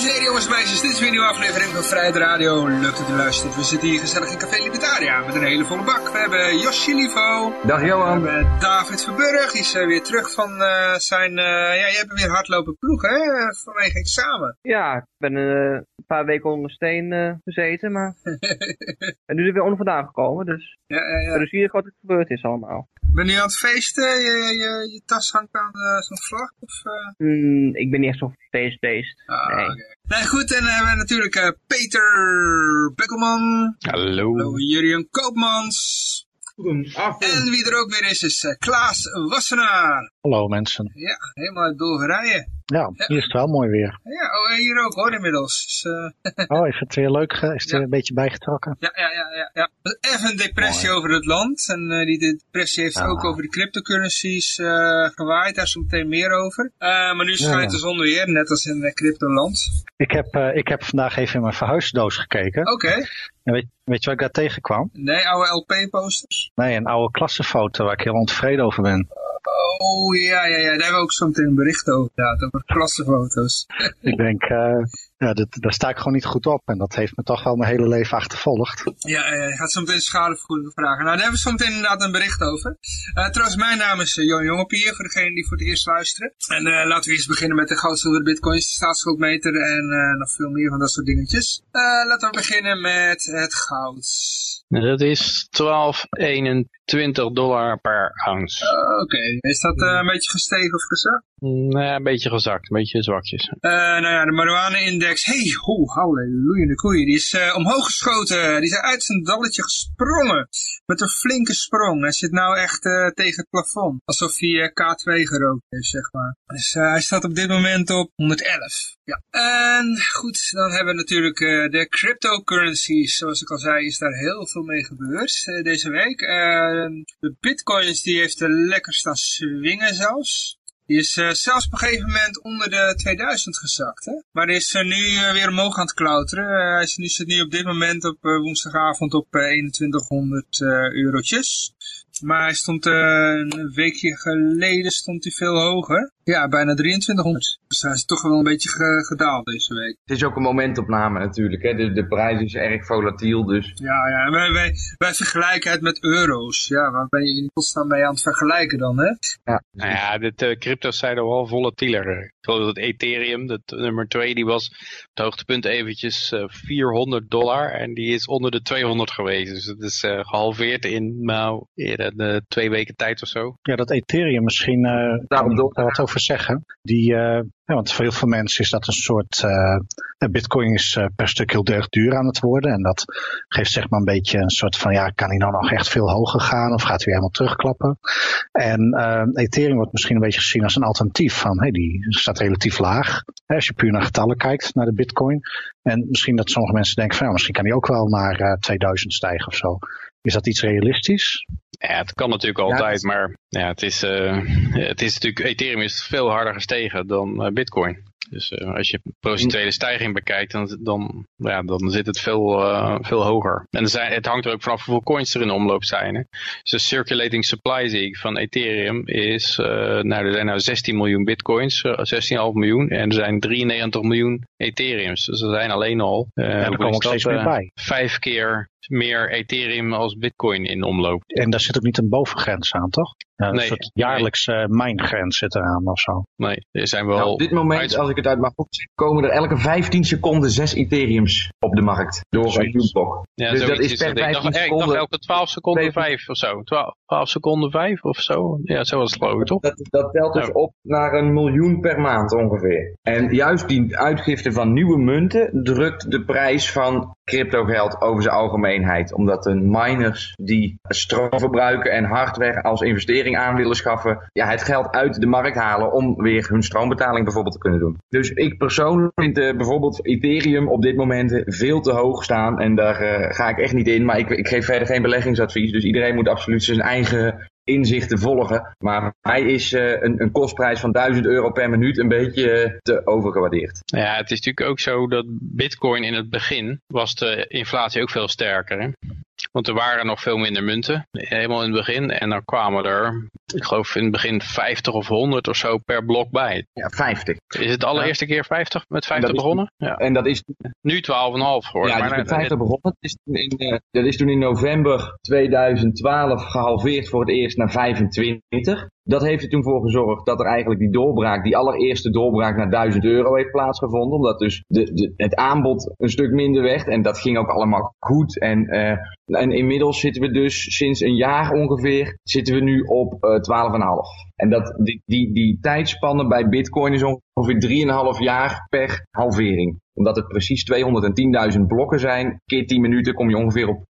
Dames en heren, jongens en meisjes, dit is weer een nieuwe aflevering van Vrijheid Radio. Leuk dat u luistert. We zitten hier gezellig in Café Libertaria met een hele volle bak. We hebben Josje Livo. Dag Johan. We hebben David Verburg, die is eh, weer terug van eh, zijn... eh, ja, je hebt weer hardlopen ploeg, hè, vanwege examen. Ja, ik ben eh, een paar weken onder steen eh, gezeten, maar en nu er weer onder vandaan gekomen. Dus Ja, ja, ja. plezier wat er gebeurd is allemaal. Ben je aan het feesten? Je, je, je tas hangt aan eh, zo'n vlag? Of, eh? Hmm, ik ben niet echt zo'n feestbeest. Ah, Nee. goed, en dan hebben we natuurlijk eh, Peter Bekkelman. Hallo. Hallo, Jurjen Koopmans. En wie er ook weer is, is eh, Klaas Wassenaar. Hallo mensen. Ja, helemaal uit Bulgarije. Ja, hier is het wel mooi weer. Ja, oh, hier ook hoor inmiddels. Dus, eh, Oh, is het weer leuk? Is het Ja. weer een beetje bijgetrokken? ja, ja, ja, ja, ja. Even een depressie over het land. En eh, die depressie heeft ook over de cryptocurrencies eh, gewaaid. Daar is meteen meer over. Eh, maar nu schijnt Ja. de zon weer, net als in cryptoland. Ik heb, eh, ik heb vandaag even in mijn verhuisdoos gekeken. Oké. Weet, weet je wat ik daar tegenkwam? Nee, oude LP-posters. Nee, een oude klassenfoto waar ik heel ontevreden over ben. Oh, ja, ja, ja. Daar hebben we ook zo meteen een bericht over. inderdaad, over klassenfoto's. ik denk, eh, ja, dit, daar sta ik gewoon niet goed op. En dat heeft me toch wel mijn hele leven achtervolgd. Ja, eh, je gaat zo meteen schadevergoeding vragen. Nou, daar hebben we zo meteen inderdaad een bericht over. Eh, trouwens, mijn naam is uh, Johan Jongepier, voor degenen die voor het eerst luisteren. En eh, laten we eerst beginnen met de goud, bitcoins, de staatsschuldmeter en eh, nog veel meer van dat soort dingetjes. Eh, laten we beginnen met het goud. Dat is 12,21 dollar per ounce. Eh, Oké, is dat eh, een beetje gestegen of gezakt? Nee, een beetje gezakt, een beetje zwakjes. Eh, nou ja, de marijuana-index, hey, ho, halleluja, de koeien, die is eh, omhoog geschoten. Die is uit zijn dalletje gesprongen. Met een flinke sprong. Hij zit nou echt eh, tegen het plafond. Alsof hij eh, K2 gerookt heeft, zeg maar. Dus hij staat op dit moment op 111. Ja. En goed, dan hebben we natuurlijk de cryptocurrencies. Zoals ik al zei, is daar heel veel mee gebeurd deze week. De bitcoins, die heeft er lekker staan swingen zelfs. Die is eh, zelfs op een gegeven moment onder de 2000 gezakt. Hè? Maar is eh, nu eh, weer omhoog aan het klauteren. Hij is, nu zit nu op dit moment op woensdagavond op eh, 2100 eh, eurotjes. Maar hij stond eh, een weekje geleden stond hij veel hoger. Ja, bijna 2300. Dus hij is toch wel een beetje ge- gedaald deze week. Het is ook een momentopname natuurlijk. Hè? De, de prijs is erg volatiel, dus Ja, ja. En wij, wij, wij vergelijken het met euro's. Ja, waar ben je in godsnaam mee aan het vergelijken dan, hè? ja. Nou ja, de uh, crypto's zijn er wel volatieler. Ik geloof dat Ethereum, dat nummer 2, die was op het hoogtepunt eventjes uh, 400 dollar. En die is onder de 200 geweest. Dus dat is uh, gehalveerd in nou, eerder twee weken tijd of zo. Ja, dat Ethereum misschien, uh, Daarom kan ik daar wat over zeggen. Die, uh, ja, want voor heel veel mensen is dat een soort, uh, bitcoin is uh, per stuk heel erg duur aan het worden. En dat geeft zeg maar een beetje een soort van, ja, kan hij nou nog echt veel hoger gaan of gaat hij weer helemaal terugklappen? En uh, Ethereum wordt misschien een beetje gezien als een alternatief van, hey, die staat relatief laag. Hè, als je puur naar getallen kijkt, naar de bitcoin. En misschien dat sommige mensen denken van, ja, misschien kan hij ook wel naar uh, 2000 stijgen of zo. Is dat iets realistisch? Ja, het kan natuurlijk altijd, ja, maar ja, het, is, uh, het is natuurlijk, Ethereum is veel harder gestegen dan uh, Bitcoin. Dus uh, als je procentuele stijging bekijkt, dan, dan, ja, dan zit het veel, uh, veel hoger. En er zijn, het hangt er ook vanaf hoeveel coins er in de omloop zijn. Hè. Dus de circulating supply zie ik van Ethereum is, uh, nou er zijn nou 16 miljoen bitcoins, 16,5 miljoen. En er zijn 93 miljoen Ethereums. Dus er zijn alleen al, ja, er komen ook steeds meer bij. vijf keer meer Ethereum als bitcoin in omloop. En daar zit ook niet een bovengrens aan, toch? Ja, nee, een soort jaarlijkse nee. mijngrens zit eraan of zo. Nee, er zijn wel... Nou, op dit moment, als ik het uit mag opzetten, komen er elke 15 seconden 6 Ethereums op de markt. Door een bloedblok. Ja, dus dat is per 15 ik dacht, seconden... Ik dacht elke 12 seconden 5 of zo. 12, 12 seconden 5 of zo. Ja, zo was het geloof ik, toch? Dat, dat telt dus op naar een miljoen per maand ongeveer. En juist die uitgifte van nieuwe munten drukt de prijs van cryptogeld over zijn Omdat de miners die stroom verbruiken en hardware als investering aan willen schaffen, ja, het geld uit de markt halen om weer hun stroombetaling bijvoorbeeld te kunnen doen. Dus ik persoonlijk vind uh, bijvoorbeeld Ethereum op dit moment veel te hoog staan en daar uh, ga ik echt niet in. Maar ik, ik geef verder geen beleggingsadvies, dus iedereen moet absoluut zijn eigen inzicht te volgen. Maar hij is een, een, kostprijs van 1000 euro per minuut een beetje te overgewaardeerd. Ja, het is natuurlijk ook zo dat bitcoin in het begin was de inflatie ook veel sterker. Hè? Want er waren nog veel minder munten, helemaal in het begin. En dan kwamen er, ik geloof in het begin 50 of 100 of zo per blok bij. Ja, 50. Is het de allereerste keer 50 met 50 begonnen? ja. En dat is... Nu 12,5 geworden. Ja, dus met 50 begonnen. Dat is, in, uh, dat is toen in november 2012 gehalveerd voor het eerst naar 25. Dat heeft er toen voor gezorgd dat er eigenlijk die doorbraak, die allereerste doorbraak naar 1000 euro heeft plaatsgevonden. Omdat dus de, de, het aanbod een stuk minder werd. En dat ging ook allemaal goed. En, uh, en inmiddels zitten we dus sinds een jaar ongeveer, zitten we nu op uh, eh, 12,5. En dat, die, die, die bij bitcoin is ongeveer 3,5 jaar per halvering. Omdat het precies 210.000 blokken zijn, keer 10 minuten kom je ongeveer op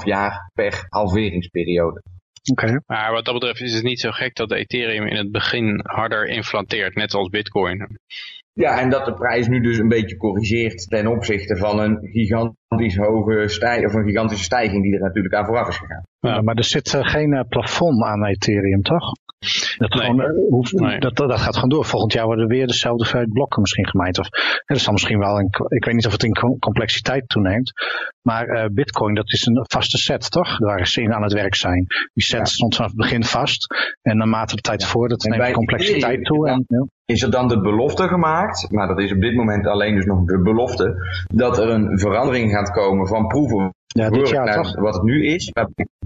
3,5 jaar per halveringsperiode. Okay. Maar wat dat betreft is het niet zo gek dat Ethereum in het begin harder inflanteert, net als Bitcoin. Ja, en dat de prijs nu dus een beetje corrigeert ten opzichte van een gigantisch hoge stijging, of een gigantische stijging die er natuurlijk aan vooraf is gegaan. Ja, maar er zit uh, geen uh, plafond aan Ethereum, toch? Dat, nee. gewoon, uh, hoeft, nee. dat, dat gaat gewoon door. Volgend jaar worden weer dezelfde vijf blokken misschien gemijnd. Of, er zal misschien wel een, ik weet niet of het in complexiteit toeneemt. Maar uh, Bitcoin, dat is een vaste set, toch? Waar ze in aan het werk zijn. Die set ja. stond vanaf het begin vast. En naarmate de tijd voor, dat neemt complexiteit toe. En, ja. Is er dan de belofte gemaakt, maar dat is op dit moment alleen dus nog de belofte, dat er een verandering gaat komen van proeven ja, dit jaar toch? Wat het nu is.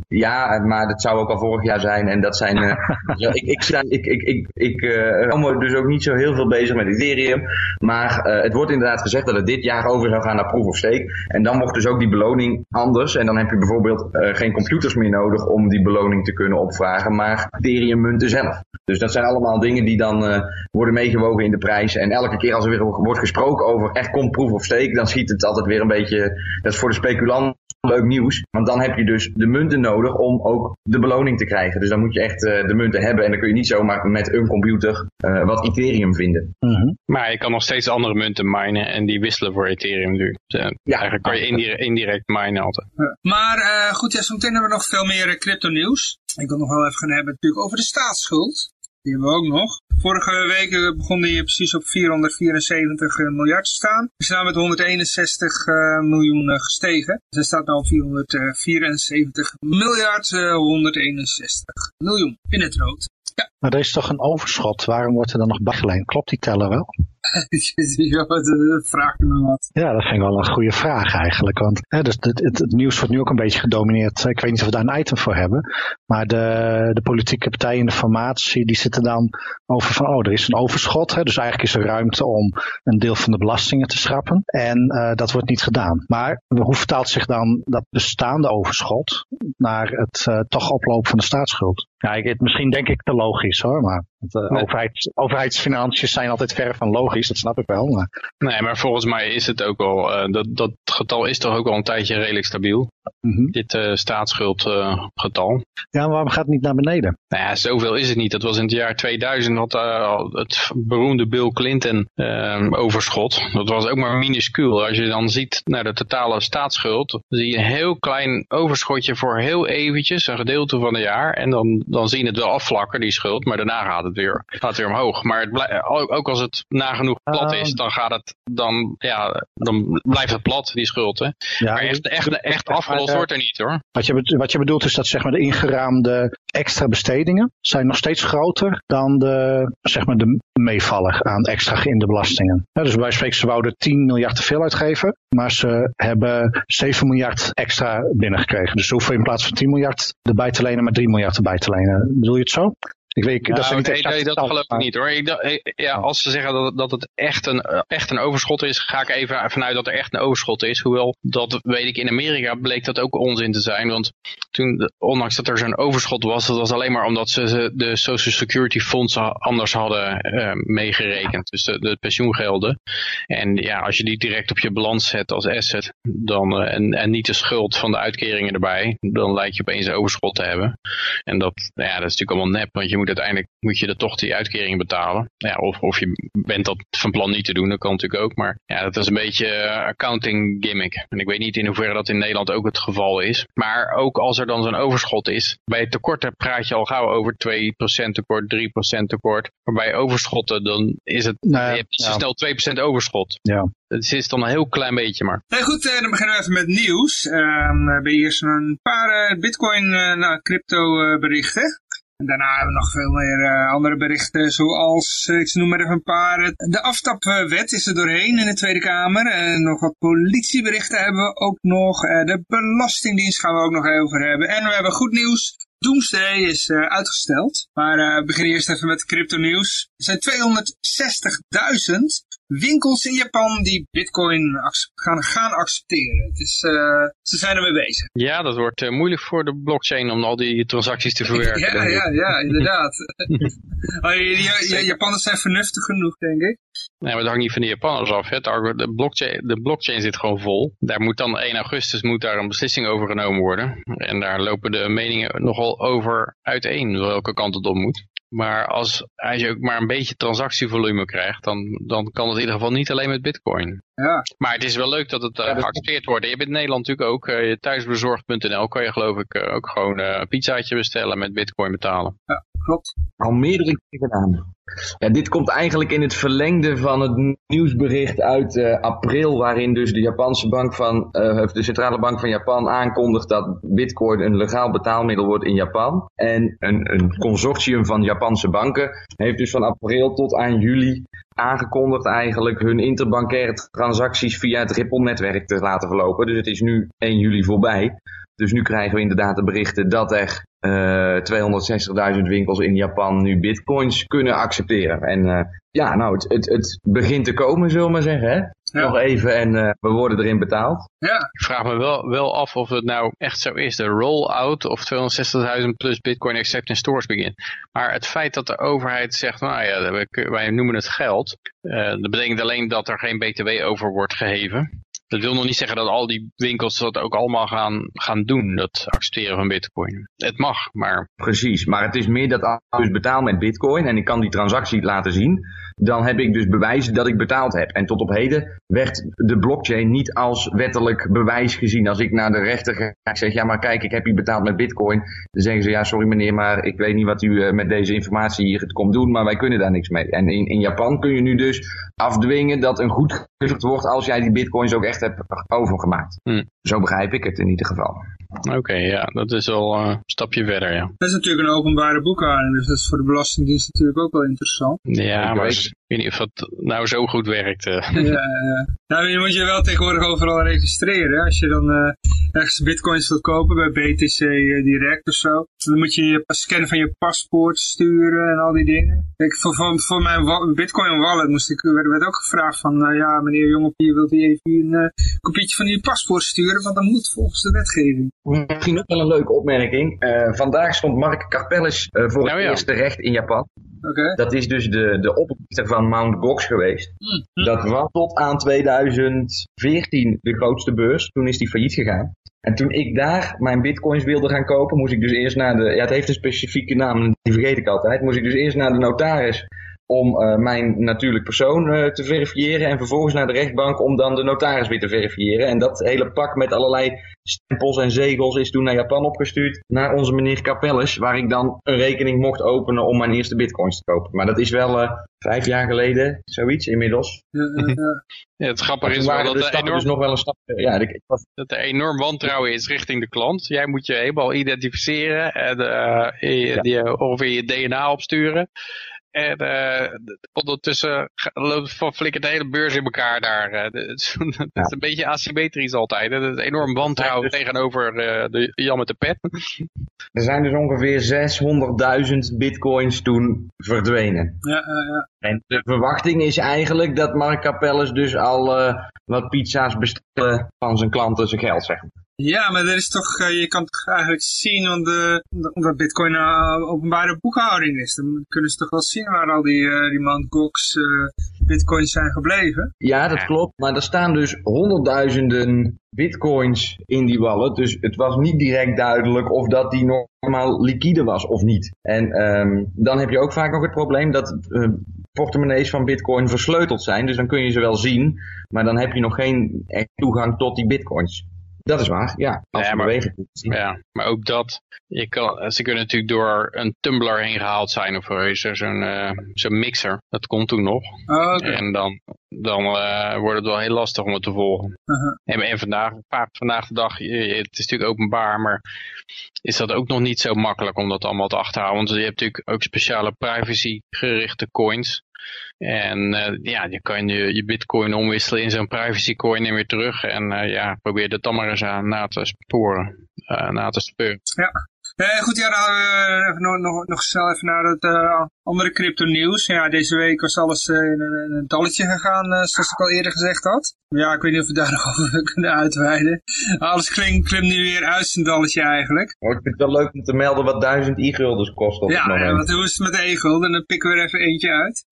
Ja, maar dat zou ook al vorig jaar zijn. En dat zijn. Uh, ik, ik, ik, ik, ik, ik uh, hou me dus ook niet zo heel veel bezig met Ethereum. Maar uh, het wordt inderdaad gezegd dat het dit jaar over zou gaan naar proof of stake. En dan wordt dus ook die beloning anders. En dan heb je bijvoorbeeld geen computers meer nodig om die beloning te kunnen opvragen. Maar Ethereum munten zelf. Dus dat zijn allemaal dingen die dan worden meegewogen in de prijs. En elke keer als er weer wordt gesproken over echt komt proof of stake. Dan schiet het altijd weer een beetje. Dat is voor de speculant leuk nieuws. Want dan heb je dus de munten nodig om ook de beloning te krijgen. Dus dan moet je echt uh, de munten hebben. En dan kun je niet zomaar met een computer uh, wat Ethereum vinden. Mm -hmm. Maar je kan nog steeds andere munten minen en die wisselen voor Ethereum nu. Dus, uh, ja. Eigenlijk kan je indirect, indirect minen altijd. Maar goed, ja, zometeen hebben we nog veel meer crypto nieuws. Ik wil nog wel even gaan hebben natuurlijk over de staatsschuld. Die hebben we ook nog. Vorige week begon die precies op 474 miljard te staan. We zijn met 161 uh, miljoen gestegen. Dus er staat nu op 474 miljard uh, 161 miljoen in het rood. Ja. Maar er is toch een overschot. Waarom wordt er dan nog bijgeleend? Klopt die teller wel? ja, vraag me wat. Ja, dat vind ik wel een goede vraag eigenlijk. Want hè, dus het, het, het, nieuws wordt nu ook een beetje gedomineerd. Ik weet niet of we daar een item voor hebben. Maar de, de politieke partijen in de formatie die zitten dan over van, oh, er is een overschot. Hè, dus eigenlijk is er ruimte om een deel van de belastingen te schrappen. En uh, dat wordt niet gedaan. Maar hoe vertaalt zich dan dat bestaande overschot naar het uh, toch oplopen van de staatsschuld? Ja, ik, misschien denk ik te logisch hoor, maar de nee. overheids, overheidsfinanciën zijn altijd ver van logisch, dat snap ik wel. Maar... Nee, maar volgens mij is het ook al, uh, dat, dat getal is toch ook al een tijdje redelijk stabiel. Mm -hmm. Dit uh, staatsschuldgetal. Uh, ja, maar waarom gaat het niet naar beneden? Nou ja, zoveel is het niet. Dat was in het jaar 2000 had, uh, het beroemde Bill Clinton ehm, overschot. Dat was ook maar minuscuul. Als je dan ziet naar de totale staatsschuld, dan zie je een heel klein overschotje voor heel eventjes, een gedeelte van een jaar. En dan, dan zie je het wel afvlakken, die schuld, maar daarna gaat het weer, gaat het weer omhoog. Maar het ook als het nagenoeg plat is, dan gaat het, dan, ja, dan blijft het plat, die schuld. Hè? Ja, maar echt, echt, echt afgelost wordt er niet hoor. Wat je, wat je bedoelt is dat zeg maar de ingeraamde extra bestedingen zijn nog steeds groter dan de, zeg maar de meevaller aan extra geïnde belastingen. Ja, dus bij spreken ze wouden 10 miljard te veel uitgeven, maar ze hebben 7 miljard extra binnengekregen. Dus ze hoeven in plaats van 10 miljard erbij te lenen, maar 3 miljard erbij te lenen. Bedoel je het zo? Ik weet, nou, dat, niet nee, nee, dat geloof ik niet hoor. Ik, ja, als ze zeggen dat, dat het echt een, echt een overschot is, ga ik even vanuit dat er echt een overschot is. Hoewel, dat weet ik, in Amerika bleek dat ook onzin te zijn. Want toen, ondanks dat er zo'n overschot was, dat was alleen maar omdat ze de Social Security fondsen anders hadden uh, meegerekend. Dus de, de, pensioengelden. En ja, als je die direct op je balans zet als asset, dan, uh, en, en niet de schuld van de uitkeringen erbij, dan lijkt je opeens een overschot te hebben. En dat, ja, dat is natuurlijk allemaal nep, want je moet uiteindelijk moet je er toch die uitkering betalen. Ja, of, of je bent dat van plan niet te doen, dat kan natuurlijk ook. Maar ja, dat is een beetje uh, accounting gimmick. En ik weet niet in hoeverre dat in Nederland ook het geval is. Maar ook als er dan zo'n overschot is, bij tekorten praat je al gauw over 2% tekort, 3% tekort. Maar bij overschotten dan is het, Nee, je hebt ja. snel 2% overschot. Ja. Het is dan een heel klein beetje maar. Nee, goed, eh, dan beginnen we even met nieuws. Ehm, we hebben eerst een paar eh, bitcoin, eh, nou, crypto eh, berichten. Daarna hebben we nog veel meer eh, andere berichten, zoals, eh, ik noem maar even een paar. De aftapwet is er doorheen in de Tweede Kamer. En nog wat politieberichten hebben we ook nog. Eh, De Belastingdienst gaan we ook nog over hebben. En we hebben goed nieuws. Doomsday is uitgesteld. Maar we beginnen eerst even met crypto nieuws. Er zijn 260.000 winkels in Japan die bitcoin gaan, gaan accepteren. Het is, eh, ze zijn ermee bezig. Ja, dat wordt eh, moeilijk voor de blockchain om al die transacties te verwerken. Ja, ja, ja, inderdaad. oh, Japanners zijn vernuftig genoeg, denk ik. Nee, maar het hangt niet van de Japanners af. hè. De blockchain, de blockchain zit gewoon vol. Daar moet dan 1 augustus moet daar een beslissing over genomen worden. En daar lopen de meningen nogal over uiteen welke kant het op moet. Maar als, je ook maar een beetje transactievolume krijgt, dan, dan kan het in ieder geval niet alleen met bitcoin. Ja, Maar het is wel leuk dat het eh, Ja, geaccepteerd wordt. Je hebt in Nederland natuurlijk ook, eh, thuisbezorgd.nl kan je geloof ik eh, ook gewoon eh, een pizzaatje bestellen met bitcoin betalen. klopt. Al meerdere keer gedaan. Ja, dit komt eigenlijk in het verlengde van het nieuwsbericht uit eh, april, waarin dus de Japanse bank van, eh, de centrale bank van Japan aankondigt dat bitcoin een legaal betaalmiddel wordt in Japan. En een, een consortium van Japanse banken heeft dus van april tot aan juli aangekondigd eigenlijk hun interbankaire transacties via het Ripple-netwerk te laten verlopen. Dus het is nu 1 juli voorbij. Dus nu krijgen we inderdaad de berichten dat er eh 260.000 winkels in Japan nu bitcoins kunnen accepteren. En eh, ja, nou, het, het, het begint te komen, zullen we maar zeggen. Hè? Nog even en eh, we worden erin betaald. Ja, Ik vraag me wel, wel af of het nou echt zo is, de roll-out of 260.000 plus bitcoin acceptance stores begint. Maar het feit dat de overheid zegt, nou ja, wij, wij noemen het geld, eh, dat betekent alleen dat er geen btw over wordt geheven. Dat wil nog niet zeggen dat al die winkels dat ook allemaal gaan, gaan doen, dat accepteren van bitcoin. Het mag, maar Precies, maar het is meer dat als ik dus betaal met bitcoin en ik kan die transactie laten zien, dan heb ik dus bewijs dat ik betaald heb. En tot op heden werd de blockchain niet als wettelijk bewijs gezien. Als ik naar de rechter ga en zeg, ja maar kijk, ik heb hier betaald met bitcoin. Dan zeggen ze, ja sorry meneer, maar ik weet niet wat u eh, met deze informatie hier komt doen, maar wij kunnen daar niks mee. En in, in Japan kun je nu dus afdwingen dat een goed wordt als jij die bitcoins ook echt hebt overgemaakt. Hm. Zo begrijp ik het in ieder geval. oké, ja, dat is al eh, een stapje verder, ja. dat is natuurlijk een openbare boekhouding. Dus dat is voor de Belastingdienst natuurlijk ook wel interessant. Ja, Ik maar weet- ik weet niet of dat nou zo goed werkt. eh. ja, ja. Nou, je moet je wel tegenwoordig overal registreren. Als je dan eh, ergens bitcoins wilt kopen bij BTC eh, Direct of zo. Dan moet je je scan van je paspoort sturen en al die dingen. Kijk, voor, voor, voor mijn wa- bitcoin wallet moest ik, werd, werd ook gevraagd van, nou ja, meneer Jongepie, wilt u even een kopietje van uw paspoort sturen? Want dat moet volgens de wetgeving. Misschien ook wel een leuke opmerking. Eh, vandaag stond Mark Karpellis eh, voor het Nou ja. eerst terecht in Japan. Dat is dus de, de oprichter van Mt. Gox geweest. Hm. Dat was tot aan 2014 de grootste beurs. Toen is die failliet gegaan. En toen ik daar mijn bitcoins wilde gaan kopen, moest ik dus eerst naar de... Ja, het heeft een specifieke naam, die vergeet ik altijd. Moest ik dus eerst naar de notaris om eh, mijn natuurlijk persoon eh, te verifiëren. En vervolgens naar de rechtbank om dan de notaris weer te verifiëren. En dat hele pak met allerlei stempels en zegels is toen naar Japan opgestuurd. Naar onze meneer Capelles. Waar ik dan een rekening mocht openen om mijn eerste bitcoins te kopen. Maar dat is wel eh, vijf jaar geleden, zoiets inmiddels. Ja, het grappige is wel dat de er, enorm, dus nog wel een stap. Ja, ik, was, dat er enorm wantrouwen is richting de klant. Jij moet je helemaal identificeren en eh, je, Ja. die, ongeveer je DNA opsturen. En eh, ondertussen loopt van flikkert de hele beurs in elkaar daar. Eh, Het is, het Ja. is een beetje asymmetrisch altijd. Het is enorm wantrouwen dus- tegenover eh, de Jan met de pet. er zijn dus ongeveer 600.000 bitcoins toen verdwenen. ja, ja, ja. En de verwachting is eigenlijk dat Mark Capelles dus al eh, wat pizza's bestellen van zijn klanten zijn geld, zeg maar. Ja, maar er is toch, eh, je kan toch eigenlijk zien, want omdat bitcoin uh, openbare boekhouding is, dan kunnen ze toch wel zien waar al die, uh, die Mt. Gox uh, bitcoins zijn gebleven. Ja, dat klopt. Maar er staan dus honderdduizenden bitcoins in die wallet. Dus het was niet direct duidelijk of dat die normaal liquide was of niet. En ehm, dan heb je ook vaak nog het probleem dat uh, portemonnees van bitcoin versleuteld zijn. Dus dan kun je ze wel zien, maar dan heb je nog geen echt toegang tot die bitcoins. Dat is waar, ja. Als Ja, maar- beweging. Ja, maar ook dat, je kan, ze kunnen natuurlijk door een tumbler heen gehaald zijn of is zo'n eh, zo'n mixer. Dat komt toen nog. Oh, oké. En dan, dan eh, wordt het wel heel lastig om het te volgen. Uh-huh. En, en vandaag, vandaag de dag, je- het is natuurlijk openbaar, maar is dat ook nog niet zo makkelijk om dat allemaal te achterhouden. Want je hebt natuurlijk ook speciale privacy gerichte coins. En eh, ja, je kan je, je bitcoin omwisselen in zo'n privacy coin en weer terug. En eh, ja, probeer dat dan maar eens aan na te sporen. eh, na te speuren. Eh, goed, ja, dan nog, nog, nog snel even naar het eh, andere crypto nieuws. Ja, deze week was alles eh, in, een, in een dalletje gegaan, zoals ik al eerder gezegd had. Ja, ik weet niet of we daar nog over kunnen uitweiden. Alles klimt, klimt nu weer uit zijn dalletje eigenlijk. Maar ik vind het wel leuk om te melden wat 1000 e-guldens kost op het Ja, moment. en wat hoe is het met de e-gulden? Dan pikken we er even eentje uit.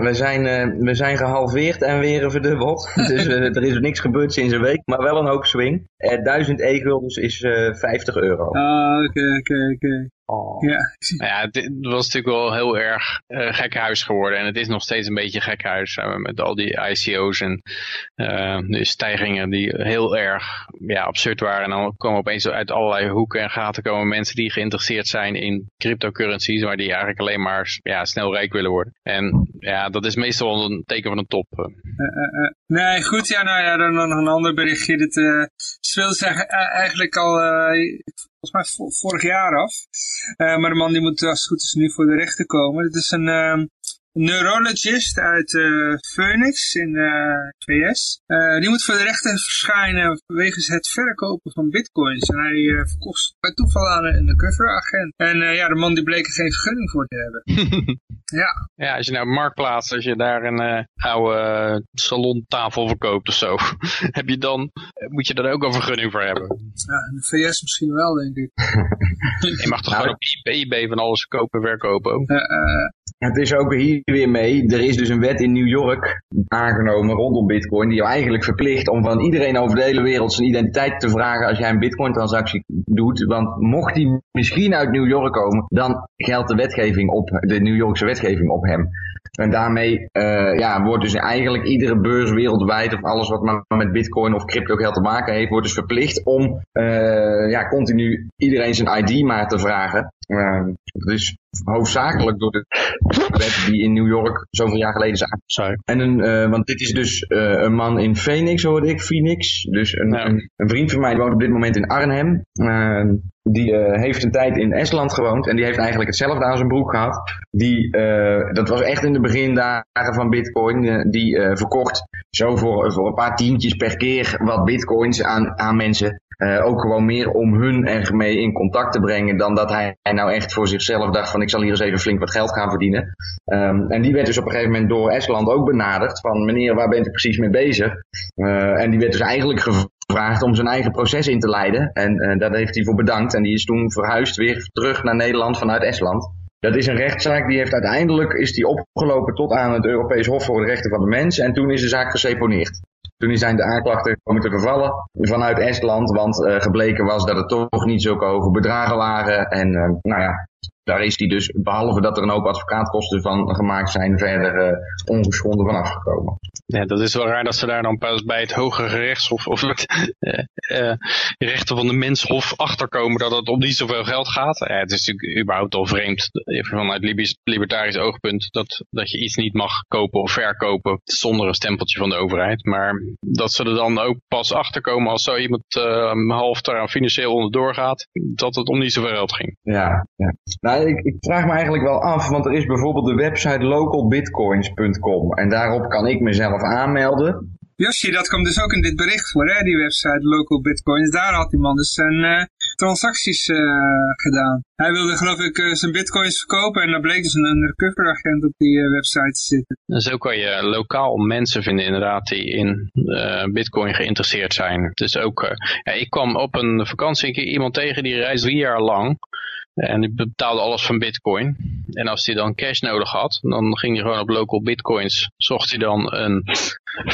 We, zijn, we zijn gehalveerd en weer verdubbeld. dus er is niks gebeurd sinds een week, maar wel een hoop swing. Eh 1000 e-guldens is eh 50 euro. Ah, oké, oké, oké. Oh. Ja, Nou Ja, het was natuurlijk wel heel erg eh gek huis geworden. En het is nog steeds een beetje gek huis. eh, met al die ICO's en eh, de stijgingen die heel erg ja, absurd waren. En dan komen opeens uit allerlei hoeken en gaten komen mensen die geïnteresseerd zijn in cryptocurrencies. Maar die eigenlijk alleen maar ja, snel rijk willen worden. En ja, dat is meestal een teken van een top. eh. Eh, eh, eh. Nee, goed, ja, nou ja, dan nog een ander berichtje. Dit eh zich e- eigenlijk al, eh, volgens mij vo- vorig jaar af. Eh, maar de man die moet als het goed is nu voor de rechter komen. Dit is een ehm, neurologist uit eh, Phoenix in eh VS. Eh, die moet voor de rechter verschijnen wegens het verkopen van bitcoins. En hij eh, verkocht ze bij toeval aan een undercover-agent. En eh, ja, de man die bleek er geen vergunning voor te hebben. ja, Ja, als je nou Marktplaats, als je daar een eh, oude salontafel verkoopt of zo. heb je dan, moet je daar ook een vergunning voor hebben. ja, in de VS misschien wel, denk ik. Je mag toch Nou, gewoon op eBay van alles kopen en verkopen ook? Het is ook hier weer mee. Er is dus een wet in New York aangenomen rondom bitcoin. Die jou eigenlijk verplicht om van iedereen over de hele wereld zijn identiteit te vragen als jij een bitcoin transactie doet. Want mocht die misschien uit New York komen, dan geldt de wetgeving op, de New Yorkse wetgeving op hem. En daarmee eh, ja, wordt dus eigenlijk iedere beurs wereldwijd of alles wat maar met bitcoin of crypto geld te maken heeft, wordt dus verplicht om eh, ja, continu iedereen zijn ID maar te vragen. Uh, dus hoofdzakelijk door de wet die in New York zoveel jaar geleden is. En een, eh, want dit is dus eh, een man in Phoenix, hoorde ik, Phoenix. Dus een, Ja. een, een vriend van mij die woont op dit moment in Arnhem. Eh, die eh, heeft een tijd in Estland gewoond en die heeft eigenlijk hetzelfde aan zijn broek gehad. Die, dat was echt in de begindagen van Bitcoin. die verkocht zo voor, voor een paar tientjes per keer wat Bitcoins aan, aan mensen. Eh, ook gewoon meer om hun ermee in contact te brengen dan dat hij, nou echt voor zichzelf dacht van ik zal hier eens even flink wat geld gaan verdienen. Ehm, en die werd dus op een gegeven moment door Estland ook benaderd van meneer waar bent u precies mee bezig? Eh, en die werd dus eigenlijk gevraagd om zijn eigen proces in te leiden. En eh, daar heeft hij voor bedankt en die is toen verhuisd weer terug naar Nederland vanuit Estland. Dat is een rechtszaak die heeft uiteindelijk is die opgelopen tot aan het Europees Hof voor de Rechten van de Mens en toen is de zaak geseponeerd. Toen zijn de aanklachten komen te vervallen vanuit Estland, want eh, gebleken was dat het toch niet zulke hoge bedragen waren. En eh, nou ja, daar is hij dus, behalve dat er een hoop advocaatkosten van gemaakt zijn, verder eh, ongeschonden van afgekomen. Ja, dat is wel raar dat ze daar dan pas bij het hogere gerechtshof of het eh, eh, rechten van de menshof achterkomen dat het om niet zoveel geld gaat. Ja, het is natuurlijk überhaupt al vreemd vanuit libisch- libertarisch oogpunt dat, dat je iets niet mag kopen of verkopen zonder een stempeltje van de overheid. Maar dat ze er dan ook pas achterkomen als zo iemand half daar financieel onderdoor gaat, dat het om niet zoveel geld ging. Ja, ja. Nou, ik, ik vraag me eigenlijk wel af, want er is bijvoorbeeld de website localbitcoins.com en daarop kan ik mezelf aanmelden. Yoshi, dat kwam dus ook in dit bericht voor, hè, die website Local Bitcoins. Daar had die man dus zijn eh, transacties eh, gedaan. Hij wilde geloof ik eh, zijn bitcoins verkopen en dan bleek dus een undercover agent op die website te zitten. En zo kan je lokaal mensen vinden inderdaad die in eh, bitcoin geïnteresseerd zijn. Dus ook, eh, ja, ik kwam op een vakantie een keer iemand tegen die reist drie jaar lang. En die betaalde alles van bitcoin. En als hij dan cash nodig had, dan ging hij gewoon op local bitcoins, zocht hij dan een,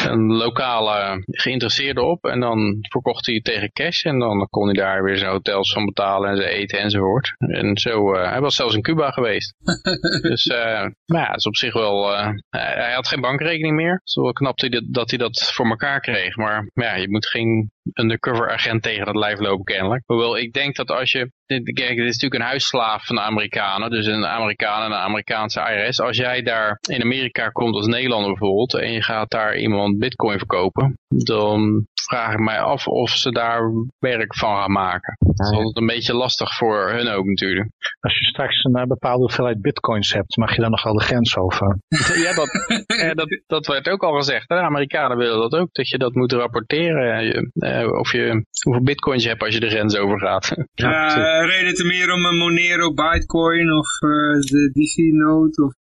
een lokale geïnteresseerde op en dan verkocht hij tegen cash en dan kon hij daar weer zijn hotels van betalen en zijn eten enzovoort. En zo, uh, hij was zelfs in Cuba geweest. dus uh, nou ja, het is op zich wel, uh, hij had geen bankrekening meer. Het is wel knap dat hij, dat hij dat voor elkaar kreeg, maar ja, je moet geen undercover agent tegen dat lijf lopen kennelijk. Hoewel ik denk dat als je, kijk dit is natuurlijk een huisslaaf van de Amerikanen, dus een Amerikaan en Amerikaanse IRS. Als jij daar in Amerika komt als Nederlander bijvoorbeeld en je gaat daar iemand bitcoin verkopen, dan vraag ik mij af of ze daar werk van gaan maken. Dat is altijd een beetje lastig voor hun ook natuurlijk. Als je straks een bepaalde hoeveelheid bitcoins hebt, mag je dan nog wel de grens over. ja, dat, ja, dat, dat werd ook al gezegd. De Amerikanen willen dat ook, dat je dat moet rapporteren. Je, uh, of je, hoeveel bitcoins je hebt als je de grens overgaat. Ja, uh, reden te meer om een Monero, Bitcoin of uh, de DC-node of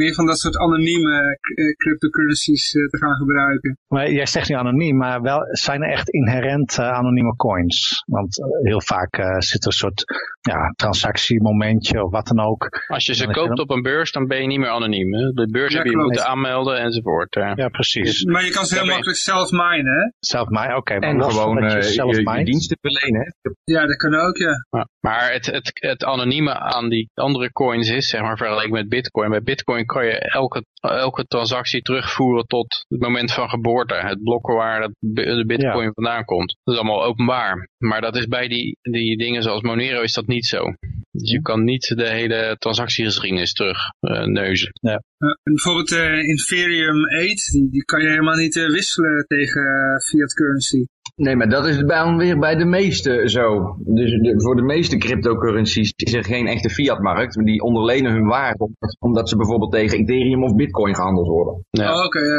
meer van dat soort anonieme cryptocurrencies te gaan gebruiken. Maar jij zegt niet anoniem, maar wel zijn er echt inherent anonieme coins. Want heel vaak zit er een soort ja, transactiemomentje of wat dan ook. Als je ze koopt op een beurs, dan ben je niet meer anoniem. Hè? De beurs ja, heb je klopt. moeten aanmelden enzovoort. Ja, precies. Maar je kan ze heel makkelijk zelf minen, hè? Zelf minen, oké. Okay, en gewoon je, uh, zelf je, je diensten verlenen, hè? Ja, dat kan ook, ja. ja. Maar het, het, het anonieme aan die andere coins is, zeg maar, vergeleken met bitcoin. Bij bitcoin kan je elke, elke transactie terugvoeren tot het moment van geboorte. Het blokken waar dat, de bitcoin ja. vandaan komt. Dat is allemaal openbaar. Maar dat is bij die, die dingen zoals Monero is dat niet zo. Dus je kan niet de hele transactiegeschiedenis terug uh, neuzen. Ja. Uh, bijvoorbeeld uh, Ethereum 8, die, die kan je helemaal niet wisselen tegen fiat currency. Nee, maar dat is bij, weer bij de meeste zo. Dus de, voor de meeste cryptocurrencies is er geen echte fiatmarkt. Die onderlenen hun waarde omdat ze bijvoorbeeld tegen Ethereum of Bitcoin gehandeld worden. Ja. Oh, Oké, okay, uh,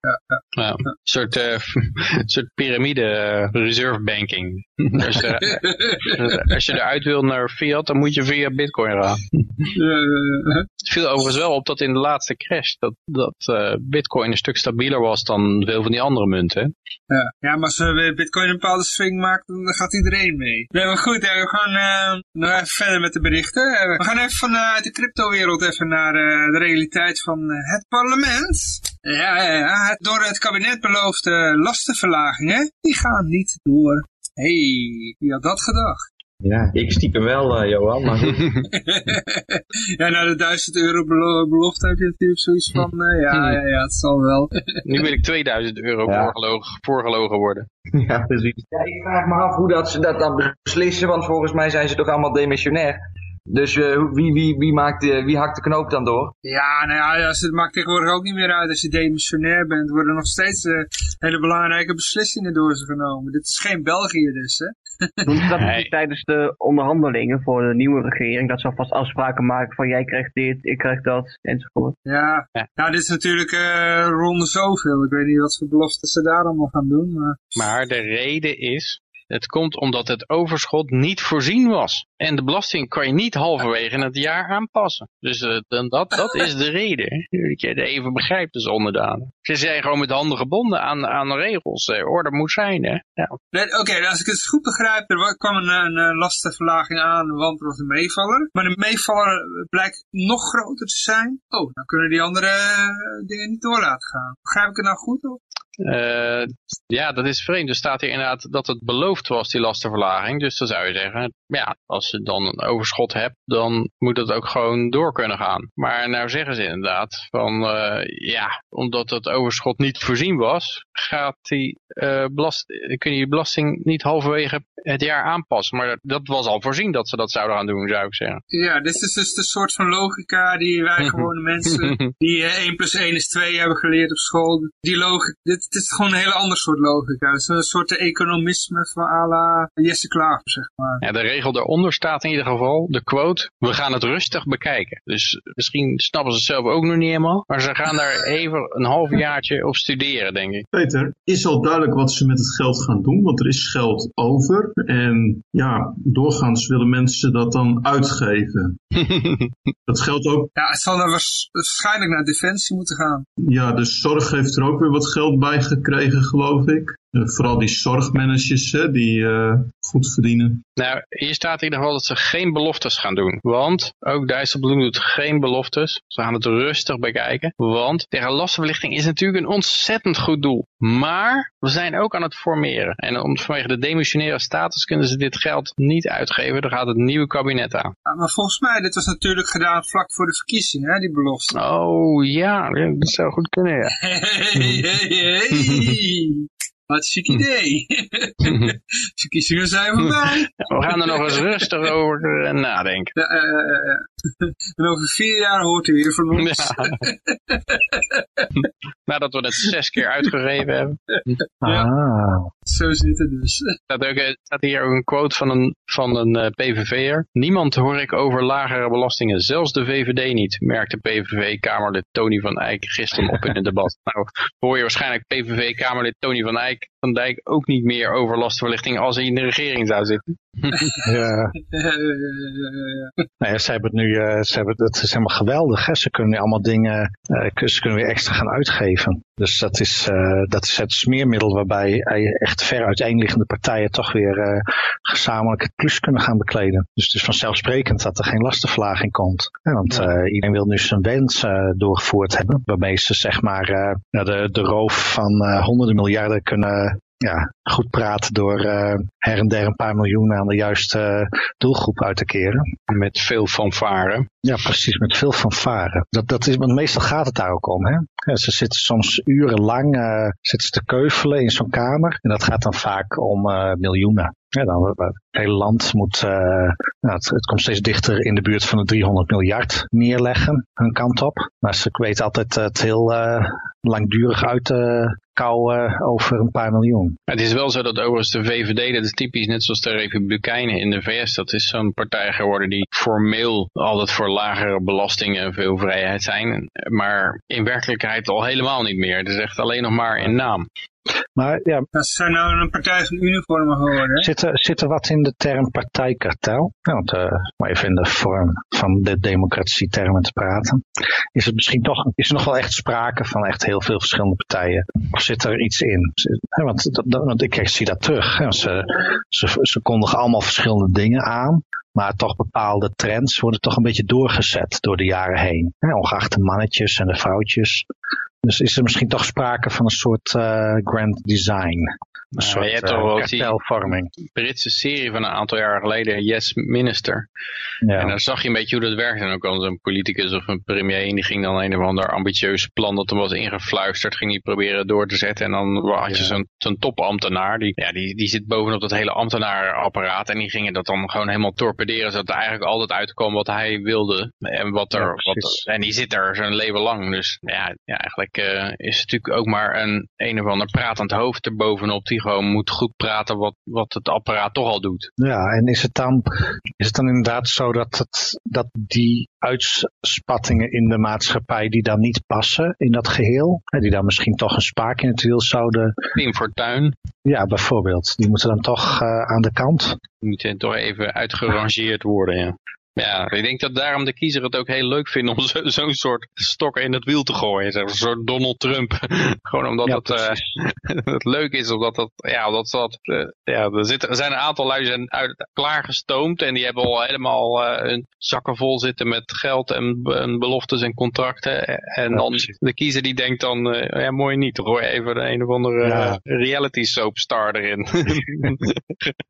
ja. ja. Een soort, uh, soort piramide reserve banking. als, je, als je eruit wil naar fiat, dan moet je via Bitcoin gaan. Het viel overigens wel op dat in de laatste crash dat, dat uh, Bitcoin een stuk stabieler was dan veel van die andere munten. Ja, ja maar als we Bitcoin een bepaalde swing maakt, dan gaat iedereen mee. Nee, maar goed, we gaan uh, nog even verder met de berichten. We gaan even vanuit de cryptowereld even naar de realiteit van het parlement. Ja, ja, ja, door het kabinet beloofde lastenverlagingen, die gaan niet door. hey, wie had dat gedacht? Ja, ik stiekem wel, uh, Johan, maar ja, nou de 1000 euro belofte heb je natuurlijk zoiets van, uh, ja, ja, ja, het zal wel. nu wil ik 2000 euro ja. voorgelogen, voorgelogen worden. Ja, precies. Ja, ik vraag me af hoe dat ze dat dan beslissen, want volgens mij zijn ze toch allemaal demissionair. Dus uh, wie, wie, wie, maakt, uh, wie hakt de knoop dan door? Ja, nou ja, het maakt tegenwoordig ook niet meer uit. Als je demissionair bent, worden nog steeds uh, hele belangrijke beslissingen door ze genomen. Dit is geen België dus, hè? Doen ze dat nee. tijdens de onderhandelingen voor de nieuwe regering? Dat ze alvast afspraken maken van jij krijgt dit, ik krijg dat, enzovoort. Ja, ja. Nou, dit is natuurlijk ronde zoveel. Ik weet niet wat voor beloften ze daar allemaal gaan doen. Maar, maar de reden is het komt omdat het overschot niet voorzien was. En de belasting kan je niet halverwege het jaar aanpassen. Dus uh, dat, dat is de reden. Dat je het even begrijpt als onderdanen. Ze zijn gewoon met handen gebonden aan, aan regels. Uh, orde moet zijn. Ja. Oké, okay, als ik het goed begrijp, er kwam een, een lastenverlaging aan, want er was een meevaller. Maar de meevaller blijkt nog groter te zijn. Oh, dan kunnen die andere dingen niet door laten gaan. Begrijp ik het nou goed? Of? Uh, ja, dat is vreemd. Er staat hier inderdaad dat het beloofd was, die lastenverlaging. Dus dan zou je zeggen, ja, als je dan een overschot hebt, dan moet dat ook gewoon door kunnen gaan. Maar nou zeggen ze inderdaad van, uh, ja, omdat het overschot niet voorzien was, gaat die, uh, belast kun je die belasting niet halverwege het jaar aanpassen. Maar dat was al voorzien dat ze dat zouden gaan doen, zou ik zeggen. Ja, dit is dus de soort van logica die wij gewone mensen, die 1 plus 1 is 2 hebben geleerd op school, die logica, dit is gewoon een hele ander soort logica. Het is een soort economisme van à la Jesse Klaver, zeg maar. Ja, de regel daaronder staat in ieder geval, de quote, we gaan het rustig bekijken. Dus misschien snappen ze het zelf ook nog niet helemaal, maar ze gaan daar even een half jaartje op studeren, denk ik. Peter, is al duidelijk wat ze met het geld gaan doen, want er is geld over. En ja, doorgaans willen mensen dat dan uitgeven. dat geldt ook... Ja, het zal waarschijnlijk naar Defensie moeten gaan. Ja, de zorg heeft er ook weer wat geld bij gekregen, geloof ik. Eh, vooral die zorgmanagers hè, die eh, goed verdienen. Nou, hier staat in ieder geval dat ze geen beloftes gaan doen. Want ook Dijsselbloem doet geen beloftes. Ze gaan het rustig bekijken. Want tegen lastenverlichting is natuurlijk een ontzettend goed doel. Maar we zijn ook aan het formeren. En om, vanwege de demissionaire status kunnen ze dit geld niet uitgeven. Dan gaat het nieuwe kabinet aan. Ja, maar volgens mij, dit was natuurlijk gedaan vlak voor de verkiezingen, hè, die belofte. Oh ja, dat zou goed kunnen ja. Hey, hey, hey. Wat een chic idee. Verkiezingen zijn voorbij. We gaan er nog eens rustig over nadenken. Ja. en over vier jaar hoort u weer van ons. Ja. Nadat we het zes keer uitgegeven hebben. Ja. Ah. Zo zit het dus. staat, ook, eh, staat hier ook een quote van een, van een eh, PVV'er. Niemand hoor ik over lagere belastingen, zelfs de VVD niet, merkte PVV-Kamerlid Tony van Eyck gisteren op in het debat. Nou, hoor je waarschijnlijk PVV-Kamerlid Tony van Eyck van Dijk ook niet meer over lastenverlichting als hij in de regering zou zitten. Ja. Nee, ze hebben het nu, eh, ze hebben, het is helemaal geweldig. Hè? Ze kunnen nu allemaal dingen, eh, ze kunnen weer extra gaan uitgeven. Dus dat is, eh, dat is het smeermiddel waarbij echt ver uiteenliggende partijen toch weer gezamenlijk het plus kunnen gaan bekleden. Dus het is vanzelfsprekend dat er geen lastenverlaging komt. Want iedereen wil nu zijn wens doorgevoerd hebben. Waarmee ze zeg maar de, de roof van honderden miljarden kunnen ja, goed praten door eh, her en der een paar miljoen aan de juiste eh, doelgroep uit te keren. Met veel fanfare. Ja, precies, met veel fanfare. Dat, dat is, want meestal gaat het daar ook om. Hè? Ja, ze zitten soms urenlang eh, zitten ze te keuvelen in zo'n kamer. En dat gaat dan vaak om miljoenen. Ja, dan, het hele land moet, eh, nou, het, het komt steeds dichter in de buurt van de 300 miljard neerleggen, hun kant op. Maar ze weten altijd het heel eh, langdurig uit te kouwen over een paar miljoen. Het is wel zo dat overigens de VVD, dat is typisch net zoals de Republikeinen in de VS, dat is zo'n partij geworden die formeel altijd voor lagere belastingen en veel vrijheid zijn, maar in werkelijkheid al helemaal niet meer. Het is echt alleen nog maar in naam. Maar ja, Dat zijn nou een partij van uniformen geworden. zit er, zit er wat in de term partijkartel? Ja, want, uh, maar even in de vorm van de democratietermen te praten. Is het misschien toch, is er nog wel echt sprake van echt heel veel verschillende partijen? Of zit er iets in? Want, dat- dat- want ik zie dat terug. Hè. Ze, ze, ze kondigen allemaal verschillende dingen aan. Maar toch bepaalde trends worden toch een beetje doorgezet door de jaren heen. Ongeacht de mannetjes en de vrouwtjes. Dus is er misschien toch sprake van een soort eh, grand design. Een Nou, soort je hebt eh, toch wel die- kartelvorming. Britse serie van een aantal jaar geleden, Yes Minister. Ja. En dan zag je een beetje hoe dat werkte. En ook al zo'n politicus of een premier, en die ging dan een of ander ambitieus plan dat hem was ingefluisterd, ging hij proberen door te zetten. En dan had je zo'n zo'n topambtenaar, die, ja, die, die zit bovenop dat hele ambtenaarapparaat. En die gingen dat dan gewoon helemaal torpederen, zodat er eigenlijk altijd uitkwam wat hij wilde. En, wat er, Ja, wat, precies. en die zit er zijn leven lang. Dus ja, ja eigenlijk eh, is het natuurlijk ook maar een een of ander pratend hoofd erbovenop, die gewoon moet goed praten wat, wat het apparaat toch al doet. Ja, en is het dan, is het dan inderdaad zo dat, het, dat die uitspattingen in de maatschappij die dan niet passen in dat geheel, die dan misschien toch een spaak in het wiel zouden, Pim Fortuyn, ja bijvoorbeeld, die moeten dan toch eh, aan de kant? Die moeten toch even uitgerangeerd worden, ja. Ja, ik denk dat daarom de kiezer het ook heel leuk vindt om zo- zo'n soort stok in het wiel te gooien. Zeg, maar, Een soort Donald Trump. Gewoon omdat Ja, het, eh, het leuk is, omdat dat, ja, omdat dat, eh, ja, er, zitten, er zijn een aantal lui zijn uit, klaargestoomd en die hebben al helemaal eh, hun zakken vol zitten met geld en, en beloftes en contracten. En Ja, dan precies. de kiezer die denkt dan, eh, ja mooi niet, gooi even de een of andere Ja. reality soapstar erin.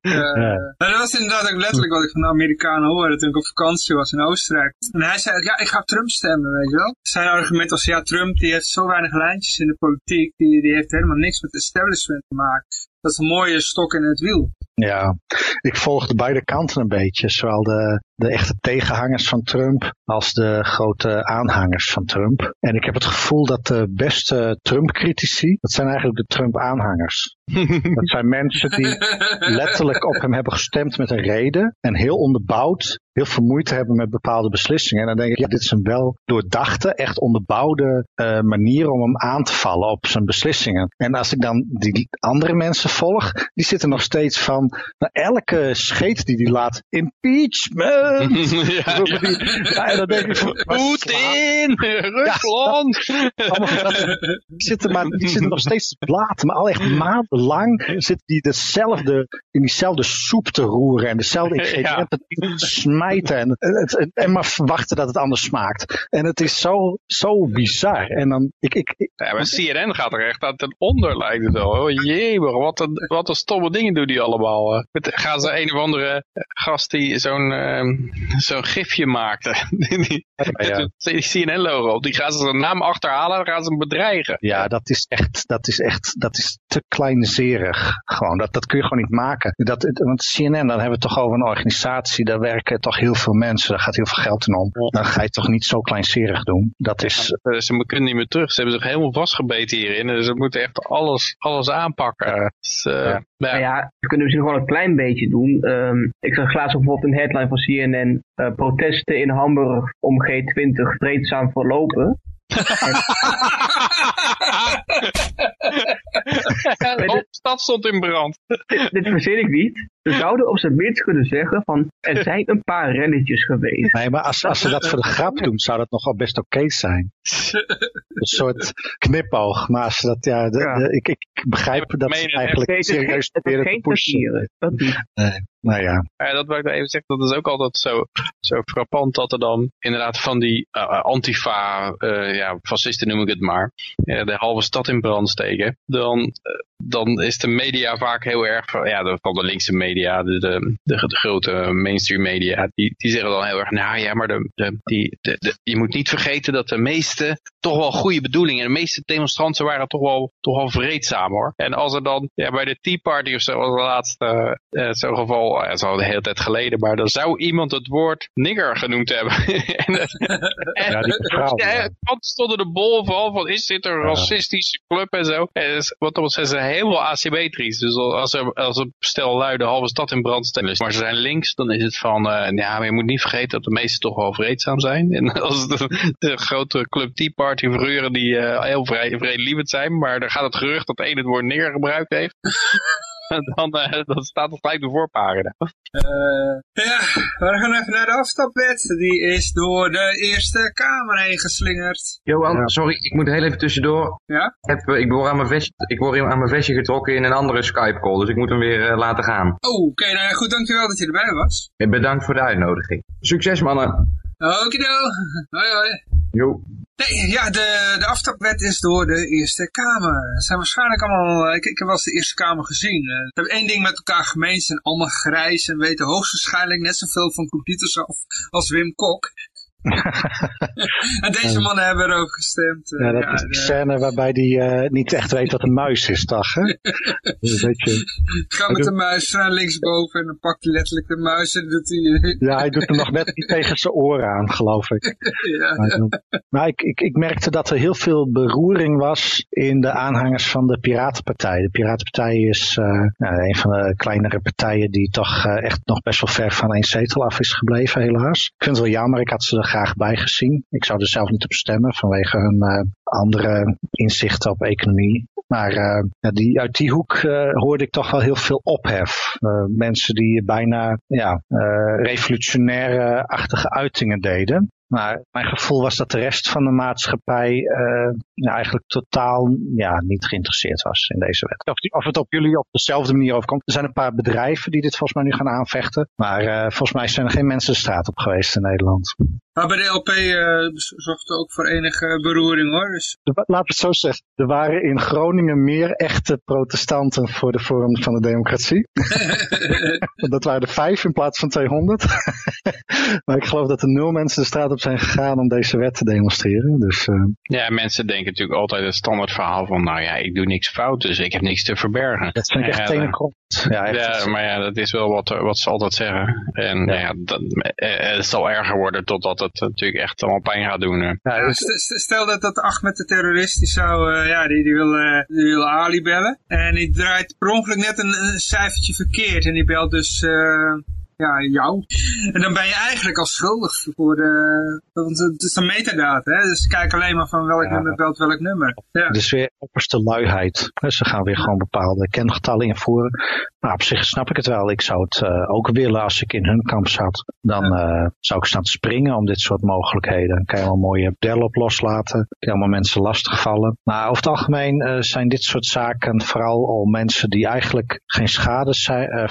Eh, Ja. nou, dat was inderdaad ook letterlijk wat ik van de Amerikanen hoorde toen ik op vakantie was in Oostenrijk. En hij zei, ja, ik ga Trump stemmen, weet je wel. Zijn argument was, ja, Trump die heeft zo weinig lijntjes in de politiek, die, die heeft helemaal niks met establishment te maken. Dat is een mooie stok in het wiel. Ja, ik volgde beide kanten een beetje, zowel de, de echte tegenhangers van Trump als de grote aanhangers van Trump. En ik heb het gevoel dat de beste Trump-critici, dat zijn eigenlijk de Trump-aanhangers. Dat zijn mensen die letterlijk op hem hebben gestemd met een reden en heel onderbouwd, heel veel moeite hebben met bepaalde beslissingen. En dan denk ik, ja, dit is een wel doordachte, echt onderbouwde eh, manier om hem aan te vallen op zijn beslissingen. En als ik dan die andere mensen volg, die zitten nog steeds van, nou, elke scheet die die laat, impeachment, Ja, en dan denk ik Poetin! Rusland! die zitten, maar, die zitten nog steeds te blaten, maar al echt maandenlang zitten die dezelfde, in diezelfde soep te roeren en dezelfde ingrediënten te smijten en, het- het- en maar verwachten dat het anders smaakt. En het is zo, zo bizar. En dan, ik, ik, ik- Ja, maar CNN gaat er echt aan ten onder, lijkt het wel. Oh, jemig, wat een, wat een stomme dingen doen die allemaal. Met, gaan ze een of andere gast die zo'n ehm, zo'n gifje maakte. die, ja. CNN-logo. Die gaan ze zijn naam achterhalen en gaan ze hem bedreigen. Ja, dat is echt, dat is echt, dat is te kleinzerig. Gewoon, dat, dat kun je gewoon niet maken. Dat, het- want CNN, dan hebben we het toch over een organisatie, daar werken toch heel veel mensen, daar gaat heel veel geld in om. Dan ga je toch niet zo kleinzerig doen. Dat is, Eh, Ze kunnen niet meer terug. Ze hebben zich helemaal vastgebeten hierin. Dus ze moeten echt alles, alles aanpakken. Dus, eh, Ja. Nou ja, we kunnen misschien gewoon een klein beetje doen. Ehm, ik zag laatst bijvoorbeeld een headline van CNN. eh, protesten in Hamburg om G20 vreedzaam verlopen. de stad stond in brand. dit, dit verzin ik niet. We zouden op zijn minst kunnen zeggen van er zijn een paar rennetjes geweest. nee, maar als, als ze dat voor de grap doen, zou dat nog wel best oké zijn. Een soort knipoog. Maar als ze dat, ja, de, Ja. de- ik, ik begrijp dat ze eigenlijk Nee, het is geen, serieus proberen te pushen. satire. Nou ja, dat wil ik nog even zeggen. Dat is ook altijd zo, zo frappant dat er dan inderdaad van die eh, antifa, eh, ja, fascisten noem ik het maar, eh, de halve stad in brand steken. Dan, eh, dan is de media vaak heel erg, van- ja, de- van de linkse media, de, de, de, de grote mainstream media, die, die zeggen dan heel erg, nou ja, maar de, de, die, de, je moet niet vergeten dat de meeste toch wel goede bedoelingen, de meeste demonstranten waren toch wel, toch wel vreedzaam hoor. En als er dan ja, bij de Tea Party of zo, was de laatste eh, zo'n geval, het is al een hele tijd geleden, maar dan zou iemand het woord nigger genoemd hebben. en, eh, en, Ja, die ja, stonden de bol van, van is dit een racistische club en zo. En wat zijn ze helemaal asymmetrisch. Dus als er, stel lui de halve stad in brand stellen, maar ze zijn links, dan is het van, eh, ja, maar je moet niet vergeten dat de meesten toch wel vreedzaam zijn. En als een, de grote club Tea Party figuren die eh, heel vrij, vredelievend zijn, maar dan gaat het gerucht dat één het woord nigger gebruikt heeft. dan, eh, dan staat het gelijk de voorpagina. Eh, ja, we gaan even naar de afstapwet. Die is door de Eerste Kamer heen geslingerd. Johan, Ja. sorry, ik moet heel even tussendoor. Ja? Ik, heb, eh, ik, word aan mijn vestje, ik word aan mijn vestje getrokken in een andere Skype call, dus ik moet hem weer laten gaan. Oh, oké, nou ja, goed, dankjewel dat je erbij was. En bedankt voor de uitnodiging. Succes mannen. Okido, hoi hoi. Jo. Nee, ja, de, de afstapwet is door de Eerste Kamer. Ze zijn waarschijnlijk allemaal, eh, ik, ik heb wel eens de Eerste Kamer gezien. Eh, Ze hebben één ding met elkaar gemeen, ze zijn allemaal grijs en weten hoogstwaarschijnlijk net zoveel van computers af als Wim Kok. En deze mannen hebben erover gestemd. eh, ja, dat ja, is die scène waarbij die eh, niet echt weet wat een muis is, toch? Hè? Dus weet je, Ga met de muis naar linksboven en dan pakt hij letterlijk de muis en doet hij... ja, hij doet hem nog net niet tegen zijn oren aan, geloof ik. ja. Maar, maar ik, ik, ik merkte dat er heel veel beroering was in de aanhangers van de Piratenpartij. De Piratenpartij is eh, nou, een van de kleinere partijen die toch echt nog best wel ver van één zetel af is gebleven, helaas. Ik vind het wel jammer, ik had ze er graag bij gezien. Ik zou er zelf niet op stemmen vanwege hun eh, andere inzichten op economie. Maar eh, die, uit die hoek eh, hoorde ik toch wel heel veel ophef. Mensen die bijna ja, revolutionaire-achtige uitingen deden. Maar mijn gevoel was dat de rest van de maatschappij ja, eigenlijk totaal ja, niet geïnteresseerd was in deze wet. Of, of het op jullie op dezelfde manier overkomt. Er zijn een paar bedrijven die dit volgens mij nu gaan aanvechten. Maar volgens mij zijn er geen mensen de straat op geweest in Nederland. Maar bij de LP eh, zorgt er ook voor enige beroering hoor. Dus, Laat het zo zeggen. Er waren in Groningen meer echte protestanten voor de vorm van de democratie. dat waren er vijf in plaats van 200. maar ik geloof dat er nul mensen de straat op zijn gegaan om deze wet te demonstreren. Dus eh, Ja, mensen denken natuurlijk altijd het standaard verhaal van, nou ja, ik doe niks fout, dus ik heb niks te verbergen. dat vind ik echt Ja. Ja, echt. Ja, maar ja, dat is wel wat, wat ze altijd zeggen. En ja, ja dat, eh, het zal erger worden totdat het natuurlijk echt allemaal pijn gaat doen. Ja, dus- st- st- stel dat dat Ahmed de terrorist, die zou, eh, ja, die, die, wil, eh, die wil Ali bellen. En die draait per ongeluk net een, een cijfertje verkeerd. En die belt dus, eh, ja, jou. En dan ben je eigenlijk al schuldig voor de, want het is een metadata, hè. Dus kijk alleen maar van welk Ja. nummer belt welk nummer. Ja. Dus weer opperste luiheid. Ze gaan weer gewoon bepaalde kengetallen invoeren. Nou, op zich snap ik het wel. Ik zou het uh, ook willen als ik in hun kamp zat. Dan uh, zou ik staan te springen om dit soort mogelijkheden. Dan kan je wel mooie bellen op loslaten. Kan je allemaal mensen lastigvallen. Maar over het algemeen uh, zijn dit soort zaken vooral al mensen die eigenlijk geen schade zijn,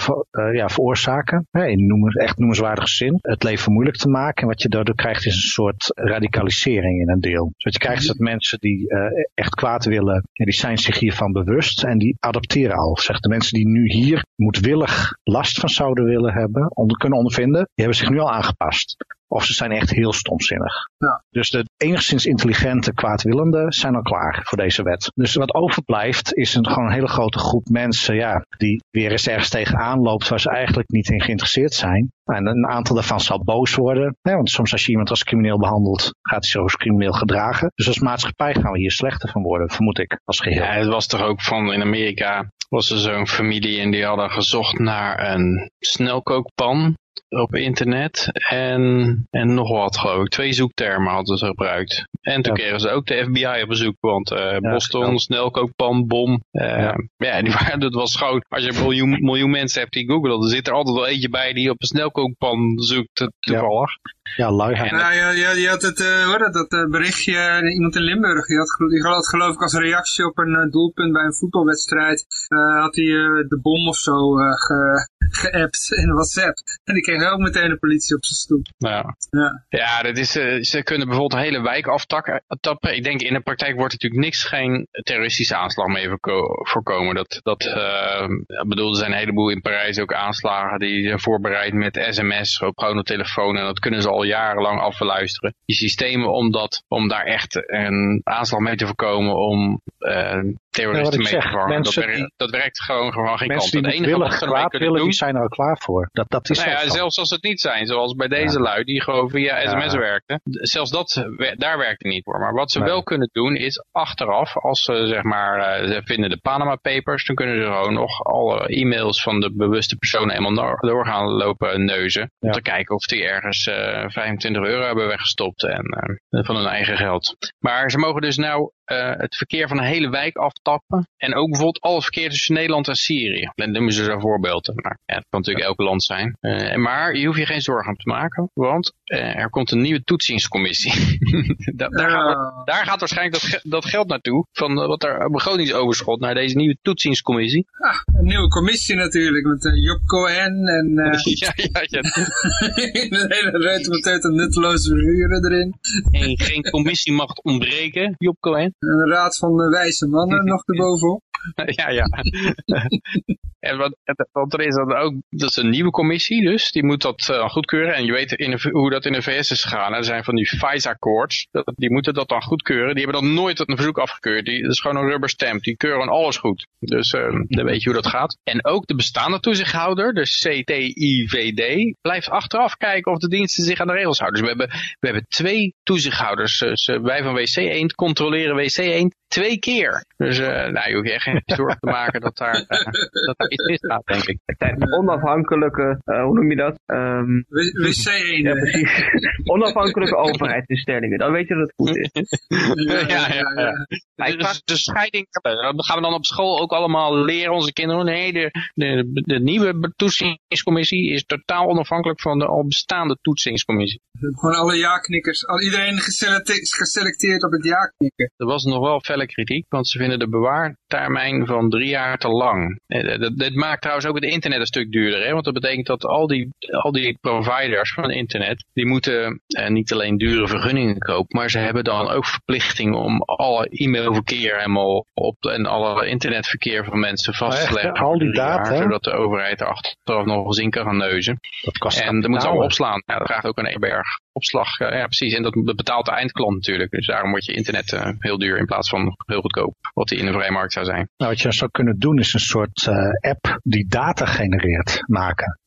ja, veroorzaken. Hè, in noemen, echt noemenswaardige zin. Het leven moeilijk te maken. En wat je daardoor krijgt is een soort radicalisering in een deel. Dus wat je krijgt is dat mensen die echt kwaad willen, die zijn zich hiervan bewust. En die adopteren al. Zeg, de mensen die nu hier moedwillig last van zouden willen hebben, onder, kunnen ondervinden, die hebben zich nu al aangepast. Of ze zijn echt heel stomzinnig. Ja. Dus de enigszins intelligente kwaadwillenden zijn al klaar voor deze wet. Dus wat overblijft is een, gewoon een hele grote groep mensen ja, die weer eens ergens tegenaan loopt waar ze eigenlijk niet in geïnteresseerd zijn. En een aantal daarvan zal boos worden. Hè, want soms als je iemand als crimineel behandelt, gaat hij zo als crimineel gedragen. Dus als maatschappij gaan we hier slechter van worden, vermoed ik, als geheel. Ja, het was toch ook van in Amerika was er zo'n familie en die hadden gezocht naar een snelkookpan op internet en, en nog wat geloof ik. Twee zoektermen hadden ze gebruikt. En toen kregen ze ook de FBI op bezoek, want uh, Boston, snelkookpan, bom. Uh, ja. ja, die waren, dat was gewoon, als je een miljoen, miljoen mensen hebt die googelen, dan zit er altijd wel eentje bij die op een snelkookpan zoekt, toevallig. Ja, luiheid. Ja, ja, ja, je had het, uh, hoor, dat, dat berichtje, iemand in Limburg, die had, die had geloof ik als reactie op een doelpunt bij een voetbalwedstrijd, had hij de bom of zo ge, geappt in WhatsApp. En die kreeg ook meteen de politie op zijn stoep. Ja, ja. ja dat is, uh, ze kunnen bijvoorbeeld een hele wijk aftappen. Ik denk in de praktijk wordt natuurlijk niks, geen terroristische aanslag mee voorkomen. Dat, dat uh, bedoel, er zijn een heleboel in Parijs ook aanslagen die zijn voorbereid met sms op gewoon op telefoon. En dat kunnen ze al jarenlang afluisteren. Die systemen om, dat, om daar echt een aanslag mee te voorkomen om uh, terroristen mee vervangen. Dat, werkt, dat werkt gewoon, gewoon geen kant. Het enige wat ze ermee kunnen doen... zijn er al klaar voor. Dat, dat is nou ja, zelfs als het niet zijn, zoals bij deze ja. lui die gewoon via sms werkten. Zelfs dat, daar werkt het niet voor. Maar wat ze nee. wel kunnen doen is achteraf, als ze zeg maar, ze vinden de Panama Papers, dan kunnen ze gewoon nog alle e-mails van de bewuste personen eenmaal door gaan lopen neuzen. Om te kijken of die ergens uh, 25 euro hebben weggestopt en uh, van hun eigen geld. Maar ze mogen dus nou uh, het verkeer van een hele wijk aftappen. En ook bijvoorbeeld al het verkeer tussen Nederland en Syrië. Dan noemen ze zo'n voorbeelden. Maar ja, dat kan natuurlijk elk land zijn. Uh, maar je hoeft je geen zorgen om te maken. Want uh, er komt een nieuwe toetsingscommissie. da daar, gaat, daar, gaat, waarschijnlijk dat, dat, geld naartoe. Van wat er begrotingsoverschot naar deze nieuwe toetsingscommissie. Ah, een nieuwe commissie natuurlijk. Met Job Cohen en... ja, ja, ja. een hele reut met nutteloze figuren erin. en geen commissie mag ontbreken, Job Cohen. Een raad van wijze mannen nog erbovenop. ja, ja. en wat, want er is dan ook, dat is een nieuwe commissie dus, die moet dat uh, goedkeuren. En je weet hoe dat in de VS is gegaan. Er zijn van die FISA-courts, die moeten dat dan goedkeuren. Die hebben dan nooit een verzoek afgekeurd. Die, dat is gewoon een rubber stamp, die keuren alles goed. Dus uh, dan weet je hoe dat gaat. En ook de bestaande toezichthouder, de CTIVD, blijft achteraf kijken of de diensten zich aan de regels houden. Dus we hebben, we hebben twee toezichthouders. Dus, wij van WC 1 controleren WC 1 twee keer. Dus uh, nou, je hoeft je echt geen zorgen te maken dat daar, dat daar iets misgaat, denk ik. Het zijn onafhankelijke, uh, hoe noem je dat? Um, WC1. Ja, precies. onafhankelijke overheidsinstellingen. Dan weet je dat het goed is. ja, ja, ja. ja. ja. Dus de scheiding, dat gaan we dan op school ook allemaal leren, onze kinderen. Nee, de, de, de nieuwe toetsingscommissie is totaal onafhankelijk van de al bestaande toetsingscommissie. Gewoon alle ja-knikkers, al iedereen geselecteerd op het ja-knikken. Er was nog wel felle kritiek, want ze vinden de bewaartermijn van drie jaar te lang. Dit maakt trouwens ook het internet een stuk duurder, hè? want dat betekent dat al die, al die providers van internet, die moeten eh, niet alleen dure vergunningen kopen, maar ze hebben dan ook verplichting om alle e-mailverkeer helemaal op en alle internetverkeer van mensen vast te leggen. al die data? Zodat de overheid er achteraf nog eens in kan gaan neuzen. Dat kost en dat moeten ze allemaal opslaan. Ja, dat vraagt ook een berg opslag. Ja, precies. En dat, betaalt de eindklant natuurlijk. Dus daarom wordt je internet uh, heel duur in plaats van heel goedkoop. Wat die in de vrije markt zou zijn. Nou, wat je zou kunnen doen is een soort uh, app die data genereert maken.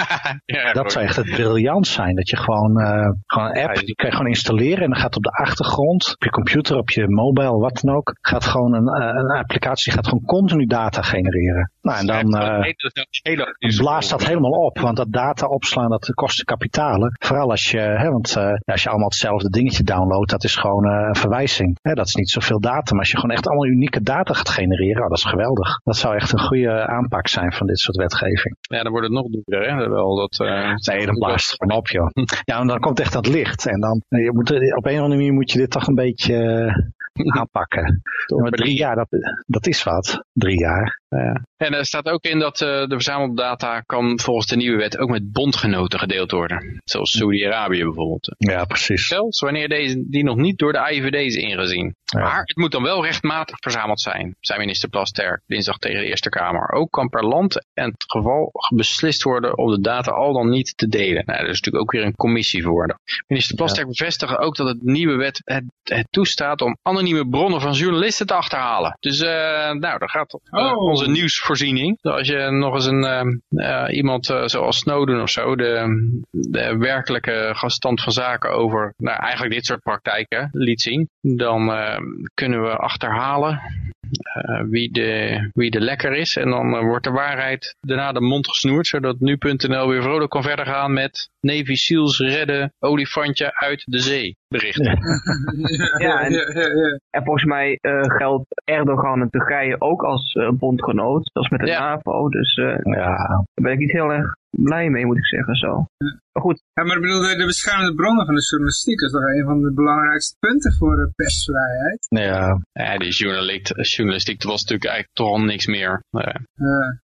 ja, dat zou echt het briljant zijn. Dat je gewoon, uh, gewoon een app, die kan je gewoon installeren en dan gaat op de achtergrond, op je computer, op je mobile, wat dan ook, gaat gewoon een, een applicatie die gaat gewoon continu data genereren. Nou, en dan, uh, blaast dat helemaal op, want dat data opslaan, dat kost kapitalen. Vooral als je, hè? Want uh, als je allemaal hetzelfde dingetje downloadt, dat is gewoon uh, een verwijzing. Hè? Dat is niet zoveel data. Maar als je gewoon echt allemaal unieke data gaat genereren, oh, dat is geweldig. Dat zou echt een goede aanpak zijn van dit soort wetgeving. Ja, dan wordt het nog duurder. Hè? Wel dat, nee, dan blaast het gewoon op, joh. ja, en dan komt echt dat licht. En dan, je moet, op een of andere manier moet je dit toch een beetje aanpakken. maar drie jaar, dat, dat is wat. Drie jaar. Ja. En er staat ook in dat uh, de verzamelde kan volgens de nieuwe wet ook met bondgenoten gedeeld worden. Zoals Saudi-Arabië bijvoorbeeld. Ja, precies. Zelfs wanneer deze, die nog niet door de IVD is ingezien. Maar het moet dan wel rechtmatig verzameld zijn, zei minister Plasterk dinsdag tegen de Eerste Kamer. Ook kan per land en het geval beslist worden om de data al dan niet te delen. Nou, er is natuurlijk ook weer een commissie voor. Minister Plasterk ja. bevestigde ook dat het nieuwe wet het, het, toestaat om anonieme bronnen van journalisten te achterhalen. Dus uh, nou, daar gaat uh, oh. Onze nieuwsvoorziening. Als je nog eens een, uh, iemand zoals Snowden of zo, de, de werkelijke stand van zaken over nou, eigenlijk dit soort praktijken liet zien, dan kunnen we achterhalen uh, wie, de, wie de lekker is. En dan uh, wordt de waarheid daarna de mond gesnoerd, zodat nu.nl weer vrolijk kan verder gaan met Navy Seals redden olifantje uit de zee berichten. ja, en, en, volgens mij uh, geldt Erdogan en Turkije ook als bondgenoot, zoals met de NAVO. Dus ja. daar ben ik niet heel erg blij mee, moet ik zeggen. Zo. Maar goed. Ja, maar ik bedoel, de, de beschermde bronnen van de journalistiek is toch een van de belangrijkste punten voor de persvrijheid. Ja. Ja, die journalistiek, journalistiek was natuurlijk eigenlijk toch al niks meer. Ja.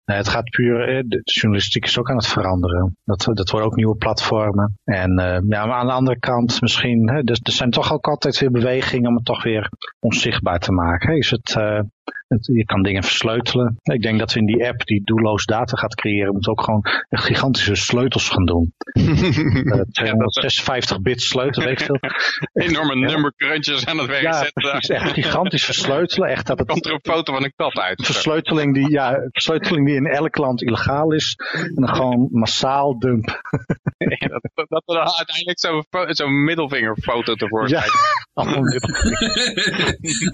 Nee, het gaat puur, de journalistiek is ook aan het veranderen. Dat, dat worden ook nieuwe platformen. En uh, ja, maar aan de andere kant misschien, hè, dus, er zijn toch ook altijd weer bewegingen om het toch weer onzichtbaar te maken. Is het, uh, je kan dingen versleutelen. Ik denk dat we in die app die doelloos data gaat creëren, moet ook gewoon echt gigantische sleutels gaan doen. uh, 256 bit sleutel, weet Enorme ja. nummerkrantjes aan het werk ja, zetten. Precies, echt gigantisch versleutelen. Echt dat het, komt er een foto van een kat uit. Versleuteling die, ja, versleuteling die in elk land illegaal is. En dan gewoon massaal dump. ja, dat, dat er dan uiteindelijk zo'n zo middelvingerfoto tevoorschijn.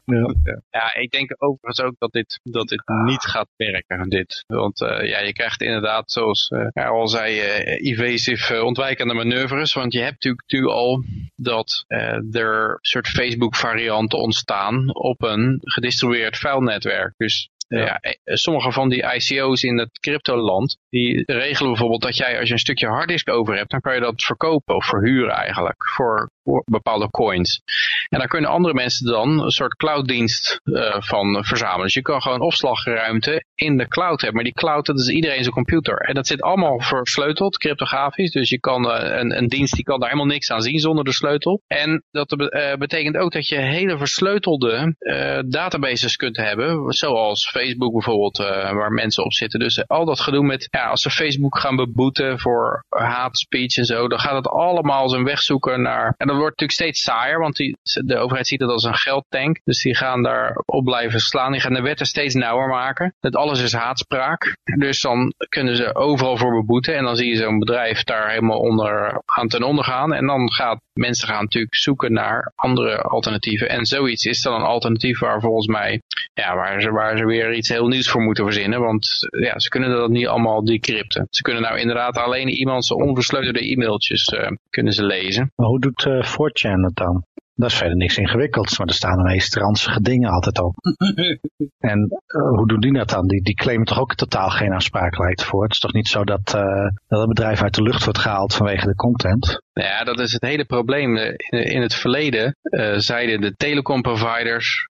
Ja, ja. ja, ik denk overigens ook dat dit, dat dit niet gaat werken. Dit. Want uh, ja, je krijgt inderdaad, zoals uh, al zei, uh, evasive ontwijkende manoeuvres. Want je hebt natuurlijk, al dat er soort Facebook varianten ontstaan op een gedistribueerd vuilnetwerk. Dus ja. ja. sommige van die ICO's in het cryptoland, die regelen bijvoorbeeld dat jij als je een stukje harddisk over hebt, dan kan je dat verkopen of verhuren eigenlijk voor bepaalde coins. En dan kunnen andere mensen dan een soort clouddienst uh, van verzamelen. Dus je kan gewoon opslagruimte in de cloud hebben. Maar die cloud, dat is iedereen zijn computer. En dat zit allemaal versleuteld, cryptografisch. Dus je kan uh, een, een dienst die kan daar helemaal niks aan zien zonder de sleutel. En dat uh, betekent ook dat je hele versleutelde databases kunt hebben, zoals Facebook bijvoorbeeld, waar mensen op zitten. Dus al dat gedoe met, ja, als ze Facebook gaan beboeten voor hate speech en zo, dan gaat het allemaal zijn weg zoeken naar, dat wordt natuurlijk steeds saaier, want die, de overheid ziet het als een geldtank. Dus die gaan daar op blijven slaan. Die gaan de wetten steeds nauwer maken. Dat alles is haatspraak. Dus dan kunnen ze overal voor beboeten. En dan zie je zo'n bedrijf daar helemaal onder aan ten onder gaan. En dan gaat mensen gaan natuurlijk zoeken naar andere alternatieven. En zoiets is dan een alternatief waar volgens mij, ja, waar ze, waar ze weer iets heel nieuws voor moeten verzinnen. Want ja, ze kunnen dat niet allemaal decrypten. Ze kunnen nou inderdaad alleen iemands onversleutelde e-mailtjes uh, kunnen ze lezen. Maar hoe doet uh, 4chan het dan? Dat is verder niks ingewikkelds, maar er staan de meest ranzige dingen altijd op. en uh, hoe doen die dat dan? Die, die claimen toch ook totaal geen aansprakelijkheid voor? Het is toch niet zo dat, uh, dat het bedrijf uit de lucht wordt gehaald vanwege de content? Ja, dat is het hele probleem. In, in het verleden uh, zeiden de telecomproviders,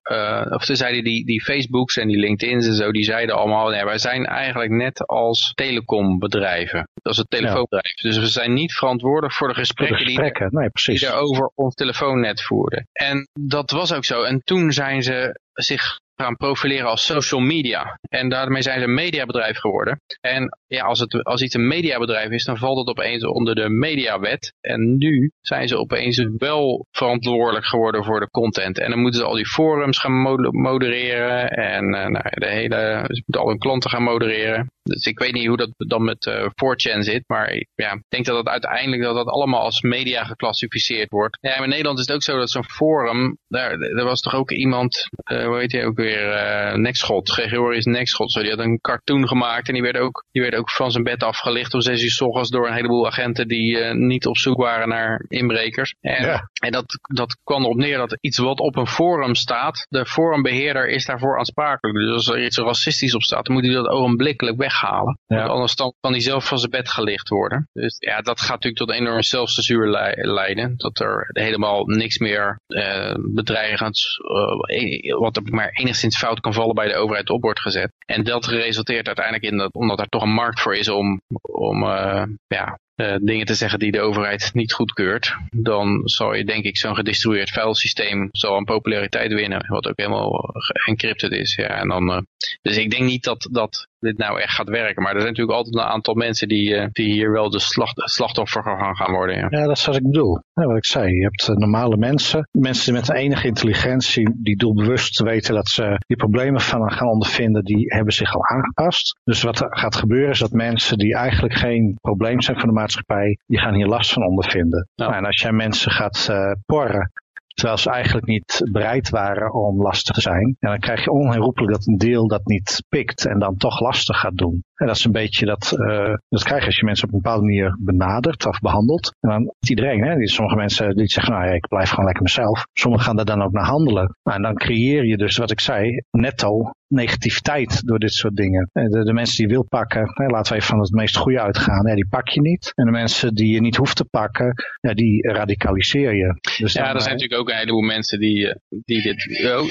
of ze zeiden die, die Facebooks en die LinkedIn's en zo, die zeiden allemaal, nee, wij zijn eigenlijk net als telecombedrijven. Dat is het telefoonbedrijf. Ja. Dus we zijn niet verantwoordelijk voor de gesprekken, voor de gesprekken. Die, nee, precies. die er over ons telefoonnet voeren. En dat was ook zo. En toen zijn ze zich gaan profileren als social media. En daarmee zijn ze een mediabedrijf geworden. En ja, als, het, als iets een mediabedrijf is, dan valt het opeens onder de mediawet. En nu zijn ze opeens wel verantwoordelijk geworden voor de content. En dan moeten ze al die forums gaan modereren. En uh, nou, de hele, ze moeten al hun klanten gaan modereren. Dus ik weet niet hoe dat dan met uh, 4chan zit, maar ja, ik denk dat het uiteindelijk dat dat allemaal als media geclassificeerd wordt. Ja, in Nederland is het ook zo dat zo'n forum, daar, daar was toch ook iemand, uh, hoe heet hij ook weer, uh, Nekschot, Gregorius Nekschot, zo, die had een cartoon gemaakt en die werd ook, die werd ook van zijn bed afgelicht om zes uur s ochtends door een heleboel agenten die uh, niet op zoek waren naar inbrekers. En, ja. en dat, dat kwam erop neer dat iets wat op een forum staat, de forumbeheerder is daarvoor aansprakelijk. Dus als er iets racistisch op staat, dan moet hij dat ogenblikkelijk weghalen. Ja. Want anders dan kan hij zelf van zijn bed gelicht worden. Dus ja, dat gaat natuurlijk tot enorm zelfcensuur leiden. Dat er helemaal niks meer uh, bedreigends, uh, wat er maar enigszins fout kan vallen bij de overheid op wordt gezet. En dat resulteert uiteindelijk in dat, omdat er toch een markt voor is om, om uh, ja, uh, dingen te zeggen die de overheid niet goedkeurt, dan zal je denk ik zo'n gedistribueerd vuilsysteem zal een populariteit winnen, wat ook helemaal encrypted is. Ja, en dan, uh, dus ik denk niet dat, dat dit nou echt gaat werken, maar er zijn natuurlijk altijd een aantal mensen die, uh, die hier wel de slacht, slachtoffer gaan, gaan worden. Ja. ja, dat is wat ik bedoel. Ja, wat ik zei, je hebt normale mensen, mensen met enige intelligentie, die doelbewust weten dat ze die problemen van gaan ondervinden, die hebben zich al aangepast. Dus wat er gaat gebeuren is dat mensen die eigenlijk geen probleem zijn voor de maatschappij, die gaan hier last van ondervinden. Ja. Nou, en als jij mensen gaat uh, porren, terwijl ze eigenlijk niet bereid waren om lastig te zijn. En dan krijg je onherroepelijk dat een deel dat niet pikt en dan toch lastig gaat doen. En dat is een beetje dat, uh, dat krijg je als je mensen op een bepaalde manier benadert of behandelt. En dan iedereen, hè, sommige mensen die zeggen, nou ja, ik blijf gewoon lekker mezelf. Sommigen gaan daar dan ook naar handelen. Nou, en dan creëer je dus, wat ik zei, netto negativiteit door dit soort dingen. De, de mensen die je wil pakken, hè, laten we even van het meest goede uitgaan, hè, die pak je niet. En de mensen die je niet hoeft te pakken, ja, die radicaliseer je. Dus ja, dan, er zijn natuurlijk ook een heleboel mensen die, die, dit,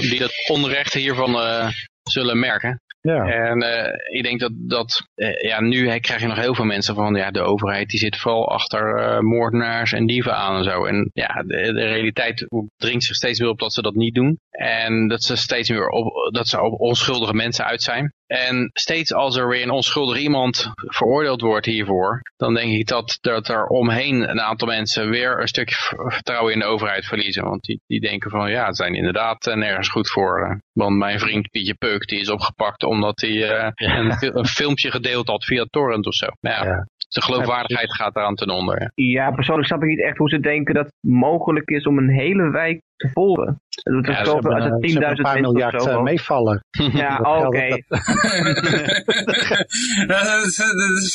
die dat onrecht hiervan uh, zullen merken. Ja. En uh, ik denk dat, dat uh, ja, nu krijg je nog heel veel mensen van, ja, de overheid die zit vooral achter uh, moordenaars en dieven aan en zo. En ja, de, de, realiteit dringt zich steeds meer op dat ze dat niet doen. En dat ze steeds meer op, dat ze op onschuldige mensen uit zijn. En steeds als er weer een onschuldig iemand veroordeeld wordt hiervoor, dan denk ik dat, dat er omheen een aantal mensen weer een stukje vertrouwen in de overheid verliezen. Want die, die denken van ja, ze zijn inderdaad nergens goed voor. Want mijn vriend Pietje Peuk, die is opgepakt omdat hij uh, een, een, filmpje gedeeld had via torrent of zo. Nou ja, ja. De geloofwaardigheid gaat eraan ten onder. Ja, persoonlijk snap ik niet echt hoe ze denken dat het mogelijk is om een hele wijk te volgen. Dat ja, als het 10.000 een paar miljard zo, meevallen. Ja, oké. Okay.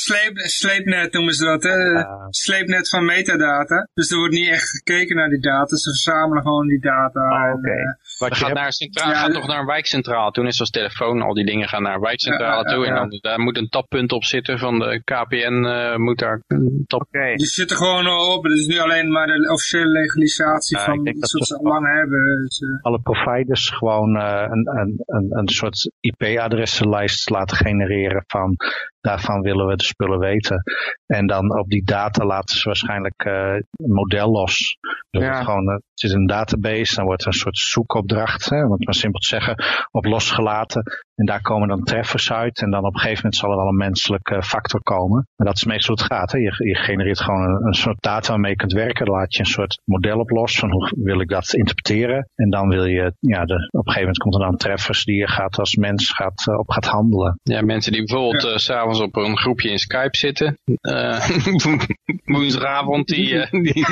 sleep, sleepnet noemen ze dat, hè? Ja. Sleepnet van metadata. Dus er wordt niet echt gekeken naar die data. Ze verzamelen gewoon die data. Oh, oké. Okay. Wat je gaat, naar centraal, ja, gaat toch naar een wijkcentraal toe, net zoals telefoon. Al die dingen gaan naar wijkcentrale ja, toe. En dan, daar moet een tappunt op zitten van de KPN. Uh, moet daar een top. Okay. Die zitten gewoon op. Het is nu alleen maar de officiële legalisatie van dat ze Dus, uh... Alle providers gewoon uh, een, een, een, een soort IP-adressenlijst laten genereren van daarvan willen we de spullen weten. En dan op die data laten ze waarschijnlijk uh, een model los. Dus ja. het, gewoon, het zit in een database, dan wordt er een soort zoekopdracht, hè, om het maar simpel te zeggen, op losgelaten. En daar komen dan treffers uit. En dan op een gegeven moment zal er wel een menselijke factor komen. En dat is meestal hoe het gaat. Hè. Je, je genereert gewoon een, een, soort data waarmee je kunt werken. Dan laat je een soort model op los van hoe wil ik dat interpreteren. En dan wil je, ja, de, op een gegeven moment komt er dan treffers die je gaat als mens gaat, uh, op gaat handelen. Ja, mensen die bijvoorbeeld ja. uh, s'avonds op een groepje in Skype zitten. Uh, woensdagavond, die, uh, die,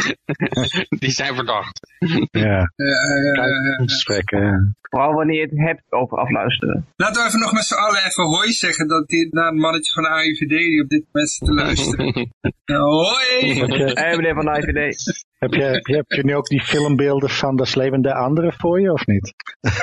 die zijn verdacht. Ja, gesprekken. Vooral wanneer je het hebt over afluisteren. Laten we even nog met z'n allen even hoi zeggen dat die, naar een mannetje van de AIVD die op dit moment zit te luisteren. hoi! Hey meneer van de AIVD. Heb je, heb, je, heb je nu ook die filmbeelden van Das Leven der Anderen voor je, of niet?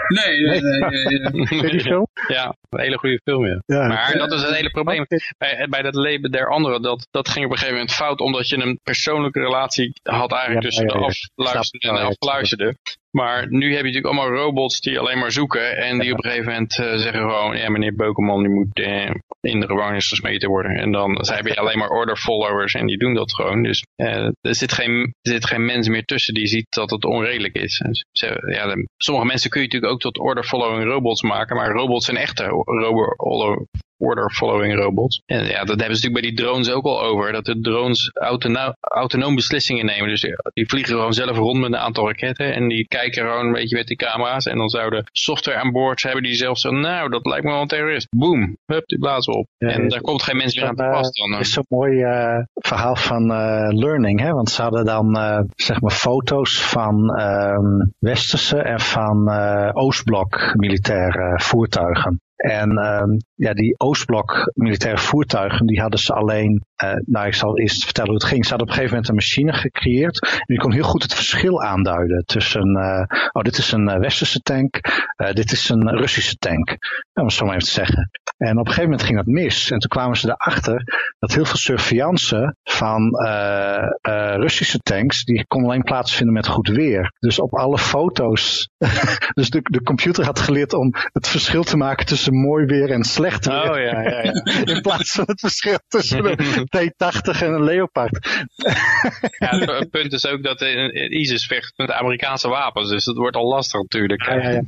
Nee, nee, nee. film? Ja, een hele goede film, ja. ja maar ja. dat is het hele probleem. Bij, bij dat Leven der Anderen, dat, dat ging op een gegeven moment fout, omdat je een persoonlijke relatie had eigenlijk ja, tussen de afluisterde en de afgeluisterde. Maar nu heb je natuurlijk allemaal robots die alleen maar zoeken en die op een gegeven moment uh, zeggen gewoon, ja meneer Beukelman, die moet uh, in de gevangenis gesmeten worden. En dan heb je alleen maar order followers en die doen dat gewoon. Dus uh, er, zit geen, er zit geen mens meer tussen die ziet dat het onredelijk is. En ze, ja, sommige mensen kun je natuurlijk ook tot order following robots maken, maar robots zijn echte order following robots. En ja, dat hebben ze natuurlijk bij die drones ook al over. Dat de drones autonoom beslissingen nemen. Dus die vliegen gewoon zelf rond met een aantal raketten. En die kijken gewoon een beetje met die camera's. En dan zouden software aan boord hebben die zelf zo, nou dat lijkt me wel een terrorist. Boom, hup, die blazen op. en daar komt geen mens meer aan te pas dan. Het is zo'n mooi uh, verhaal van uh, learning. Hè? Want ze hadden dan uh, zeg maar foto's van ehm, westerse en van Oostblok militaire voertuigen. En uh, ja, die Oostblok militaire voertuigen, die hadden ze alleen, uh, nou ik zal eerst vertellen hoe het ging. Ze hadden op een gegeven moment een machine gecreëerd. En die kon heel goed het verschil aanduiden tussen, uh, oh dit is een westerse tank, dit is een Russische tank. Om het zo maar even te zeggen. En op een gegeven moment ging dat mis. En toen kwamen ze erachter dat heel veel surveillance van Russische tanks, die kon alleen plaatsvinden met goed weer. Dus op alle foto's, dus de, de computer had geleerd om het verschil te maken tussen mooi weer en slecht weer. Oh ja, ja, ja. In plaats van het verschil tussen een T-80 en een Leopard. ja, het punt is ook dat ISIS vecht met Amerikaanse wapens, dus dat wordt al lastig natuurlijk. Ja, ja, ja.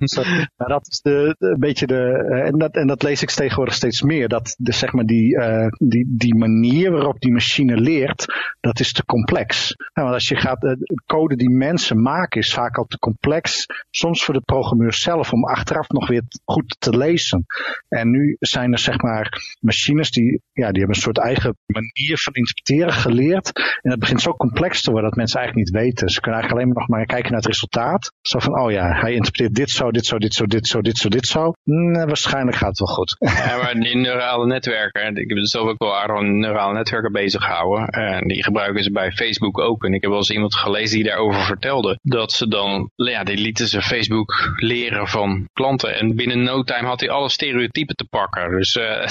Maar dat is de, een beetje de, eh, en dat, en dat lees ik tegenwoordig steeds meer, dat de, zeg maar die, uh, die, die manier waarop die machine leert, dat is te complex. Want als je gaat, de code die mensen maken is vaak al te complex, soms voor de programmeur zelf om achteraf nog weer goed te lezen. En nu zijn er zeg maar machines die, ja, die hebben een soort eigen manier van interpreteren geleerd. En het begint zo complex te worden dat mensen eigenlijk niet weten. Ze kunnen eigenlijk alleen maar nog maar kijken naar het resultaat. Zo van, oh ja, hij interpreteert dit zo, dit zo, dit zo, dit zo, dit zo, dit zo. Nee, waarschijnlijk gaat het wel goed. Ja, maar die neurale netwerken, ik heb zelf ook wel aardig aan neurale netwerken bezig gehouden. En die gebruiken ze bij Facebook ook. En ik heb wel eens iemand gelezen die daarover vertelde. Dat ze dan, ja, die lieten ze Facebook leren van klanten. En binnen no time had hij alles stereotypen te pakken. Dus, uh,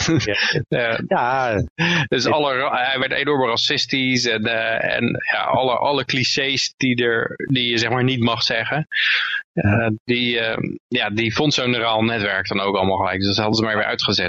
ja. ja. dus alle, hij werd enorm racistisch en, uh, en ja, alle, alle clichés die, er, die je zeg maar niet mag zeggen. Uh, die, ja, die vond zo'n neuraal netwerk dan ook allemaal gelijk. Dus dat hadden ze maar weer uitgezet.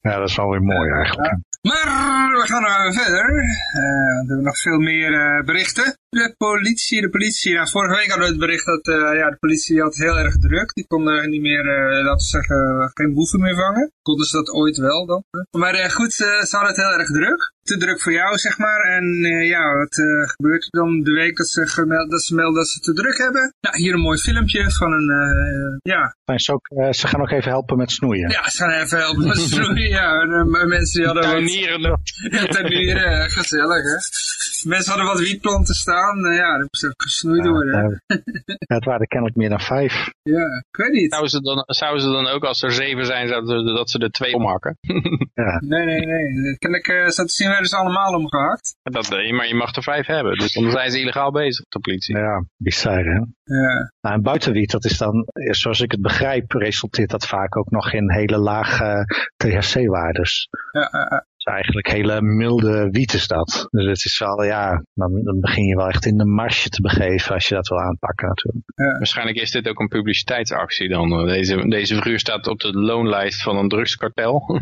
Ja, dat is wel weer mooi eigenlijk. Maar we gaan nou verder. Uh, we hebben nog veel meer berichten. De politie, de politie. Vorige week hadden we het bericht dat uh, ja, de politie had heel erg druk. Die konden niet meer, laten we zeggen, geen boeven meer vangen. Konden ze dat ooit wel dan. Maar goed, ze hadden het heel erg druk. Te druk voor jou, zeg maar. En ja, wat gebeurt er dan de week dat ze, gemeld, dat ze melden dat ze te druk hebben? Nou, hier een mooi filmpje van een, ja. Ze, ook, ze gaan ook even helpen met snoeien. Ja, ze gaan even helpen met snoeien, ja. En, mensen die hadden tuinieren. wat... Ja, tuinieren, gezellig, hè. Mensen hadden wat wietplanten staan aan, uh, ja, dat moest gesnoeid worden. Ja, het waren kennelijk meer dan vijf. Ja, ik weet niet. Zouden ze dan, zouden ze dan ook, als er zeven zijn, zouden, dat ze er twee omhakken? ja. Nee, nee, nee. Kennelijk uh, staat zien dus allemaal omgehakt. Dat, maar je mag er vijf hebben, dus dan zijn ze illegaal bezig, de politie. Ja, bizar hè? Ja. Nou, en buitenwiet, dat is dan, zoals ik het begrijp, resulteert dat vaak ook nog in hele lage THC-waardes. Ja, eigenlijk hele milde wiet is dat. Dus het is wel, ja, dan, dan begin je wel echt in de marge te begeven als je dat wil aanpakken natuurlijk. Waarschijnlijk is dit ook een publiciteitsactie dan. Deze, deze figuur staat op de loonlijst van een drugskartel.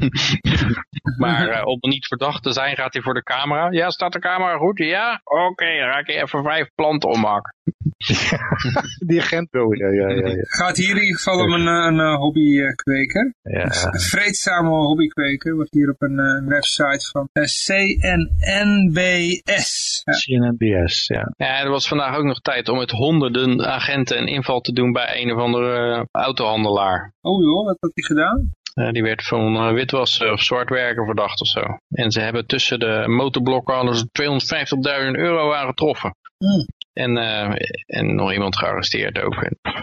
maar uh, om niet verdacht te zijn gaat hij voor de camera. Ja, staat de camera goed? Ja? Oké, dan ga ik even vijf planten ommaken. die agent wil ja, ja, ja, ja. Gaat hier in ieder geval om een, een hobbykweker. Ja. Een vreedzame hobbykweker wordt hier op een, een website van CNNBS. Ja. CNNBS, ja. Ja, er was vandaag ook nog tijd om met honderden agenten een inval te doen bij een of andere uh, autohandelaar. Oh joh, wat had hij gedaan? Uh, die werd van uh, witwassen of zwartwerken verdacht of zo. En ze hebben tussen de motorblokken alles 250.000 euro aangetroffen. Mm. En, uh, en nog iemand gearresteerd ook.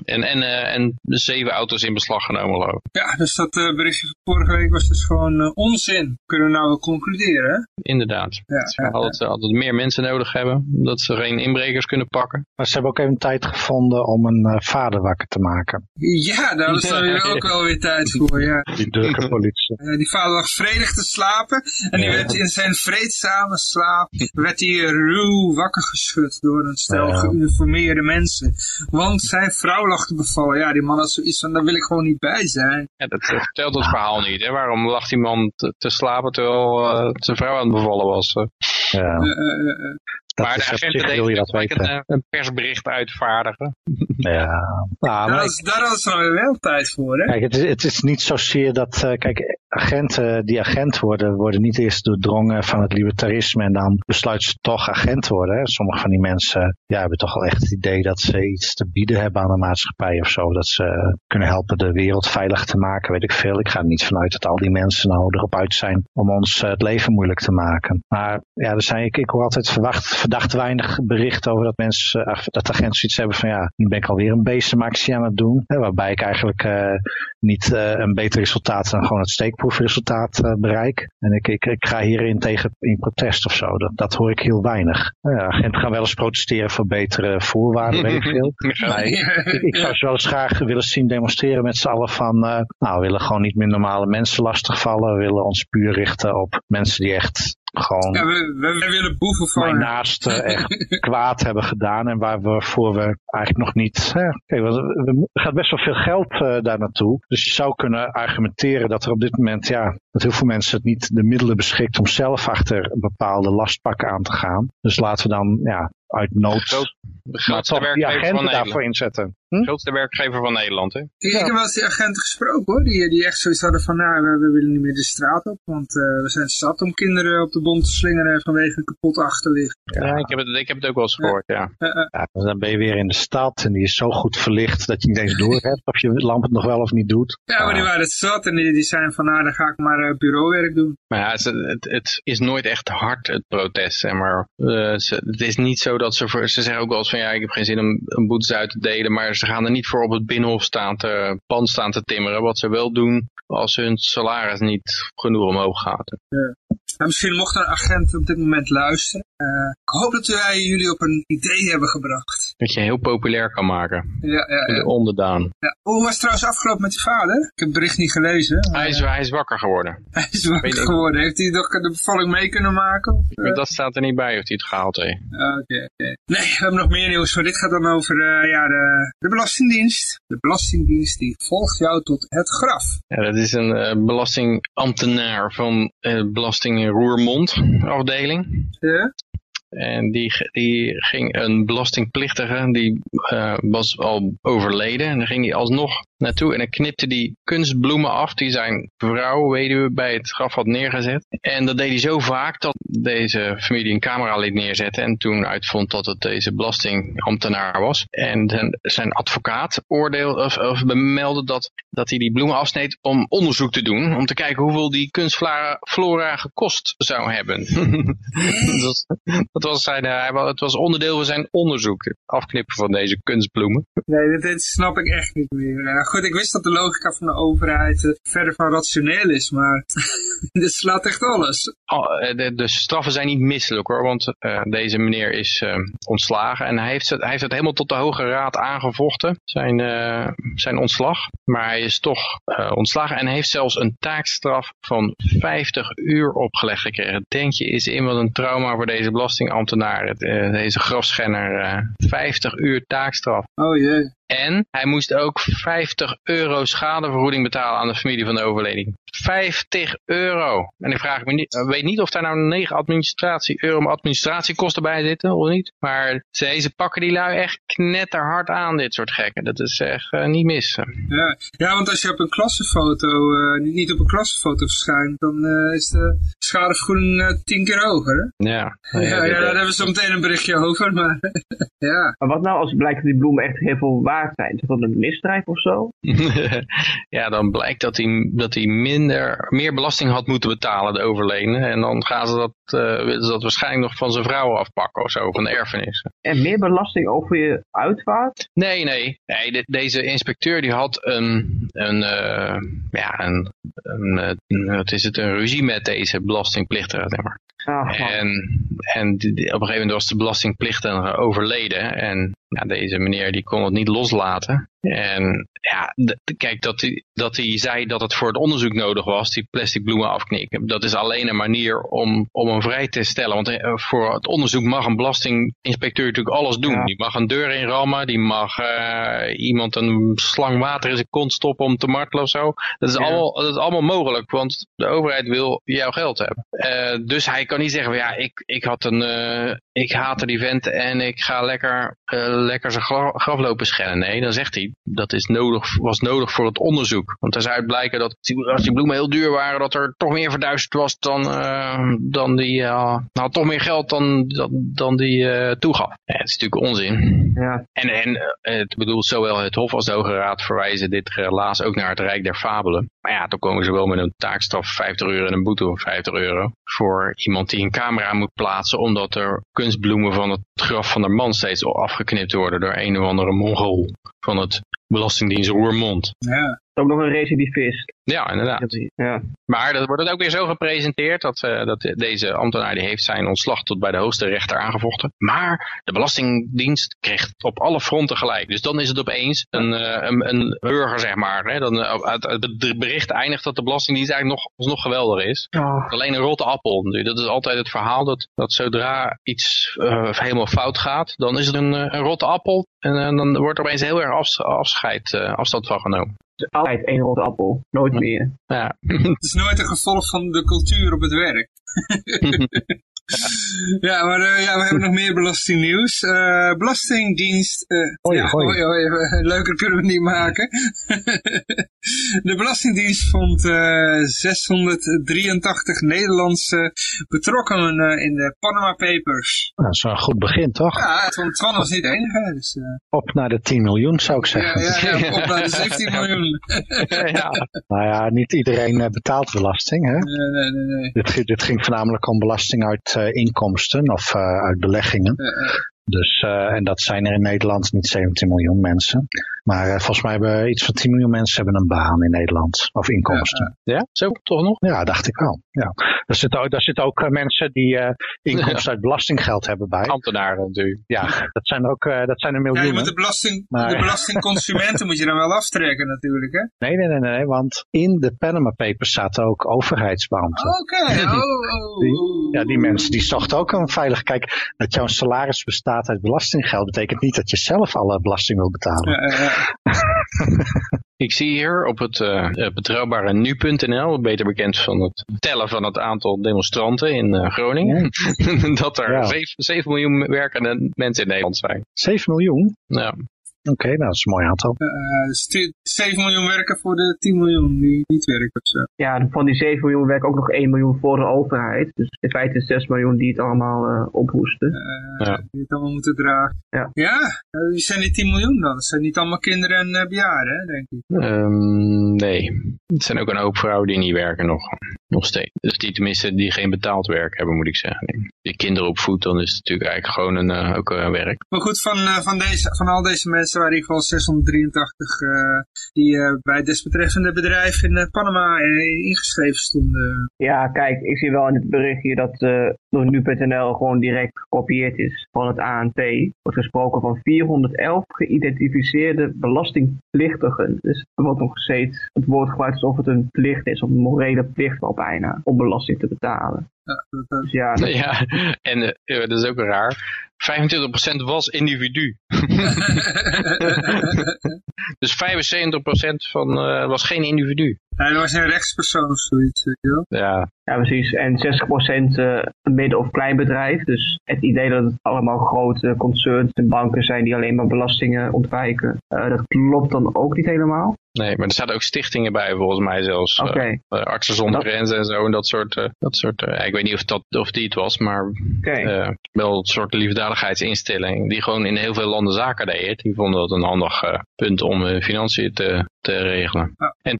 En, en, uh, en zeven auto's in beslag genomen geloof Ja, dus dat uh, berichtje van vorige week was dus gewoon onzin. Kunnen we nou wel concluderen, Inderdaad. Ja, ze ja, altijd, ja. altijd meer mensen nodig hebben. Dat ze geen inbrekers kunnen pakken. Maar ze hebben ook even tijd gevonden om een vader wakker te maken. Ja, daar is er ook wel weer tijd voor, ja. Die drukke politie. die vader lag vredig te slapen. En die werd in zijn vreedzame slaap, werd hij ruw wakker geschud door een stel ja. geïnformeerde mensen. Want zijn vrouw lag te bevallen. Ja, die man had zoiets van, daar wil ik gewoon niet bij zijn. Ja, dat vertelt het verhaal niet. Hè? Waarom lag die man te, te slapen terwijl uh, zijn vrouw aan het bevallen was? Ja. Dat maar de agenten wil je dat weten. een, een persbericht uitvaardigen. Ja, nou, Daar maar is, daar hadden ze nog wel tijd voor, hè? Kijk, het is, het is niet zozeer dat, eh, kijk, agenten die agent worden, worden niet eerst doordrongen van het libertarisme en dan besluiten ze toch agent te worden. Hè. Sommige van die mensen ja, hebben toch wel echt het idee dat ze iets te bieden hebben aan de maatschappij of zo. Dat ze kunnen helpen de wereld veilig te maken, weet ik veel. Ik ga er niet vanuit dat al die mensen nou erop uit zijn om ons eh, het leven moeilijk te maken. Maar ja, er zijn, ik, ik hoor altijd verwacht, verdacht weinig berichten over dat mensen, eh, dat agenten zoiets hebben van ja, nu ben ik alweer een beestenactie aan het doen. Hè, waarbij ik eigenlijk eh, niet eh, een beter resultaat dan gewoon het steekproefresultaat bereik. En ik, ik, ik ga hierin tegen in protest of zo. Dat, dat hoor ik heel weinig. Agenten gaan wel eens protesteren voor betere voorwaarden, weet ik veel. Maar ik, zou ze wel eens graag willen zien demonstreren met z'n allen van, nou, we willen gewoon niet meer normale mensen lastigvallen. We willen ons puur richten op mensen die echt gewoon Ja, we, we, we willen boeven mijn vangen. naasten echt kwaad hebben gedaan en waarvoor we eigenlijk nog niet... Hè, kijk, er gaat best wel veel geld eh, daar naartoe. Dus je zou kunnen argumenteren dat er op dit moment, ja, dat heel veel mensen het niet de middelen beschikt om zelf achter een bepaalde lastpakken aan te gaan. Dus laten we dan, ja, uit nood, Groot- De maar grootste toch die agenten daarvoor inzetten. De Hm? grootste werkgever van Nederland, hè? Ik, ik heb wel eens die agenten gesproken hoor, die, die echt zoiets hadden van, nou, we, we willen niet meer de straat op, want eh, we zijn zat om kinderen op de bom te slingeren vanwege een kapot achterlicht. Ja, ik, heb het, ik heb het ook wel eens gehoord, ja. Eh, eh, Ja, dus dan ben je weer in de stad en die is zo goed verlicht dat je niet eens door hebt of je lamp het nog wel of niet doet. ja, maar die waren het zat en die, die zijn van, nou, dan ga ik maar eh, bureauwerk doen. Maar ja, het, het, het is nooit echt hard, het protest. Zeg maar. Het is niet zo dat ze... Voor, ze zeggen ook wel eens van ja, ik heb geen zin om een boetes uit te delen. Maar ze gaan er niet voor op het binnenhof staan te, pand staan te timmeren. Wat ze wel doen als hun salaris niet genoeg omhoog gaat. Nou, misschien mocht een agent op dit moment luisteren. Eh, ik hoop dat wij jullie op een idee hebben gebracht. Dat je heel populair kan maken. Ja, ja, ja. de onderdaan. ja. Hoe was het trouwens afgelopen met je vader? Ik heb het bericht niet gelezen. Hij is, hij is wakker geworden. hij is wakker weet geworden. Heeft hij nog de bevalling mee kunnen maken? Maar dat staat er niet bij of hij het gehaald heeft. Oké. Nee, we hebben nog meer nieuws. Maar dit gaat dan over eh, ja, de, de Belastingdienst. De Belastingdienst die volgt jou tot het graf. Ja, dat is een eh, belastingambtenaar van eh Belasting Roermond afdeling. Ja? En die, die ging een belastingplichtige, die eh, was al overleden. En dan ging hij alsnog naartoe en dan knipte die kunstbloemen af die zijn vrouw, weduwe, bij het graf had neergezet. En dat deed hij zo vaak dat deze familie een camera liet neerzetten. En toen uitvond dat het deze belastingambtenaar was. En zijn, advocaat oordeel, of, of bemeldde dat, dat hij die bloemen afsneed om onderzoek te doen. Om te kijken hoeveel die kunstflora flora gekost zou hebben. dat was, dat was zijn, het was onderdeel van zijn onderzoek. Het afknippen van deze kunstbloemen. Nee, dit, dit snap ik echt niet meer. Goed, ik wist dat de logica van de overheid eh, verder van rationeel is, maar dit slaat echt alles. Oh, eh, de, de straffen zijn niet misselijk hoor, want eh, deze meneer is eh, ontslagen en hij heeft, het, hij heeft het helemaal tot de Hoge Raad aangevochten, zijn, zijn ontslag. Maar hij is toch ontslagen en heeft zelfs een taakstraf van 50 uur opgelegd gekregen. Denk je is in wat een trauma voor deze belastingambtenaar, deze grafschenner, eh 50 uur taakstraf. Oh jee. En hij moest ook 50 euro schadevergoeding betalen aan de familie van de overleding. 50 euro. En ik vraag me niet, ik weet niet of daar nou 9 administratie, euro administratiekosten bij zitten of niet. Maar ze, ze pakken die lui echt knetterhard aan, dit soort gekken. Dat is echt eh, niet missen. Ja. ja, want als je op een klassenfoto, eh, niet- niet op een klassenfoto verschijnt, dan eh, is de schadevergoeding eh, tien keer hoger. Hè? Ja. Ja, ja, daar hebben we zo meteen een berichtje over, maar ja. Maar wat nou als blijkt dat die bloemen echt heel veel waard zijn? Is dat een misdrijf of zo? ja, dan blijkt dat hij, dat hij minder, meer belasting had moeten betalen, de overledene. En dan gaan ze dat, eh, willen ze dat waarschijnlijk nog van zijn vrouw afpakken of zo, van de erfenissen. En meer belasting over je uitvaart? Nee, nee. nee de- deze inspecteur die had een, een, eh, ja, een, een, eh, wat is het, een ruzie met deze belastingplichtige. Zeg maar. Ah. En, en op een gegeven moment was de belastingplichtige overleden. En ja, deze meneer die kon het niet loslaten. En ja, kijk, dat hij, dat hij zei dat het voor het onderzoek nodig was, die plastic bloemen afknikken. Dat is alleen een manier om, om hem vrij te stellen. Want eh, voor het onderzoek mag een belastinginspecteur natuurlijk alles doen. Die mag een deur inrammen, die mag uh, iemand een slang water in zijn kont stoppen om te martelen of zo. Dat is, allemaal, dat is allemaal mogelijk, want de overheid wil jouw geld hebben. Uh, dus hij kan niet zeggen, ja, ik, ik had een, uh, ik haatte die vent en ik ga lekker, lekker zijn graf lopen schellen. Nee, dan zegt hij, dat is nodig, was nodig voor het onderzoek. Want er zou uit blijken dat als die bloemen heel duur waren, dat er toch meer verduisterd was dan, uh, dan die, uh, nou toch meer geld dan, dan, dan die uh, toegaf. Ja, het is natuurlijk onzin. Ja. En, en het bedoelt zowel het Hof als de Hoge Raad verwijzen dit relaas ook naar het Rijk der Fabelen. Maar ja, dan komen ze wel met een taakstraf 50 euro en een boete van 50 euro. Voor iemand die een camera moet plaatsen omdat er kunstbloemen van het graf van de man steeds afgeknipt worden door een of andere mongool van het Belastingdienst Roermond. Ja ook nog een recidivist. Ja, inderdaad. Ja. Maar dat wordt het ook weer zo gepresenteerd dat, uh, dat deze ambtenaar die heeft zijn ontslag tot bij de hoogste rechter aangevochten. Maar de Belastingdienst kreeg op alle fronten gelijk. Dus dan is het opeens een, uh, een, een, burger, zeg maar. Hè? Dan, uh, het, het, bericht eindigt dat de Belastingdienst eigenlijk nog, nog geweldig is. Alleen een rotte appel. Dat is altijd het verhaal dat, dat zodra iets helemaal fout gaat, dan is het een, een rotte appel. En dan wordt er opeens heel erg afscheid, afstand van genomen is altijd één rotte appel. Nooit meer. Ja. Het is nooit een gevolg van de cultuur op het werk. ja, maar uh, ja, we hebben nog meer belastingnieuws. Uh, Belastingdienst... Uh, hoi, ja, hoi. hoi, leuker kunnen we niet maken. de Belastingdienst vond 683 Nederlandse betrokkenen in de Panama Papers. Nou, dat is wel een goed begin, toch? Ja, het van Twan was niet de enige. Dus, op naar de 10 miljoen, zou ik zeggen. Ja, ja, ja op naar de 17 miljoen. ja. Nou ja, niet iedereen betaalt belasting, hè? Nee, nee, nee. nee. Dit, dit ging voornamelijk om belasting uit uh, inkomsten of uh, uit beleggingen. Dus, uh, en dat zijn er in Nederland niet 17 miljoen mensen. Maar uh, volgens mij hebben iets van 10 miljoen mensen hebben een baan in Nederland. Of inkomsten. Ja, ja? zo toch nog? Ja, dacht ik wel. Ja. Daar zitten ook, daar zitten ook uh, mensen die inkomsten uit belastinggeld hebben bij. Ambtenaren natuurlijk. Ja, dat zijn, ook, dat zijn er miljoenen. Ja, je moet de, belasting, maar... de belastingconsumenten moet je dan wel aftrekken natuurlijk. Hè? Nee, nee, nee, nee, want in de Panama Papers zaten ook overheidsbeambten. Oké, okay. oh, oh, oh. ja, die mensen die zochten ook een veilig... Kijk, dat jouw salaris bestaat uit belastinggeld betekent niet dat je zelf alle belasting wil betalen. Ja. Ik zie hier op het uh, betrouwbare nu.nl, beter bekend van het tellen van het aantal demonstranten in uh, Groningen, dat er ja. 7, 7, miljoen werkende mensen in Nederland zijn. 7 miljoen? Ja. Oké, nou, dat is een mooi aantal. Uh, 7 miljoen werken voor de 10 miljoen die niet werken of zo. Ja, van die 7 miljoen werken ook nog 1 miljoen voor de overheid. Dus in feite 6 miljoen die het allemaal uh, ophoesten. Uh, ja. Die het allemaal moeten dragen. Ja, ja wie zijn die 10 miljoen dan? Dat zijn niet allemaal kinderen en uh, bejaarden, hè, denk ik. Um, nee, het zijn ook een hoop vrouwen die niet werken nog. Nog steeds. Dus die tenminste die geen betaald werk hebben, moet ik zeggen. Die kinderen opvoedt, dan is het natuurlijk eigenlijk gewoon een, ook een werk. Maar goed, van, van, deze, van al deze mensen mensen in ieder geval 683 uh, die uh, bij desbetreffende bedrijf in uh, Panama uh, ingeschreven stonden. Ja, kijk, ik zie wel in het berichtje dat door nu.nl gewoon direct gekopieerd is van het ANP. wordt gesproken van 411 geïdentificeerde belastingplichtigen. Dus er wordt nog steeds het woord gebruikt alsof het een plicht is, of een morele plicht al bijna, om belasting te betalen. Ja, dus ja, ja, en dat is ook raar. 25% was individu. dus 75% van, uh, was geen individu. Ja, dat was een rechtspersoon of zoiets. Ja. ja, precies. En 60% uh, een midden- of kleinbedrijf. Dus het idee dat het allemaal grote concerns en banken zijn die alleen maar belastingen ontwijken. Uh, dat klopt dan ook niet helemaal. Nee, maar er zaten ook stichtingen bij volgens mij zelfs. Okay. Uh, artsen zonder grenzen en zo. En dat soort, uh, dat soort uh, ik weet niet of, dat, of die het was, maar okay. wel een soort liefdadigheidsinstelling. Die gewoon in heel veel landen zaken deed. Die vonden dat een handig punt om hun financiën te, te regelen. Ja. En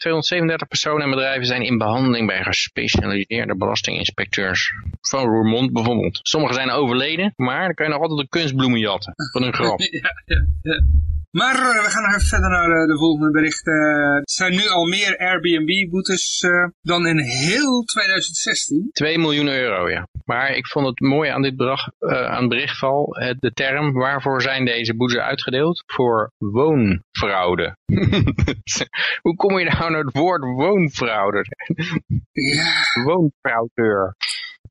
237 personen en bedrijven zijn in behandeling bij gespecialiseerde belastinginspecteurs. Van Roermond bijvoorbeeld. Sommigen zijn overleden, maar dan kan je nog altijd een kunstbloemen jatten van hun graf. Maar we gaan even verder naar de volgende berichten. er zijn nu al meer Airbnb-boetes dan in heel 2016. 2 miljoen euro, ja. Maar ik vond het mooi aan dit bedrag, aan berichtval, de term waarvoor zijn deze boetes uitgedeeld? Voor woonfraude. Hoe kom je nou naar het woord woonfraude? Ja. Woonfraudeur.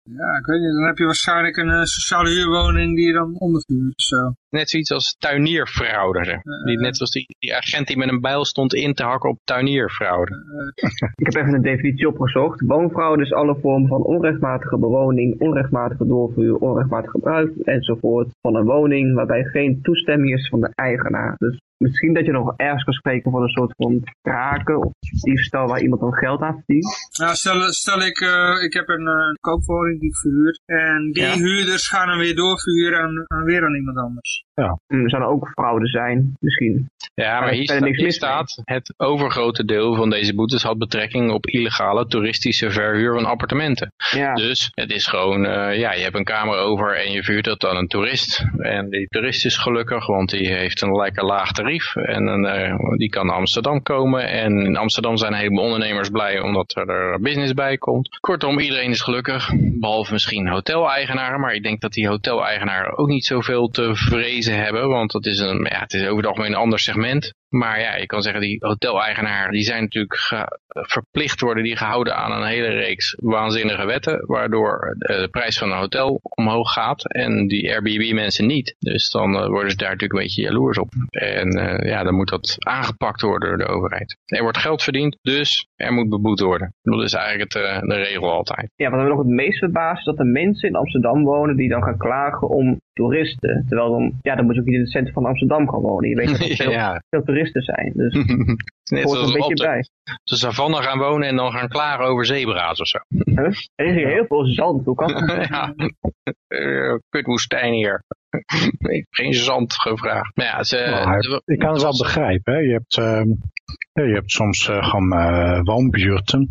Ja, ik weet niet. Dan heb je waarschijnlijk een uh, sociale huurwoning die je dan ondervuurt. Zo. Net zoiets als tuinierfraude. Uh, die, net zoals die, die, agent die met een bijl stond in te hakken op tuinierfraude. Uh, ik heb even een definitie opgezocht. Woonfraude is alle vormen van onrechtmatige bewoning, onrechtmatige doorvuur, onrechtmatig gebruik enzovoort van een woning waarbij geen toestemming is van de eigenaar. Dus misschien dat je nog ergens kan spreken van een soort van kraken of diefstal waar iemand dan geld aan verdient. Nou, stel, stel ik, uh, ik heb een, uh, koopwoning die ik verhuur en die huurders gaan hem weer doorverhuren aan, aan weer aan iemand anders. Ja. Er zou ook fraude zijn, misschien. Ja, maar hier, staat, hier staat, het overgrote deel van deze boetes had betrekking op illegale toeristische verhuur van appartementen. Ja. Dus het is gewoon, uh, ja, je hebt een kamer over en je verhuurt dat aan een toerist. En die toerist is gelukkig, want die heeft een lekker laag tarief. En uh, die kan naar Amsterdam komen. En in Amsterdam zijn een ondernemers blij omdat er business bij komt. Kortom, iedereen is gelukkig, behalve misschien hoteleigenaren. Maar ik denk dat die hoteleigenaren ook niet zoveel te vrezen hebben, want dat is een, ja, het is over het algemeen een ander segment. Maar ja, je kan zeggen, die hoteleigenaren, die zijn natuurlijk verplicht worden die gehouden aan een hele reeks waanzinnige wetten, waardoor de prijs van een hotel omhoog gaat en die Airbnb mensen niet. Dus dan uh, worden ze daar natuurlijk een beetje jaloers op. En uh, ja, dan moet dat aangepakt worden door de overheid. Er wordt geld verdiend, dus er moet beboet worden. Dat is eigenlijk het, de regel altijd. Ja, wat we nog het meest verbaasd is dat er mensen in Amsterdam wonen die dan gaan klagen om toeristen. Terwijl dan, ja, dan moet je ook niet in het centrum van Amsterdam gaan wonen. Je weet dat er veel, ja. veel toeristen zijn. Dus Net hoort een beetje de, bij. De savanne gaan wonen en dan gaan klagen over zebra's of zo. Huh? Er is hier heel veel zand. Hoe kan dat? ja, uh, kutwoestijn hier. ik heb geen zand gevraagd. Maar ja, ze, nou, ik kan het wel begrijpen. Hè. Je, hebt, uh, je hebt soms uh, gewoon uh, woonbuurten.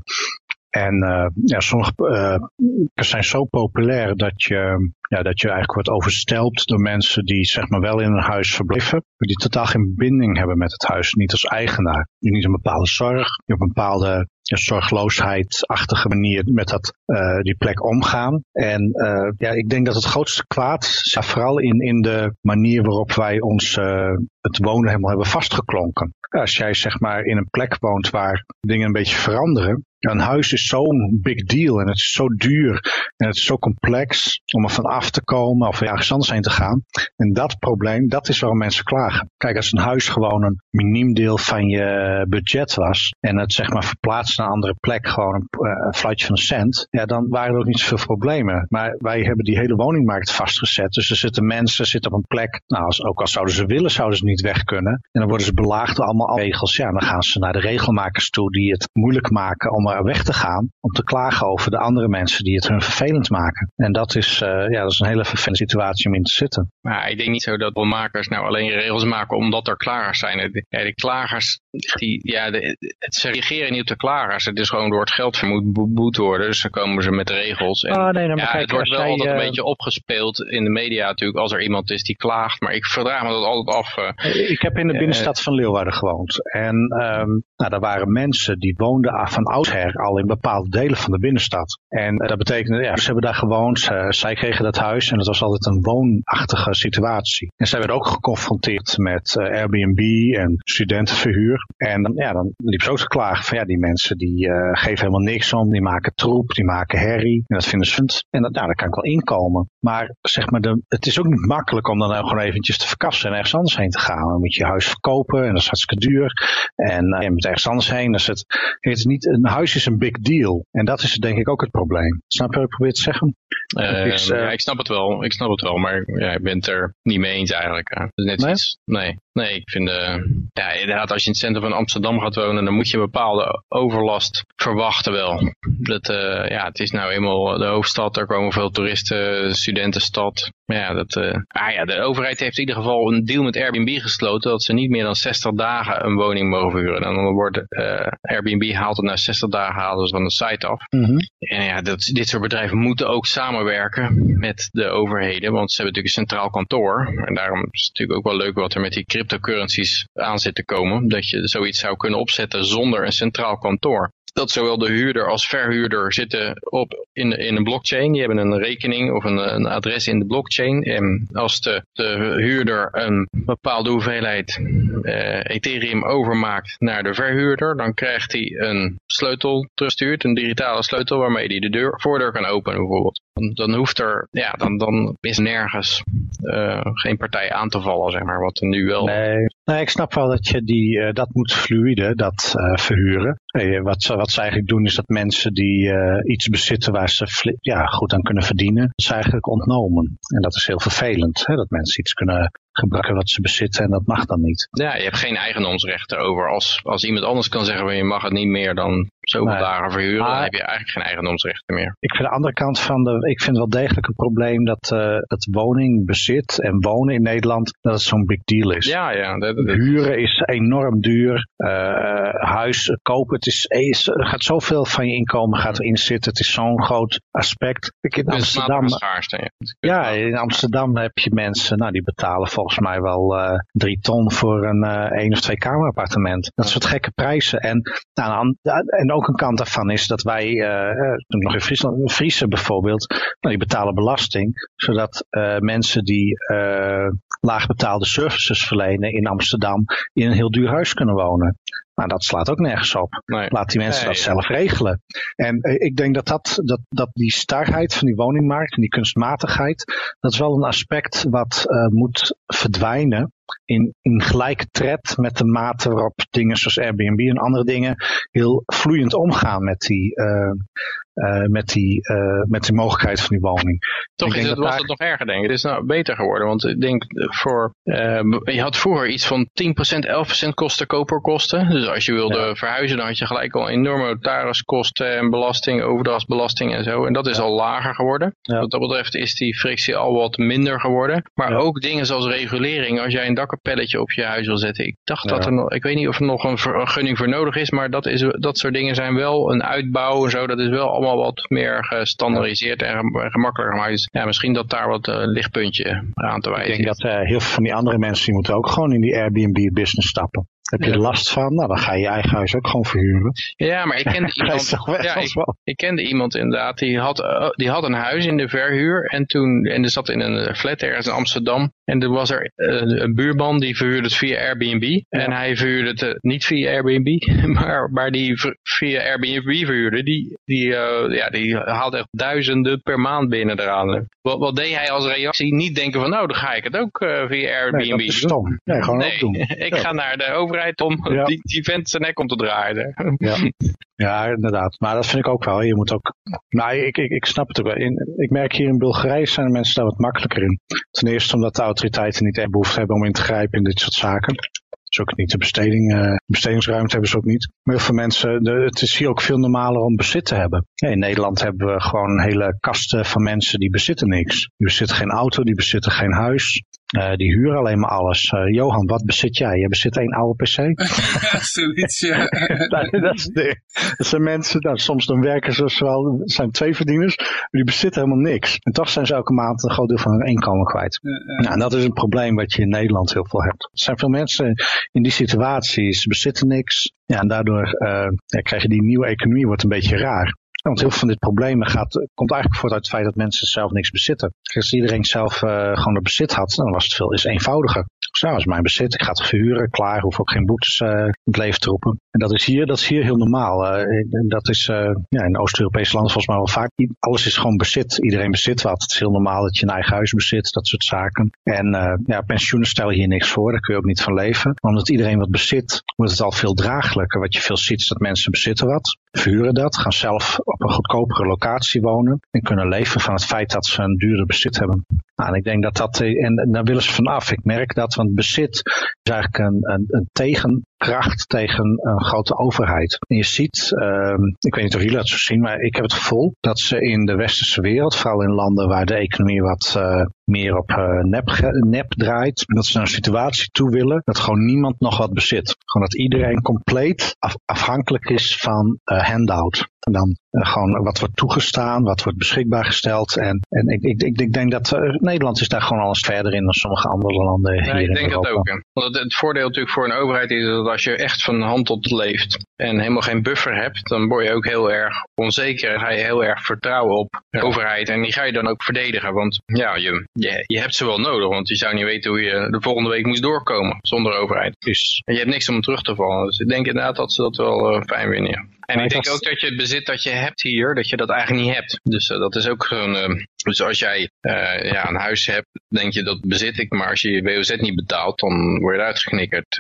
En uh, ja, sommige uh, zijn zo populair dat je, ja, dat je eigenlijk wordt overstelpt door mensen die zeg maar wel in een huis verblijven, maar die totaal geen binding hebben met het huis, niet als eigenaar. Die niet een bepaalde zorg, die op een bepaalde ja, zorgloosheidachtige manier met dat, uh, die plek omgaan. En uh, ja, ik denk dat het grootste kwaad vooral in, in de manier waarop wij ons uh, het wonen helemaal hebben vastgeklonken. Als jij zeg maar in een plek woont waar dingen een beetje veranderen, een huis is zo'n big deal en het is zo duur en het is zo complex om er van af te komen of ergens anders heen te gaan. En dat probleem, dat is waarom mensen klagen. Kijk, als een huis gewoon een miniem deel van je budget was en het zeg maar verplaatst naar een andere plek, gewoon een, uh, een fluitje van een cent, ja, dan waren er ook niet zoveel problemen. Maar wij hebben die hele woningmarkt vastgezet. Dus er zitten mensen, zitten op een plek, nou, als, ook als zouden ze willen, zouden ze niet weg kunnen. En dan worden ze belaagd door allemaal regels. Ja, dan gaan ze naar de regelmakers toe die het moeilijk maken om er weg te gaan, om te klagen over de andere mensen die het hun vervelend maken. En dat is, uh, ja, dat is een hele vervelende situatie om in te zitten. Maar ik denk niet zo dat makers nou alleen regels maken omdat er klagers zijn. De, de klagers, die, ja, de, ze reageren niet op de klagers. Het is gewoon door het geld moet beboet worden. Dus dan komen ze met regels. En, oh, nee, nou, ja, kijk, het wordt wel altijd uh... een beetje opgespeeld in de media natuurlijk als er iemand is die klaagt. Maar ik verdraag me dat altijd af. Uh, ik heb in de binnenstad van Leeuwarden gewoond. En um, nou, daar waren mensen die woonden van oudsher al in bepaalde delen van de binnenstad. En dat betekende, ja, ze hebben daar gewoond. zij kregen dat huis en het was altijd een woonachtige situatie. En zij werden ook geconfronteerd met uh, Airbnb en studentenverhuur. En dan, ja, dan liep ze ook te klagen van ja, die mensen die uh, geven helemaal niks om. Die maken troep, die maken herrie. En dat vinden ze fund. En dat, nou, daar kan ik wel inkomen. Maar zeg maar, de, het is ook niet makkelijk om dan nou gewoon eventjes te verkassen en ergens anders heen te gaan. Dan moet je je huis verkopen en dat is hartstikke duur. En uh, je moet ergens anders heen. Dus het, het is niet, een huis is een big deal. En dat is denk ik ook het probleem. Snap je wat ik probeer te zeggen? Uh, is, uh, ja, ik snap het wel. Ik snap het wel. Maar ja, ik ben het er niet mee eens eigenlijk. Dus net nee? Iets, nee. Nee, ik vind, uh, ja, inderdaad, als je in het centrum van Amsterdam gaat wonen, dan moet je een bepaalde overlast verwachten wel. Dat, uh, ja, het is nou eenmaal de hoofdstad, er komen veel toeristen, studentenstad. Ja, dat, uh, ah ja, de overheid heeft in ieder geval een deal met Airbnb gesloten dat ze niet meer dan 60 dagen een woning mogen huren. Dan wordt uh, Airbnb haalt het na 60 dagen halen ze van de site af. Mm -hmm. En ja, dat, dit soort bedrijven moeten ook samenwerken met de overheden, want ze hebben natuurlijk een centraal kantoor. En daarom is het natuurlijk ook wel leuk wat er met die cryptocurrencies aan zit te komen. Dat je zoiets zou kunnen opzetten zonder een centraal kantoor dat zowel de huurder als verhuurder zitten op in, in een blockchain. Die hebben een rekening of een, een adres in de blockchain. En als de, de huurder een bepaalde hoeveelheid uh, Ethereum overmaakt naar de verhuurder, dan krijgt hij een sleutel teruggestuurd, een digitale sleutel waarmee hij de deur, voordeur kan openen bijvoorbeeld. Dan, hoeft er, ja, dan, dan is nergens uh, geen partij aan te vallen, zeg maar, wat er nu wel... Nee, nee ik snap wel dat je die, uh, dat moet fluide, dat uh, verhuren. Wat, wat ze eigenlijk doen is dat mensen die iets bezitten waar ze ja, goed aan kunnen verdienen, is eigenlijk ontnomen. En dat is heel vervelend, hè, dat mensen iets kunnen gebruiken wat ze bezitten en dat mag dan niet. Ja, je hebt geen eigendomsrechten over. Als, als iemand anders kan zeggen, je mag het niet meer dan zoveel nee. dagen verhuren, dan heb je eigenlijk geen eigendomsrechten meer. Ik vind de andere kant van de, ik vind wel degelijk een probleem dat uh, het woningbezit en wonen in Nederland, dat het zo'n big deal is. Ja, ja. Dat, dat, Huren is enorm duur. Uh, huis kopen, het is, is, er gaat zoveel van je inkomen gaat erin zitten. Het is zo'n groot aspect. Ik in Amsterdam, schaarste, ja. ja, in Amsterdam heb je mensen, nou die betalen volgens mij wel uh, drie ton voor een uh, één of twee kamer appartement. Dat soort gekke prijzen. En, nou, en ook een kant daarvan is dat wij, uh, nog in Friesland, Friese bijvoorbeeld, nou, die betalen belasting, zodat mensen die laagbetaalde services verlenen in Amsterdam in een heel duur huis kunnen wonen. Nou, dat slaat ook nergens op. Nee. Laat die mensen nee, dat zelf regelen. En ik denk dat, dat, dat, dat die starheid van die woningmarkt en die kunstmatigheid, dat is wel een aspect wat uh, moet verdwijnen in, in gelijke tred met de mate waarop dingen zoals Airbnb en andere dingen heel vloeiend omgaan met die, uh, uh, met, die, uh, met die mogelijkheid van die woning. Toch is het, was daar... het nog erger, denk ik. Het is nou beter geworden, want ik denk voor, je had vroeger iets van 10%, 11% kosten koperkosten. Dus als je wilde ja. verhuizen, dan had je gelijk al enorme notariskosten en belasting, overdrachtsbelasting en zo. En dat is ja. al lager geworden. Ja. Wat dat betreft is die frictie al wat minder geworden. Maar ook dingen zoals regulering, als jij een dakkapelletje op je huis wil zetten. Ik dacht dat er nog, ik weet niet of er nog een vergunning voor nodig is, maar dat, is, dat soort dingen zijn wel een uitbouw en zo. Dat is wel allemaal wat meer gestandardiseerd en gemakkelijker gemaakt. Dus ja, misschien dat daar wat uh, lichtpuntje aan te wijzen Ik denk dat uh, heel veel van die andere mensen, die moeten ook gewoon in die Airbnb business stappen. Heb je er last van? Nou, dan ga je je eigen huis ook gewoon verhuren. Ja, maar ik kende iemand, ja, ik, ik, kende iemand inderdaad, die had, uh, die had een huis in de verhuur en toen, en er zat in een flat ergens in Amsterdam en er was er uh, een buurman die verhuurde het via Airbnb ja. en hij verhuurde het uh, niet via Airbnb, maar, maar die via Airbnb verhuurde, die, die, ja, die haalde echt duizenden per maand binnen eraan. Wat, wat deed hij als reactie? Niet denken van nou, dan ga ik het ook via Airbnb nee, dat is stom. Nee, gewoon nee, ook doen. ik ja. ga naar de overheid om ja. die, die vent zijn nek om te draaien. Ja. ja, inderdaad. Maar dat vind ik ook wel. Je moet ook... Nou, ik, ik, ik snap het ook wel. In, ik merk hier in Bulgarije zijn de mensen daar wat makkelijker in. Ten eerste omdat de autoriteiten niet echt behoefte hebben om in te grijpen in dit soort zaken is ook niet de besteding, uh, bestedingsruimte hebben ze ook niet. Maar heel veel mensen, de, het is hier ook veel normaler om bezit te hebben. Ja, in Nederland hebben we gewoon hele kasten van mensen die bezitten niks. Die bezitten geen auto, die bezitten geen huis. Uh, die huren alleen maar alles. Uh, Johan, wat bezit jij? Je bezit één oude PC? Zoiets, ja. dat, dat, is de, dat zijn mensen, nou, soms dan werken ze wel, zijn twee verdieners, maar die bezitten helemaal niks. En toch zijn ze elke maand een groot deel van hun inkomen kwijt. Uh, nou, en dat is een probleem wat je in Nederland heel veel hebt. Er zijn veel mensen in die situatie, ze bezitten niks. Ja, en daardoor ja, krijg je die nieuwe economie, wordt een beetje raar. Want heel veel van dit probleem gaat, komt eigenlijk voort uit het feit dat mensen zelf niks bezitten. Als iedereen zelf uh, gewoon het bezit had, dan was het veel is eenvoudiger. Zo, als mijn bezit, ik ga het verhuren, klaar, hoef ook geen boetes uh, in het leven te roepen. En dat is hier, dat is hier heel normaal. Uh, dat is uh, ja, in Oost-Europese landen volgens mij wel vaak. Alles is gewoon bezit. Iedereen bezit wat. Het is heel normaal dat je een eigen huis bezit, dat soort zaken. En ja, pensioenen stellen hier niks voor, daar kun je ook niet van leven. Omdat iedereen wat bezit, wordt het al veel draaglijker. Wat je veel ziet is dat mensen bezitten wat, verhuren dat, gaan zelf op een goedkopere locatie wonen en kunnen leven van het feit dat ze een duurder bezit hebben. Nou, en ik denk dat dat, en daar willen ze vanaf. Ik merk dat, want bezit is eigenlijk een, een, een tegen kracht tegen een grote overheid. En je ziet, ehm, ik weet niet of jullie dat zo zien, maar ik heb het gevoel dat ze in de westerse wereld, vooral in landen waar de economie wat uh, meer op uh, nep, nep draait, dat ze naar een situatie toe willen dat gewoon niemand nog wat bezit. Gewoon dat iedereen compleet af, afhankelijk is van uh, handout. En dan gewoon wat wordt toegestaan, wat wordt beschikbaar gesteld. En, en ik, ik, ik, ik denk dat uh, Nederland is daar gewoon alles verder in dan sommige andere landen. Ja, ik denk dat ook. Want het, het, voordeel natuurlijk voor een overheid is dat als je echt van hand tot leeft en helemaal geen buffer hebt, dan word je ook heel erg onzeker en ga je heel erg vertrouwen op de overheid. En die ga je dan ook verdedigen. Want ja, je, je, je hebt ze wel nodig, want je zou niet weten hoe je de volgende week moest doorkomen zonder overheid. Dus, en je hebt niks om terug te vallen. Dus ik denk inderdaad dat ze dat wel uh, fijn vinden. Ja. En ik denk ook dat je het bezit dat je hebt hier, dat je dat eigenlijk niet hebt. Dus uh, dat is ook zo'n... Uh, dus als jij uh, ja, een huis hebt, denk je dat bezit ik. Maar als je je WOZ niet betaalt, dan word je eruit geknikkerd.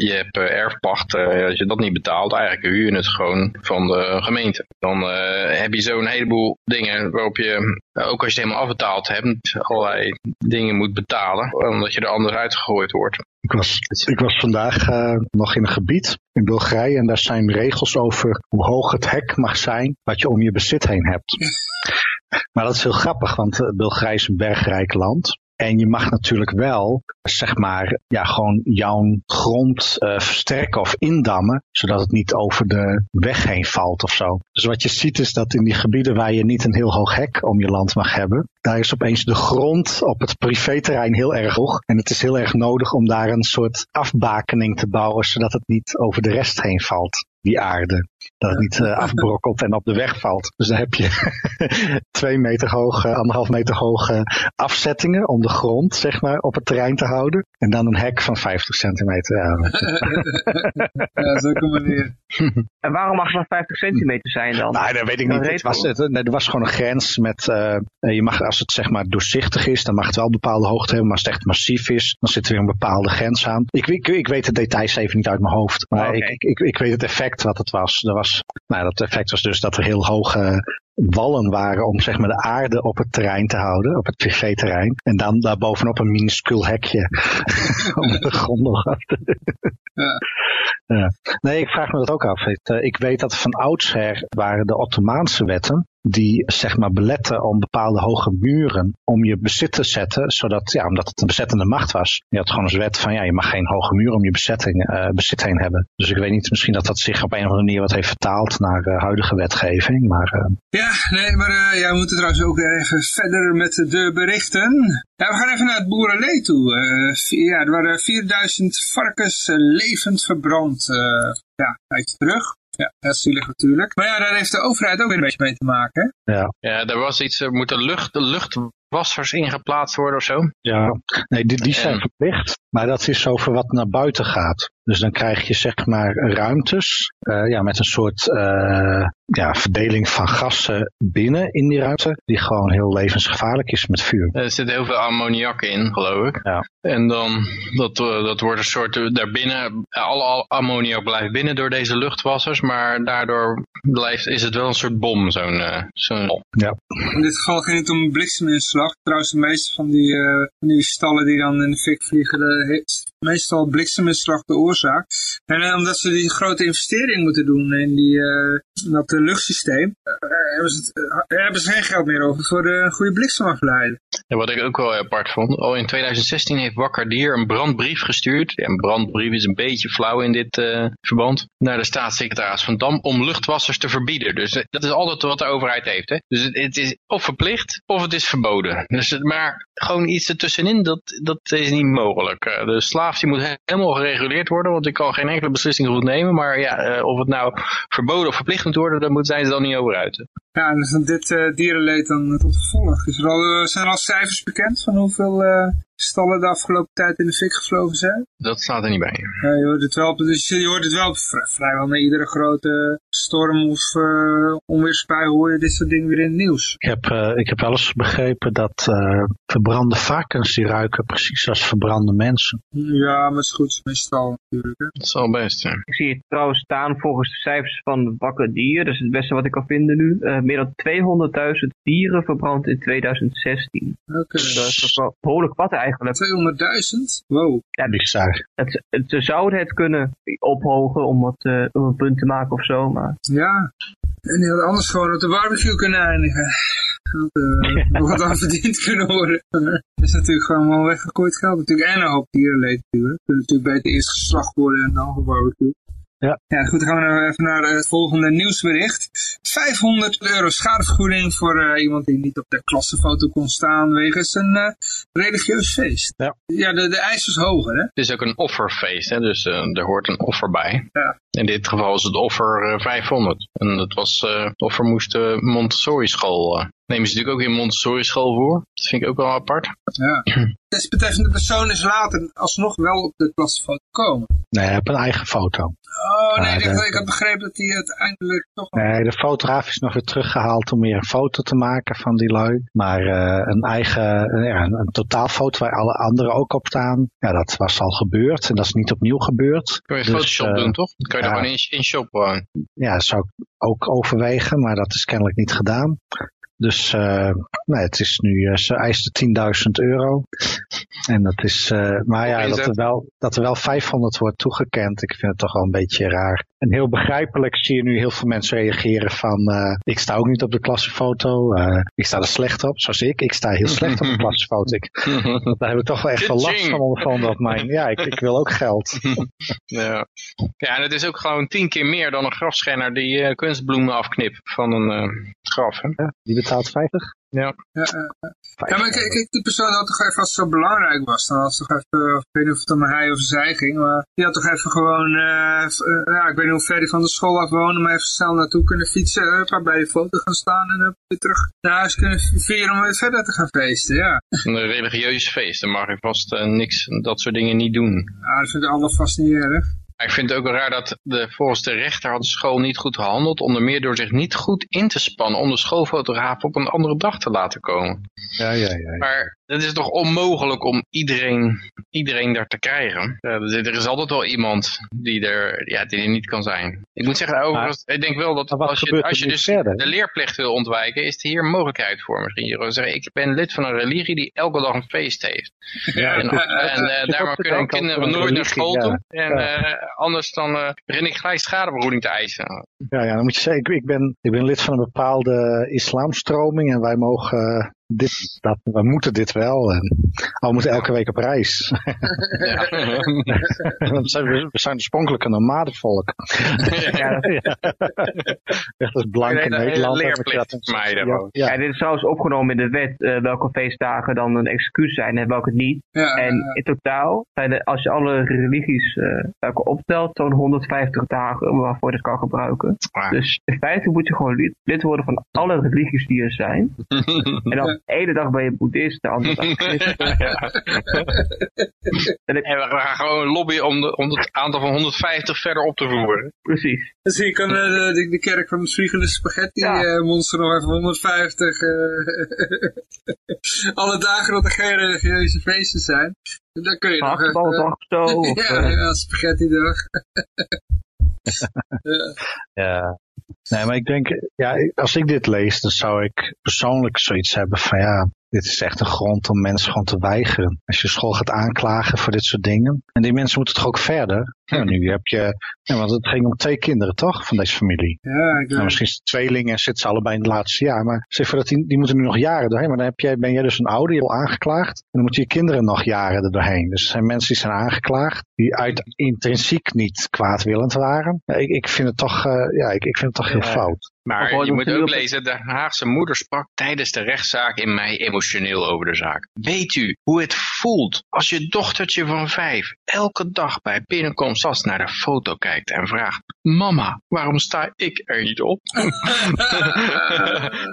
je hebt erfpacht. als je dat niet betaalt, eigenlijk huur je het gewoon van de gemeente. Dan heb je zo'n heleboel dingen waarop je, ook als je het helemaal afbetaald hebt, allerlei dingen moet betalen. Omdat je er anders uitgegooid wordt. Ik was, ik was vandaag uh, nog in een gebied in Bulgarije en daar zijn regels over hoe hoog het hek mag zijn wat je om je bezit heen hebt. Maar dat is heel grappig, want Bulgarije is een bergrijk land. En je mag natuurlijk wel, zeg maar, ja, gewoon jouw grond uh, versterken of indammen, zodat het niet over de weg heen valt of zo. Dus wat je ziet is dat in die gebieden waar je niet een heel hoog hek om je land mag hebben, daar is opeens de grond op het privéterrein heel erg hoog. En het is heel erg nodig om daar een soort afbakening te bouwen, zodat het niet over de rest heen valt die aarde. Dat het niet uh, afbrokkelt en op de weg valt. Dus dan heb je twee meter hoge, anderhalf meter hoge afzettingen om de grond, zeg maar, op het terrein te houden. En dan een hek van 50 centimeter. Ja, ja zo manier. en waarom mag het maar 50 centimeter zijn dan? Nou, dat weet ik niet. Het was, het, nee, er was gewoon een grens met, uh, je mag, als het zeg maar doorzichtig is, dan mag het wel een bepaalde hoogte hebben. Maar als het echt massief is, dan zit er weer een bepaalde grens aan. Ik, ik, ik weet de details even niet uit mijn hoofd. Maar oh, okay. ik, ik, ik weet het effect wat het was. Was nou, dat effect was dus dat er heel hoge wallen waren om zeg maar de aarde op het terrein te houden, op het privéterrein. En dan daarbovenop een minuscuul hekje om de grond nog af te ja. ja. Nee, ik vraag me dat ook af. Ik weet dat van oudsher waren de Ottomaanse wetten die zeg maar beletten om bepaalde hoge muren om je bezit te zetten, zodat, ja, omdat het een bezettende macht was. Je had gewoon als wet van, ja, je mag geen hoge muur om je bezetting, uh, bezit heen hebben. Dus ik weet niet, misschien dat dat zich op een of andere manier wat heeft vertaald naar uh, huidige wetgeving, maar... Uh... Ja, nee, maar ja, we moeten trouwens ook even verder met de berichten. Ja, we gaan even naar het boerenlee toe. ja, er waren 4000 varkens levend verbrand. ja, uit terug. Ja, dat is zielig natuurlijk. Maar ja, daar heeft de overheid ook weer een beetje mee te maken. Ja, ja er was iets, er moeten lucht, luchtwassers ingeplaatst worden of zo. Ja, nee, die, die zijn en... verplicht. Maar dat is over wat naar buiten gaat. Dus dan krijg je zeg maar ruimtes uh, ja, met een soort uh, ja, verdeling van gassen binnen in die ruimte. Die gewoon heel levensgevaarlijk is met vuur. Er zit heel veel ammoniak in, geloof ik. Ja. En dan, dat, uh, dat wordt een soort, daarbinnen, alle ammoniak blijft binnen door deze luchtwassers. Maar daardoor blijft, is het wel een soort bom, zo'n zo'n Ja. In dit geval ging het om blikseminslag. Trouwens, de meeste van die, van die stallen die dan in de fik vliegen, heeft meestal blikseminslag de oorzaak. En uh, omdat ze die grote investering moeten doen in, die, in dat uh, luchtsysteem, hebben, ze hebben ze geen geld meer over voor een goede bliksemafleiding. Wat ik ook wel apart vond, al in 2016 heeft Wakker Dier een brandbrief gestuurd. Ja, een brandbrief is een beetje flauw in dit verband. Naar de staatssecretaris van Dam om luchtwassers te verbieden. Dus dat is altijd wat de overheid heeft. Hè? Dus het, is of verplicht of het is verboden. Dus, maar gewoon iets ertussenin, dat, dat is niet mogelijk. de die moet helemaal gereguleerd worden, want ik kan geen enkele beslissing goed nemen. Maar ja, uh, of het nou verboden of verplicht moet worden, daar zijn ze dan niet over uit. Ja, en is dit uh, dierenleed dan tot gevolg. Is er al, zijn er al cijfers bekend van hoeveel uh, stallen de afgelopen tijd in de fik gevlogen zijn? Dat staat er niet bij. Ja, je hoort het wel, dus je hoort het wel vrijwel na iedere grote storm of uh, onweersbui hoor je dit soort dingen weer in het nieuws. Ik heb, uh, ik heb wel eens begrepen dat uh, verbrande varkens die ruiken precies als verbrande mensen. Ja, maar het is goed, meestal natuurlijk. Hè. Dat is al best, ja. Ik zie het trouwens staan volgens de cijfers van Wakker Dier, dat is het beste wat ik kan vinden nu. Meer dan 200.000 dieren verbrand in 2016. Oké. Okay. Dat is wel behoorlijk wat eigenlijk eigenlijk. 200.000? Wow. Ja, bizar. Het, het, ze zouden het kunnen ophogen om, wat, uh, om een punt te maken of zo, maar... Ja, en die hadden anders gewoon op de barbecue kunnen eindigen. Dat uh, wat aan verdiend kunnen worden. Dat is natuurlijk gewoon wel weggegooid geld. Natuurlijk. En een hoop dierenleed natuurlijk. Kunnen natuurlijk beter eerst geslacht worden en dan gebarbecue. Ja. ja, goed, dan gaan we nou even naar het volgende nieuwsbericht. 500 euro schadevergoeding voor uh, iemand die niet op de klassenfoto kon staan wegens een uh, religieus feest. Ja, ja de, de eis is hoger, hè? Het is ook een offerfeest, hè? dus uh, er hoort een offer bij. Ja. In dit geval is het offer 500. En dat was, het offer moest de Montessori school nemen ze natuurlijk ook in Montessori school voor. Dat vind ik ook wel apart. Ja. Desbetreffende persoon is later alsnog wel op de klasfoto komen. Nee, hij heeft een eigen foto. Oh nee, ik, ik had begrepen dat hij uiteindelijk toch... Nee, de fotograaf is nog weer teruggehaald om weer een foto te maken van die lui. Maar uh, een eigen, ja, een, een totaalfoto waar alle anderen ook op staan, ja, dat was al gebeurd. En dat is niet opnieuw gebeurd. Kun je dus, Photoshop uh, doen, toch? Kan je ja, er gewoon in, in shop gewoon. Ja, dat zou ik ook overwegen, maar dat is kennelijk niet gedaan. Dus uh, nee, het is nu, uh, ze eisten 10.000 euro. En dat is, uh, maar ja, dat er, wel, dat er wel 500 wordt toegekend, ik vind het toch wel een beetje raar. En heel begrijpelijk zie je nu heel veel mensen reageren van, ik sta ook niet op de klassenfoto, ik sta er slecht op, zoals ik. Ik sta heel slecht op de klassenfoto. Ik, daar heb ik toch wel echt wel last van ondervonden op mijn, ja, ik, ik wil ook geld. ja. ja, en het is ook gewoon tien keer meer dan een grafschenner die kunstbloemen afknipt van een graf. Hè? Ja, die betaalt 50. Ja. Ja, uh, ja maar kijk, die persoon had toch even, als het zo belangrijk was, dan had ze toch even, ik weet niet of het om hij of zij ging, maar die had toch even gewoon, uh, ja, ik weet niet hoe ver die van de school af wonen, maar even snel naartoe kunnen fietsen, uh, bij de foto gaan staan en weer terug naar huis kunnen vieren om weer verder te gaan feesten, ja. Een religieus feest, dan mag je vast niks, dat soort dingen niet doen. Ja, dat vind ik allemaal vast niet erg. Ik vind het ook wel raar dat de, volgens de rechter had de school niet goed gehandeld, onder meer door zich niet goed in te spannen om de schoolfotograaf op een andere dag te laten komen. Ja, ja, ja. ja. Maar het is toch onmogelijk om iedereen, iedereen daar te krijgen. Er is altijd wel iemand die er, ja, die er niet kan zijn. Ik moet zeggen, overigens, ik denk wel dat als je, als je dus verder? de leerplicht wil ontwijken, is er hier een mogelijkheid voor misschien. Je zeggen, ik ben lid van een religie die elke dag een feest heeft. Ja, en, en uh, daarom kunnen kinderen nooit naar school toe. En uh, anders dan uh, begin ik gelijk schadevergoeding te eisen. Ja, ja, dan moet je zeggen, ik, ik, ben, ik ben lid van een bepaalde islamstroming en wij mogen dit, dat, we moeten dit wel. En, oh, we moeten elke week op reis. Ja. We, zijn oorspronkelijk een nomadenvolk. Ja. ja. Echt als blanke nee, Nederlander. Ja, ja. ja, dit is trouwens opgenomen in de wet uh, welke feestdagen dan een excuus zijn en welke niet. en in totaal zijn er, als je alle religies uh, welke optelt, zo'n 150 dagen waarvoor je dat kan gebruiken. Dus in feite moet je gewoon lid, lid worden van alle religies die er zijn. en dan de ene dag ben je boeddhist, de andere dag en, en we gaan gewoon lobbyen om, de, om het aantal van 150 verder op te voeren. Precies. Dus je kan uh, de, de, kerk van het vliegende spaghetti ja. uh, monster nog even 150. Uh, alle dagen dat er geen religieuze feesten zijn. Dan kun je nog even... zo. ja, ja, spaghetti dag. ja. Nee, maar ik denk, ja, als ik dit lees, dan zou ik persoonlijk zoiets hebben van ja, dit is echt een grond om mensen gewoon te weigeren. Als je school gaat aanklagen voor dit soort dingen. En die mensen moeten toch ook verder. Ja, nu heb je, ja, want het ging om twee kinderen toch, van deze familie. Ja, ik nou, misschien is het tweelingen en zitten ze allebei in het laatste jaar. Maar zeg voor dat die, die moeten nu nog jaren doorheen. Maar dan heb jij, ben jij dus een ouder, je al aangeklaagd. En dan moeten je kinderen nog jaren er doorheen. Dus er zijn mensen die zijn aangeklaagd, die uit intrinsiek niet kwaadwillend waren. Ja, ik, ik vind het toch, uh, ja, ik, ik vind het toch heel fout. Maar je moet ook lezen, de Haagse moeder sprak tijdens de rechtszaak in mei emotioneel over de zaak. Weet u hoe het voelt als je dochtertje van vijf elke dag bij binnenkomst als naar de foto kijkt en vraagt, mama, waarom sta ik er niet op?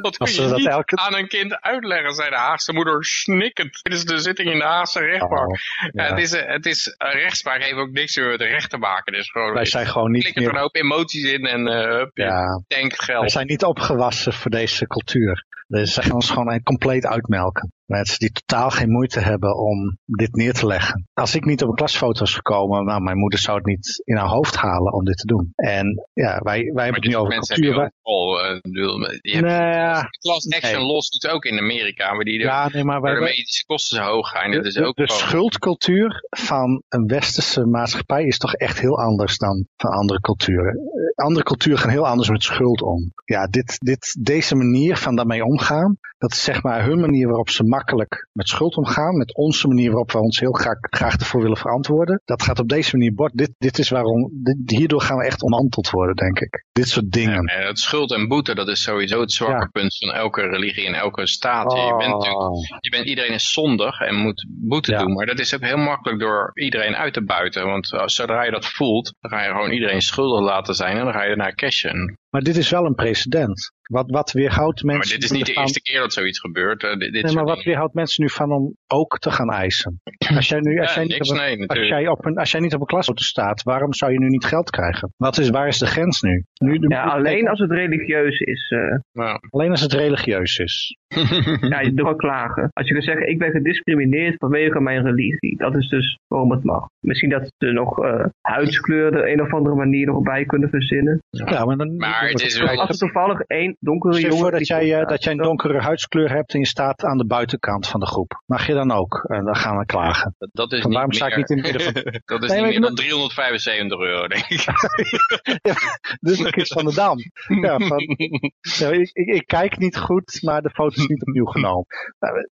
dat kun je niet elke... aan een kind uitleggen, zei de Haagse moeder snikkend. Dit is de zitting in de Haagse rechtbank. Oh, ja. het, is, het is, een rechtspraak heeft ook niks meer met de recht te maken. Dus gewoon, Wij zijn gewoon niet meer... er een hoop emoties in en uh, ja. denkgeld. We zijn niet opgewassen voor deze cultuur. Dus ze gaan ons gewoon compleet uitmelken. Mensen die totaal geen moeite hebben om dit neer te leggen. Als ik niet op een klasfoto was gekomen, nou, mijn moeder zou het niet in haar hoofd halen om dit te doen. En ja, wij, wij hebben het nu over cultuur. Heb je, je hebt nou, class action nee. los doet ook in Amerika, maar die ja, nee, maar wij, de medische kosten zo hoog gaan. De, is ook de schuldcultuur van een westerse maatschappij is toch echt heel anders dan van andere culturen. Andere culturen gaan heel anders met schuld om. Ja, dit, dit, deze manier van daarmee omgaan, dat is zeg maar hun manier waarop ze makkelijk met schuld omgaan. Met onze manier waarop we ons heel graag, graag ervoor willen verantwoorden. Dat gaat op deze manier bord. Dit, dit is waarom, hierdoor gaan we echt omanteld worden, denk ik. Dit soort dingen. Ja, het schuld en boete, dat is sowieso het zwakke punt van elke religie en elke staat. Je, bent oh. je bent, iedereen is zondig en moet boete doen. Maar dat is ook heel makkelijk door iedereen uit te buiten. Want zodra je dat voelt, dan ga je gewoon iedereen schuldig laten zijn en dan ga je naar cashen. Maar dit is wel een precedent. Wat, wat weerhoudt mensen... Maar dit is niet de eerste keer dat zoiets gebeurt. dit nee, maar wat weerhoudt mensen nu van om ook te gaan eisen? Als jij, nu, als jij, niet, op een, als jij, op een, als jij niet op een klasauto staat, waarom zou je nu niet geld krijgen? Wat is, waar is de grens nu? nu ja, alleen als het religieus is. Uh... Alleen als het religieus is. ja, je klagen. Als je kan zeggen, ik ben gediscrimineerd vanwege mijn religie. Dat is dus waarom het mag. Misschien dat ze nog uh, huidskleur de een of andere manier nog bij kunnen verzinnen. Ja, maar, dan, maar het is wel... Als er toevallig één donkere jongen... voor dat jij, uh, dat jij een donkere huidskleur hebt en je staat aan de buitenkant van de groep. Mag je dan ook? En dan gaan we klagen. Dat, dat is niet waarom sta ik niet in het midden van... dat is nee, niet meer dan 375 euro, denk ik. ja, dus een kist van de Dam. Ja, van, ja, ik, ik, ik, kijk niet goed, maar de foto is niet opnieuw genomen.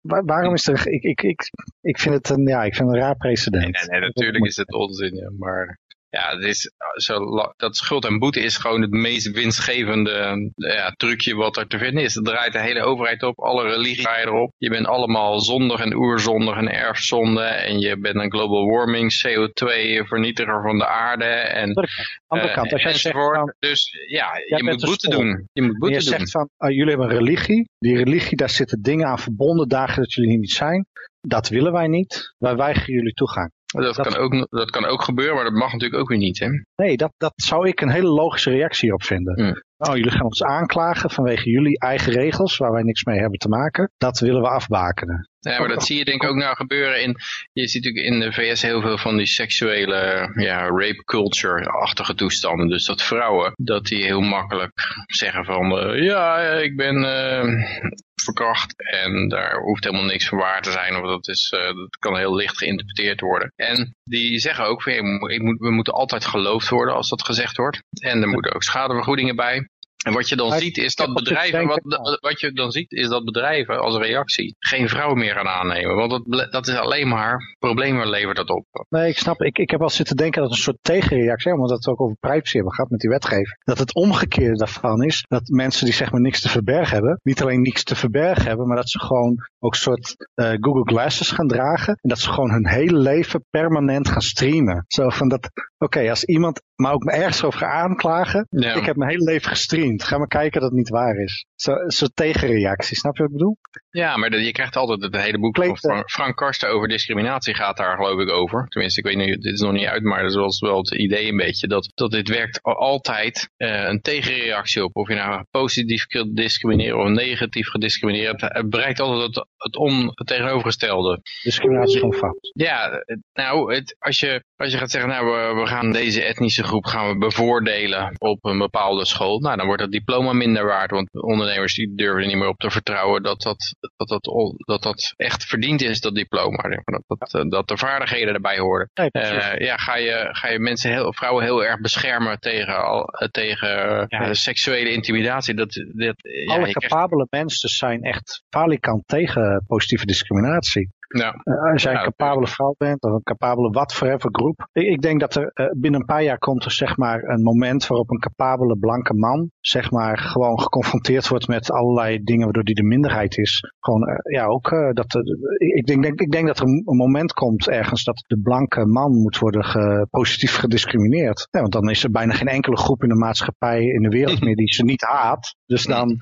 Waar, waarom is er... Ik, ik, ik, ik vind het een, ja, ik vind het een raar precedent. Nee, nee, nee natuurlijk is het onzin, ja, maar... Ja, het is zo, dat schuld en boete is gewoon het meest winstgevende ja, trucje wat er te vinden is. Het draait de hele overheid op, alle religie draait erop. Je bent allemaal zondig en oerzondig en erfzonde en je bent een global warming, CO2-vernietiger van de aarde en andere uh, kant, als jij zegt van, Dus ja, je moet boete doen. Je moet boete je doen. zegt van, uh, jullie hebben een religie, die religie, daar zitten dingen aan verbonden, dagen dat jullie hier niet zijn. Dat willen wij niet, wij weigeren jullie toegang. Dat, kan ook, dat kan ook gebeuren, maar dat mag natuurlijk ook weer niet. Hè? Nee, dat, dat zou ik een hele logische reactie op vinden. Oh, jullie gaan ons aanklagen vanwege jullie eigen regels, waar wij niks mee hebben te maken. Dat willen we afbakenen. Ja, maar dat zie je denk ik ook nou gebeuren in, je ziet natuurlijk in de VS heel veel van die seksuele, ja, rape culture-achtige toestanden. Dus dat vrouwen, dat die heel makkelijk zeggen van, uh, ja, ik ben uh, verkracht en daar hoeft helemaal niks van waar te zijn. Of dat, is, uh, dat kan heel licht geïnterpreteerd worden. En die zeggen ook, ik moet, we moeten altijd geloofd worden als dat gezegd wordt. En er moeten ook schadevergoedingen bij. En wat je dan ziet is dat bedrijven, wat, wat, je dan ziet is dat bedrijven als reactie geen vrouw meer gaan aannemen. Want dat, dat is alleen maar problemen levert dat op. Nee, ik snap, ik, ik heb al zitten denken dat een soort tegenreactie, omdat het ook over privacy hebben gehad met die wetgeving, dat het omgekeerde daarvan is dat mensen die zeg maar niks te verbergen hebben, niet alleen niks te verbergen hebben, maar dat ze gewoon ook een soort uh, Google Glasses gaan dragen en dat ze gewoon hun hele leven permanent gaan streamen. Zo van dat, oké, als iemand maar ook me ergens over aanklagen, ik heb mijn hele leven gestreamd Ga maar kijken dat het niet waar is. Zo'n zo tegenreactie, snap je wat ik bedoel? Ja, maar je krijgt altijd het hele boek van Frank, Frank Karsten over discriminatie gaat daar geloof ik over. Tenminste, ik weet niet, dit is nog niet uit, maar dat was wel het idee een beetje. Dat, dat dit werkt altijd uh, een tegenreactie op. Of je nou positief discrimineren of negatief gediscrimineerd. Het bereikt altijd het, het, on, het tegenovergestelde. Discriminatie van fout. Ja, nou, het, als, je, als je gaat zeggen, nou, we, we gaan deze etnische groep gaan we bevoordelen op een bepaalde school. Nou, dan wordt dat diploma minder waard. Want ondernemers die durven er niet meer op te vertrouwen dat dat, dat, dat, dat, dat echt verdiend is, dat diploma. Dat, dat, eh, dat de vaardigheden erbij horen. Uh, ja, ga je, ga je mensen, heel, vrouwen heel erg beschermen tegen, al, eh, tegen ja. seksuele intimidatie. Dat, dat, ja, Alle capabele mensen zijn echt falikant tegen positieve discriminatie. Ja. Uh, als jij een capabele vrouw bent of een capabele wat forever groep. Ik, ik denk dat er uh, binnen een paar jaar komt er zeg maar een moment waarop een capabele blanke man zeg maar gewoon geconfronteerd wordt met allerlei dingen waardoor die de minderheid is. Gewoon uh, ja ook dat ik, denk, denk, ik denk dat er een, moment komt ergens dat de blanke man moet worden ge, positief gediscrimineerd. Ja, want dan is er bijna geen enkele groep in de maatschappij in de wereld meer die ze niet haat. Dus dan...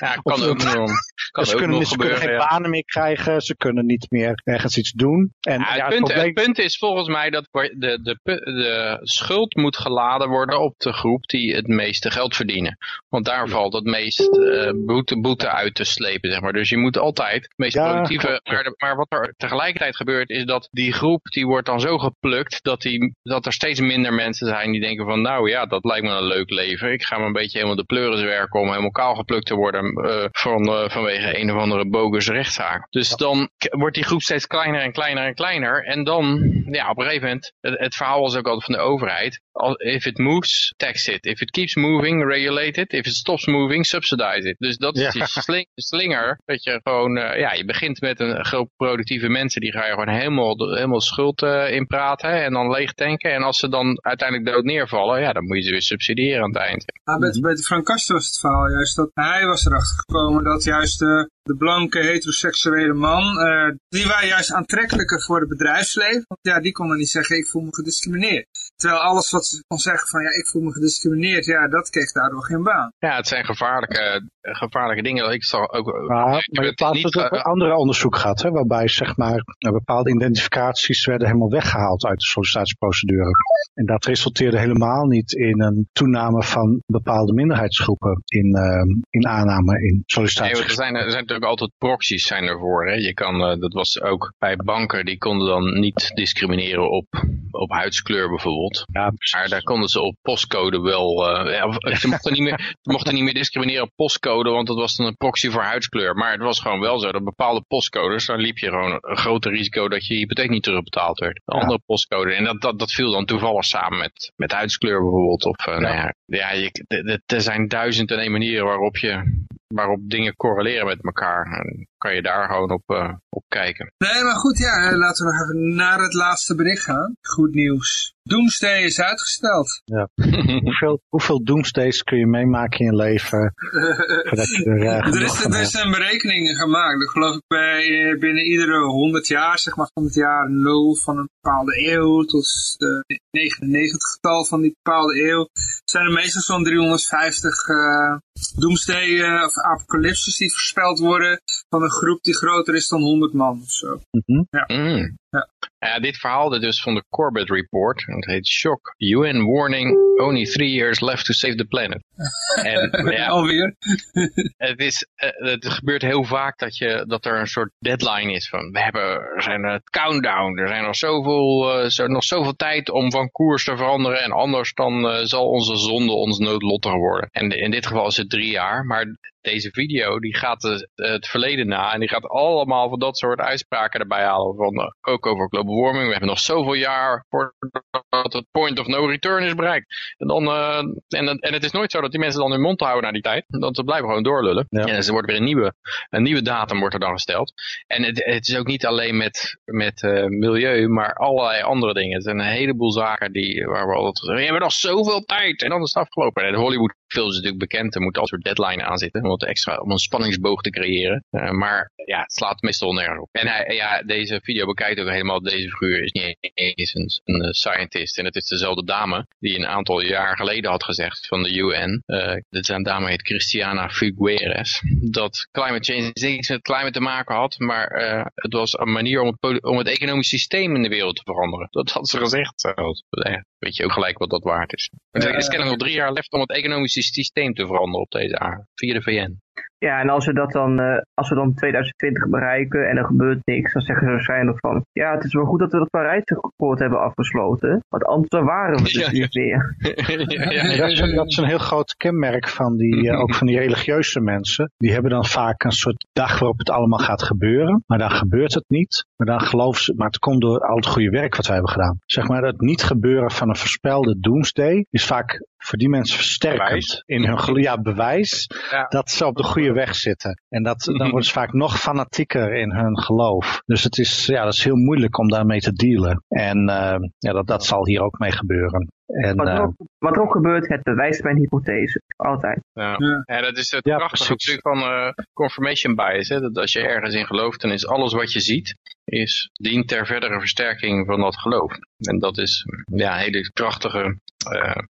ja, kan ook nog. Kan ze, kunnen, ze kunnen geen banen meer krijgen. Ze kunnen kunnen niet meer ergens iets doen. En, ja, het, punt, het, punt, is volgens mij dat de, de, de schuld moet geladen worden op de groep die het meeste geld verdienen. Want daar valt het meest uh, boete, boete uit te slepen, zeg maar. Dus je moet altijd het meest productieve... Maar, maar, wat er tegelijkertijd gebeurt is dat die groep, die wordt dan zo geplukt dat, die, dat er steeds minder mensen zijn die denken van, nou ja, dat lijkt me een leuk leven. Ik ga me een beetje helemaal de pleuris werken om helemaal kaal geplukt te worden uh, van, uh, vanwege een of andere bogus rechtszaak. Dus dan wordt die groep steeds kleiner en kleiner en kleiner. En dan, ja, op een gegeven moment, het, verhaal was ook altijd van de overheid. If it moves, tax it. If it keeps moving, regulate it. If it stops moving, subsidize it. Dus dat is die sling, slinger, dat je gewoon, uh, ja, je begint met een groep productieve mensen, die ga je gewoon helemaal, helemaal schuld uh, inpraten en dan leeg tanken. En als ze dan uiteindelijk dood neervallen, ja, dan moet je ze weer subsidiëren aan het eind. Bij, bij de Frank Kaster was het verhaal juist dat hij was erachter gekomen dat juist de, de blanke heteroseksuele man, uh, die waren juist aantrekkelijker voor het bedrijfsleven. Want ja, die konden niet zeggen, ik voel me gediscrimineerd. Terwijl alles wat ze kon zeggen van, ja, ik voel me gediscrimineerd, ja, dat kreeg daardoor geen baan. Ja, het zijn gevaarlijke, gevaarlijke dingen. Ik zal ook... Ja, maar je hebt laatst ook een andere onderzoek gehad, hè, waarbij zeg maar bepaalde identificaties werden helemaal weggehaald uit de sollicitatieprocedure. En dat resulteerde helemaal niet in een toename van bepaalde minderheidsgroepen in, uh, in aanname in sollicitaties. Nee, er, zijn, er zijn natuurlijk altijd proxies zijn ervoor. Hè. Je kan, uh, dat was ook bij banken, die konden dan niet discrimineren op, op huidskleur bijvoorbeeld. Ja, maar daar konden ze op postcode wel, uh, ze, mochten niet meer, ze mochten niet meer discrimineren op postcode, want dat was dan een proxy voor huidskleur. Maar het was gewoon wel zo dat bepaalde postcodes, dan liep je gewoon een groter risico dat je hypotheek niet terugbetaald werd. Een andere postcode. En dat, dat, dat viel dan toevallig samen met, met huidskleur bijvoorbeeld. Of, uh, ja. Nou ja, ja je, er zijn duizend en één manieren waarop je waarop dingen correleren met elkaar. En kan je daar gewoon op, uh, op kijken. Nee, maar goed, ja, laten we nog even naar het laatste bericht gaan. Goed nieuws. Doomsday is uitgesteld. Ja. hoeveel, hoeveel doomsdays kun je meemaken in je leven? je er, uh, er, is, er is een berekening gemaakt. Dat geloof ik bij binnen iedere 100 jaar, zeg maar van het jaar 0 van een bepaalde eeuw tot de 99 getal van die bepaalde eeuw, zijn er meestal zo'n 350 uh, doomsday uh, of apocalypses die voorspeld worden van een groep die groter is dan 100 man of zo. Mm -hmm. ja. Mm. Ja. dit verhaal dus van de Corbett Report. Het heet Shock. UN warning, only three years left to save the planet. en, ja, Alweer? het, is, het gebeurt heel vaak dat, je, dat er een soort deadline is van we hebben, er zijn een countdown, er zijn nog zoveel, uh, zo, nog zoveel tijd om van koers te veranderen en anders dan uh, zal onze zonde ons noodlottig worden. En in dit geval is het drie jaar, maar deze video die gaat het, het verleden na en die gaat allemaal van dat soort uitspraken erbij halen. Van, uh, ook over global warming. We hebben nog zoveel jaar voordat het point of no return is bereikt. En, dan, uh, en, en het is nooit zo dat die mensen dan hun mond houden na die tijd. Want ze blijven gewoon doorlullen. Ja. En er wordt weer een nieuwe, een nieuwe datum wordt er dan gesteld. En het, het is ook niet alleen met, met uh, milieu, maar allerlei andere dingen. Het zijn een heleboel zaken die, waar we altijd we hebben nog zoveel tijd en dan is het afgelopen. En Hollywood film is natuurlijk bekend, er moet al soort deadline aan zitten extra, om een spanningsboog te creëren. Uh, maar ja, het slaat meestal nergens op. En hij, ja, deze video bekijkt ook helemaal, deze figuur is niet eens een, een scientist. En het is dezelfde dame die een aantal jaar geleden had gezegd van de UN, uh, dit zijn dame heet Christiana Figueres, dat climate change niks met climate te maken had, maar uh, het was een manier om het, om het economisch systeem in de wereld te veranderen. Dat had ze gezegd. Ja, weet je ook gelijk wat dat waard is. Er is kennelijk nog drie jaar left om het economisch systeem te veranderen op deze aarde, via de VN. Ja, en als we dat dan, uh, als we dan 2020 bereiken en er gebeurt niks, dan zeggen ze waarschijnlijk van, ja, het is wel goed dat we het Parijsakkoord hebben afgesloten, want anders waren we dus ja, niet meer. ja, ja, dat, is een, dat, is een, heel groot kenmerk van die, uh, ook van die religieuze mensen. Die hebben dan vaak een soort dag waarop het allemaal gaat gebeuren, maar dan gebeurt het niet. Maar dan geloven ze, maar het komt door al het goede werk wat wij hebben gedaan. Zeg maar, het niet gebeuren van een voorspelde doomsday is vaak voor die mensen versterkend in hun geloof. Ja, bewijs ja. dat ze op de goede weg zitten. En dat, dan worden ze vaak nog fanatieker in hun geloof. Dus het is, ja, dat is heel moeilijk om daarmee te dealen. En uh, ja, dat, dat zal hier ook mee gebeuren. En, wat, er ook, wat er ook gebeurt, het bewijst mijn hypothese. Altijd. Ja, ja. ja dat is het ja, prachtige natuurlijk van uh, confirmation bias. Hè? Dat als je ergens in gelooft, dan is alles wat je ziet, is, dient ter verdere versterking van dat geloof. En dat is ja, een hele krachtige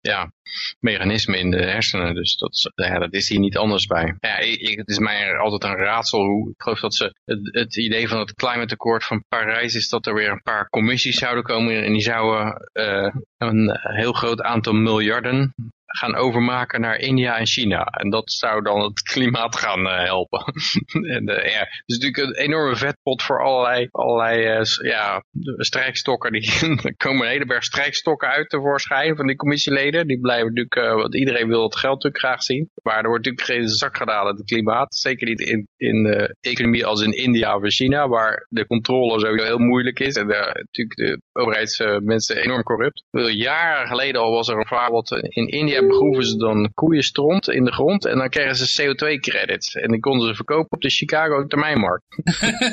ja, mechanisme in de hersenen. Dus dat, dat is hier niet anders bij. Ja, ik, het is mij altijd een raadsel hoe, ik geloof dat ze, het, het idee van het climate accord van Parijs is dat er weer een paar commissies zouden komen en die zouden uh, een heel groot aantal miljarden gaan overmaken naar India en China. En dat zou dan het klimaat gaan uh, helpen. en, het is natuurlijk een enorme vetpot voor allerlei, allerlei uh, ja, strijkstokken. Die, er komen een hele berg strijkstokken uit tevoorschijn van die commissieleden. Die blijven natuurlijk, want iedereen wil het geld natuurlijk graag zien. Maar er wordt natuurlijk geen zak gedaan aan het klimaat. Zeker niet in, in de economie als in India of in China, waar de controle sowieso heel moeilijk is. En de, natuurlijk de overheidsmensen enorm corrupt. Jaren geleden al was er een verhaal in India begroeven ze dan koeienstront in de grond en dan krijgen ze CO2-credits. En die konden ze verkopen op de Chicago termijnmarkt.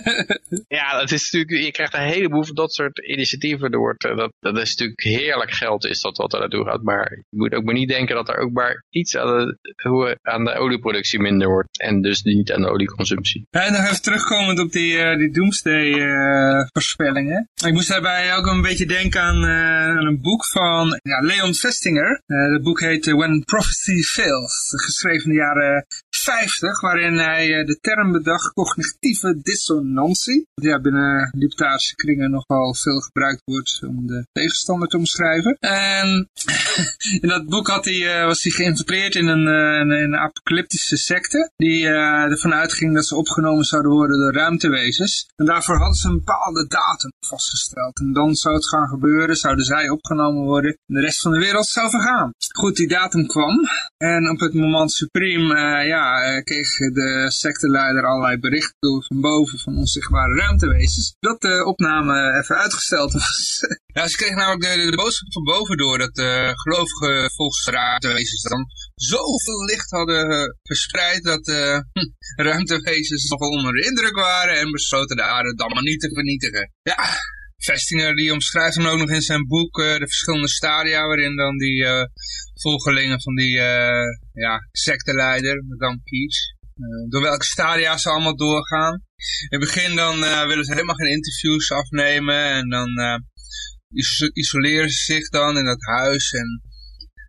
ja, dat is natuurlijk, je krijgt een heleboel van dat soort initiatieven. Er wordt, eh, dat, dat is natuurlijk heerlijk geld is dat wat er naartoe gaat. Maar je moet ook maar niet denken dat er ook maar iets aan de, hoe, aan de olieproductie minder wordt. En dus niet aan de olieconsumptie. Ja, en nog even terugkomend op die, uh, die doomsday uh, voorspellingen. Ik moest daarbij ook een beetje denken aan, uh, aan een boek van ja, Leon Vestinger. het boek heet When Prophecy Fails, geschreven in de jaren 50, waarin hij eh, de term bedacht cognitieve dissonantie. Ja, binnen libertarische kringen nogal veel gebruikt wordt om de tegenstander te omschrijven. En in dat boek had hij, uh, was hij geïnfiltreerd in een, uh, een, apocalyptische secte, die ervan uitging dat ze opgenomen zouden worden door ruimtewezens. En daarvoor hadden ze een bepaalde datum vastgesteld. En dan zou het gaan gebeuren, zouden zij opgenomen worden en de rest van de wereld zou vergaan. Goed, die datum kwam. En op het moment supreme ja, uh, kreeg de secteleider allerlei berichten door van boven van onzichtbare ruimtewezens. Dat de opname even uitgesteld was. ja, ze kregen namelijk de, boodschap van boven door dat de gelovige volgens dan zoveel licht hadden verspreid dat de hm, ruimtewezens nogal onder de indruk waren en besloten de aarde dan maar niet te vernietigen. Ja, Vestinger die omschrijft hem ook nog in zijn boek de verschillende stadia waarin dan die volgelingen van die uh, ja, secteleider, Madame Keats, door welke stadia ze allemaal doorgaan. In het begin dan willen ze helemaal geen interviews afnemen en dan isoleren ze zich dan in dat huis en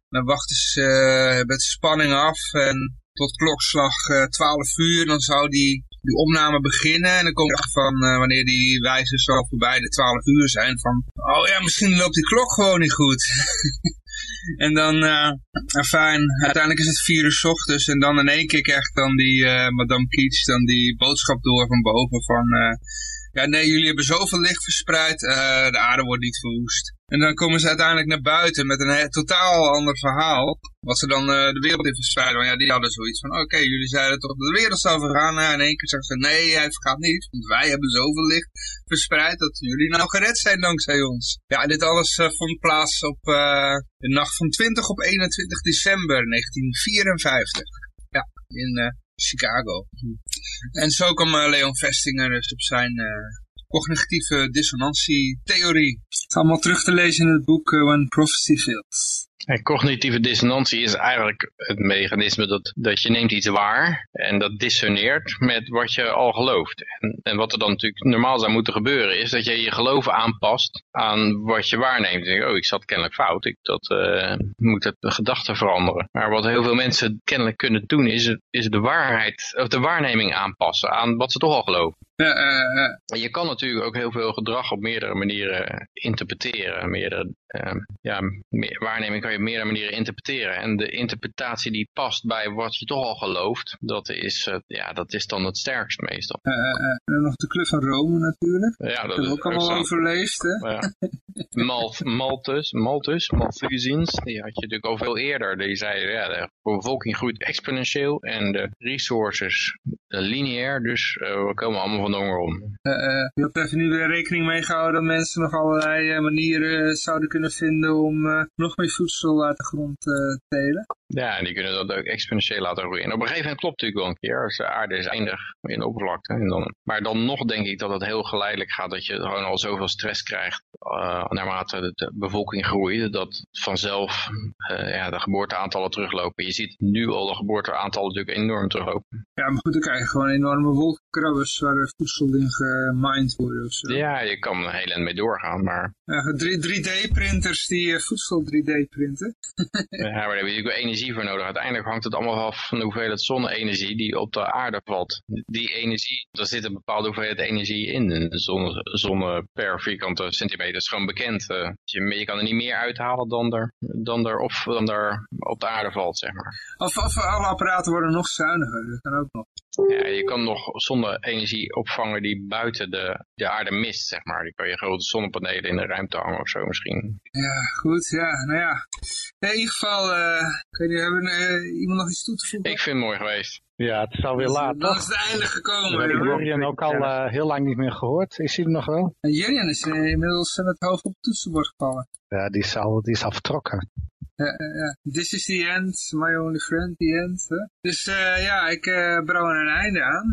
dan wachten ze met spanning af en tot klokslag 12 uur dan zou die die opname beginnen. En dan komt je van wanneer die wijzers zo voorbij de 12 uur zijn. Van, oh ja, misschien loopt die klok gewoon niet goed. en dan, uh, fijn, uiteindelijk is het 4 uur ochtends. En dan in één keer krijgt dan die uh, Madame Keats dan die boodschap door van boven van... ja, nee, jullie hebben zoveel licht verspreid, de aarde wordt niet verwoest. En dan komen ze uiteindelijk naar buiten met een totaal ander verhaal. Wat ze dan uh, de wereld in verspreiden. Want ja, die hadden zoiets van, oké, jullie zeiden toch dat de wereld zou vergaan. Nou, in één keer zeggen ze, nee, hij vergaat niet. Want wij hebben zoveel licht verspreid dat jullie nou gered zijn dankzij ons. Ja, dit alles uh, vond plaats op uh, de nacht van 20 op 21 december 1954. Ja, in Chicago. En zo kwam Leon Vestinger dus op zijn cognitieve dissonantie-theorie. Het is allemaal terug te lezen in het boek uh, When Prophecy Fails. En cognitieve dissonantie is eigenlijk het mechanisme dat, dat je neemt iets waar en dat dissoneert met wat je al gelooft. En, en wat er dan natuurlijk normaal zou moeten gebeuren is dat je je geloof aanpast aan wat je waarneemt. Je, oh, ik zat kennelijk fout, ik dat, uh, moet het de gedachte veranderen. Maar wat heel veel mensen kennelijk kunnen doen is, is de waarheid, of de waarneming aanpassen aan wat ze toch al geloven. Uh, uh, je kan natuurlijk ook heel veel gedrag op meerdere manieren interpreteren. Meerdere, ja, meer, waarneming kan je op meerdere manieren interpreteren. En de interpretatie die past bij wat je toch al gelooft, dat is, uh, ja, dat is dan het sterkst meestal. en nog de Club van Rome natuurlijk. Ja, dat, is ook allemaal overleefd. Hè? Ja. Mal Malthus, Malthus, Malthusians, die had je natuurlijk al veel eerder. Die zeiden, ja, de bevolking groeit exponentieel en de resources lineair, dus we komen allemaal van de honger om. Je hebt even nu weer rekening mee gehouden dat mensen nog allerlei manieren zouden kunnen vinden om nog meer voedsel uit de grond te telen. Ja, en die kunnen dat ook exponentieel laten groeien. En op een gegeven moment klopt het natuurlijk wel een keer. Als de aarde is eindig in de oppervlakte. En dan, maar dan nog denk ik dat het heel geleidelijk gaat dat je gewoon al zoveel stress krijgt. Uh, naarmate de, bevolking groeit. Dat vanzelf uh, ja, de geboorteaantallen teruglopen. Je ziet nu al de geboorteaantallen natuurlijk enorm teruglopen. Ja, maar goed, dan krijg je gewoon enorme krabbers waar voedsel in gemined worden of zo. Ja, je kan er heel mee doorgaan, maar... 3D-printers die voedsel 3D printen. ja, maar daar heb je natuurlijk energie voor nodig. Uiteindelijk hangt het allemaal af van de hoeveelheid zonne-energie die op de aarde valt. Die energie, daar zit een bepaalde hoeveelheid energie in. De zonne, zonne per vierkante centimeter is gewoon bekend. Uh, je, je, kan er niet meer uithalen dan er, dan er, of, dan er op de aarde valt, zeg maar. Of, of alle apparaten worden nog zuiniger, dat kan ook nog. Ja, je kan nog zonne-energie opvangen die buiten de, de aarde mist, zeg maar. Die kan je grote zonnepanelen in de ruimte hangen of zo misschien. Ja, goed, ja, nou ja. In ieder geval, uh, kun je, hebben uh, iemand nog iets toe te voegen? Ik vind het mooi geweest. Ja, het is alweer laat? Dat is het einde gekomen. Ik heb Jurjen ook al uh, heel lang niet meer gehoord. Is hij er nog wel? Jurjen is inmiddels aan het hoofd op het toetsenbord gevallen. Ja, die is al, die is al vertrokken. Ja, ja. This is the end, my only friend, the end. Hè? Dus uh, ja, ik uh, brouw er een einde aan.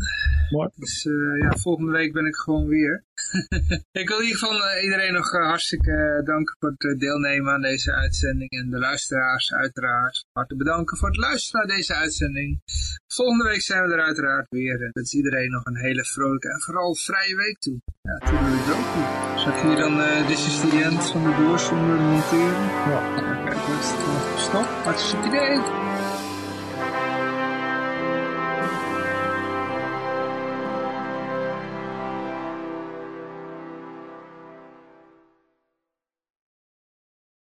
Mooi. Dus ja, volgende week ben ik gewoon weer. ik wil in ieder geval iedereen nog hartstikke danken voor het deelnemen aan deze uitzending. En de luisteraars uiteraard hartelijk bedanken voor het luisteren naar deze uitzending. Volgende week zijn we er uiteraard weer. En dat is iedereen nog een hele vrolijke en vooral vrije week toe. Ja, toen we het ook toe. Zag je dan This is the end van de zonder monteren? Ja. Kijk, Stop, hartstikke idee.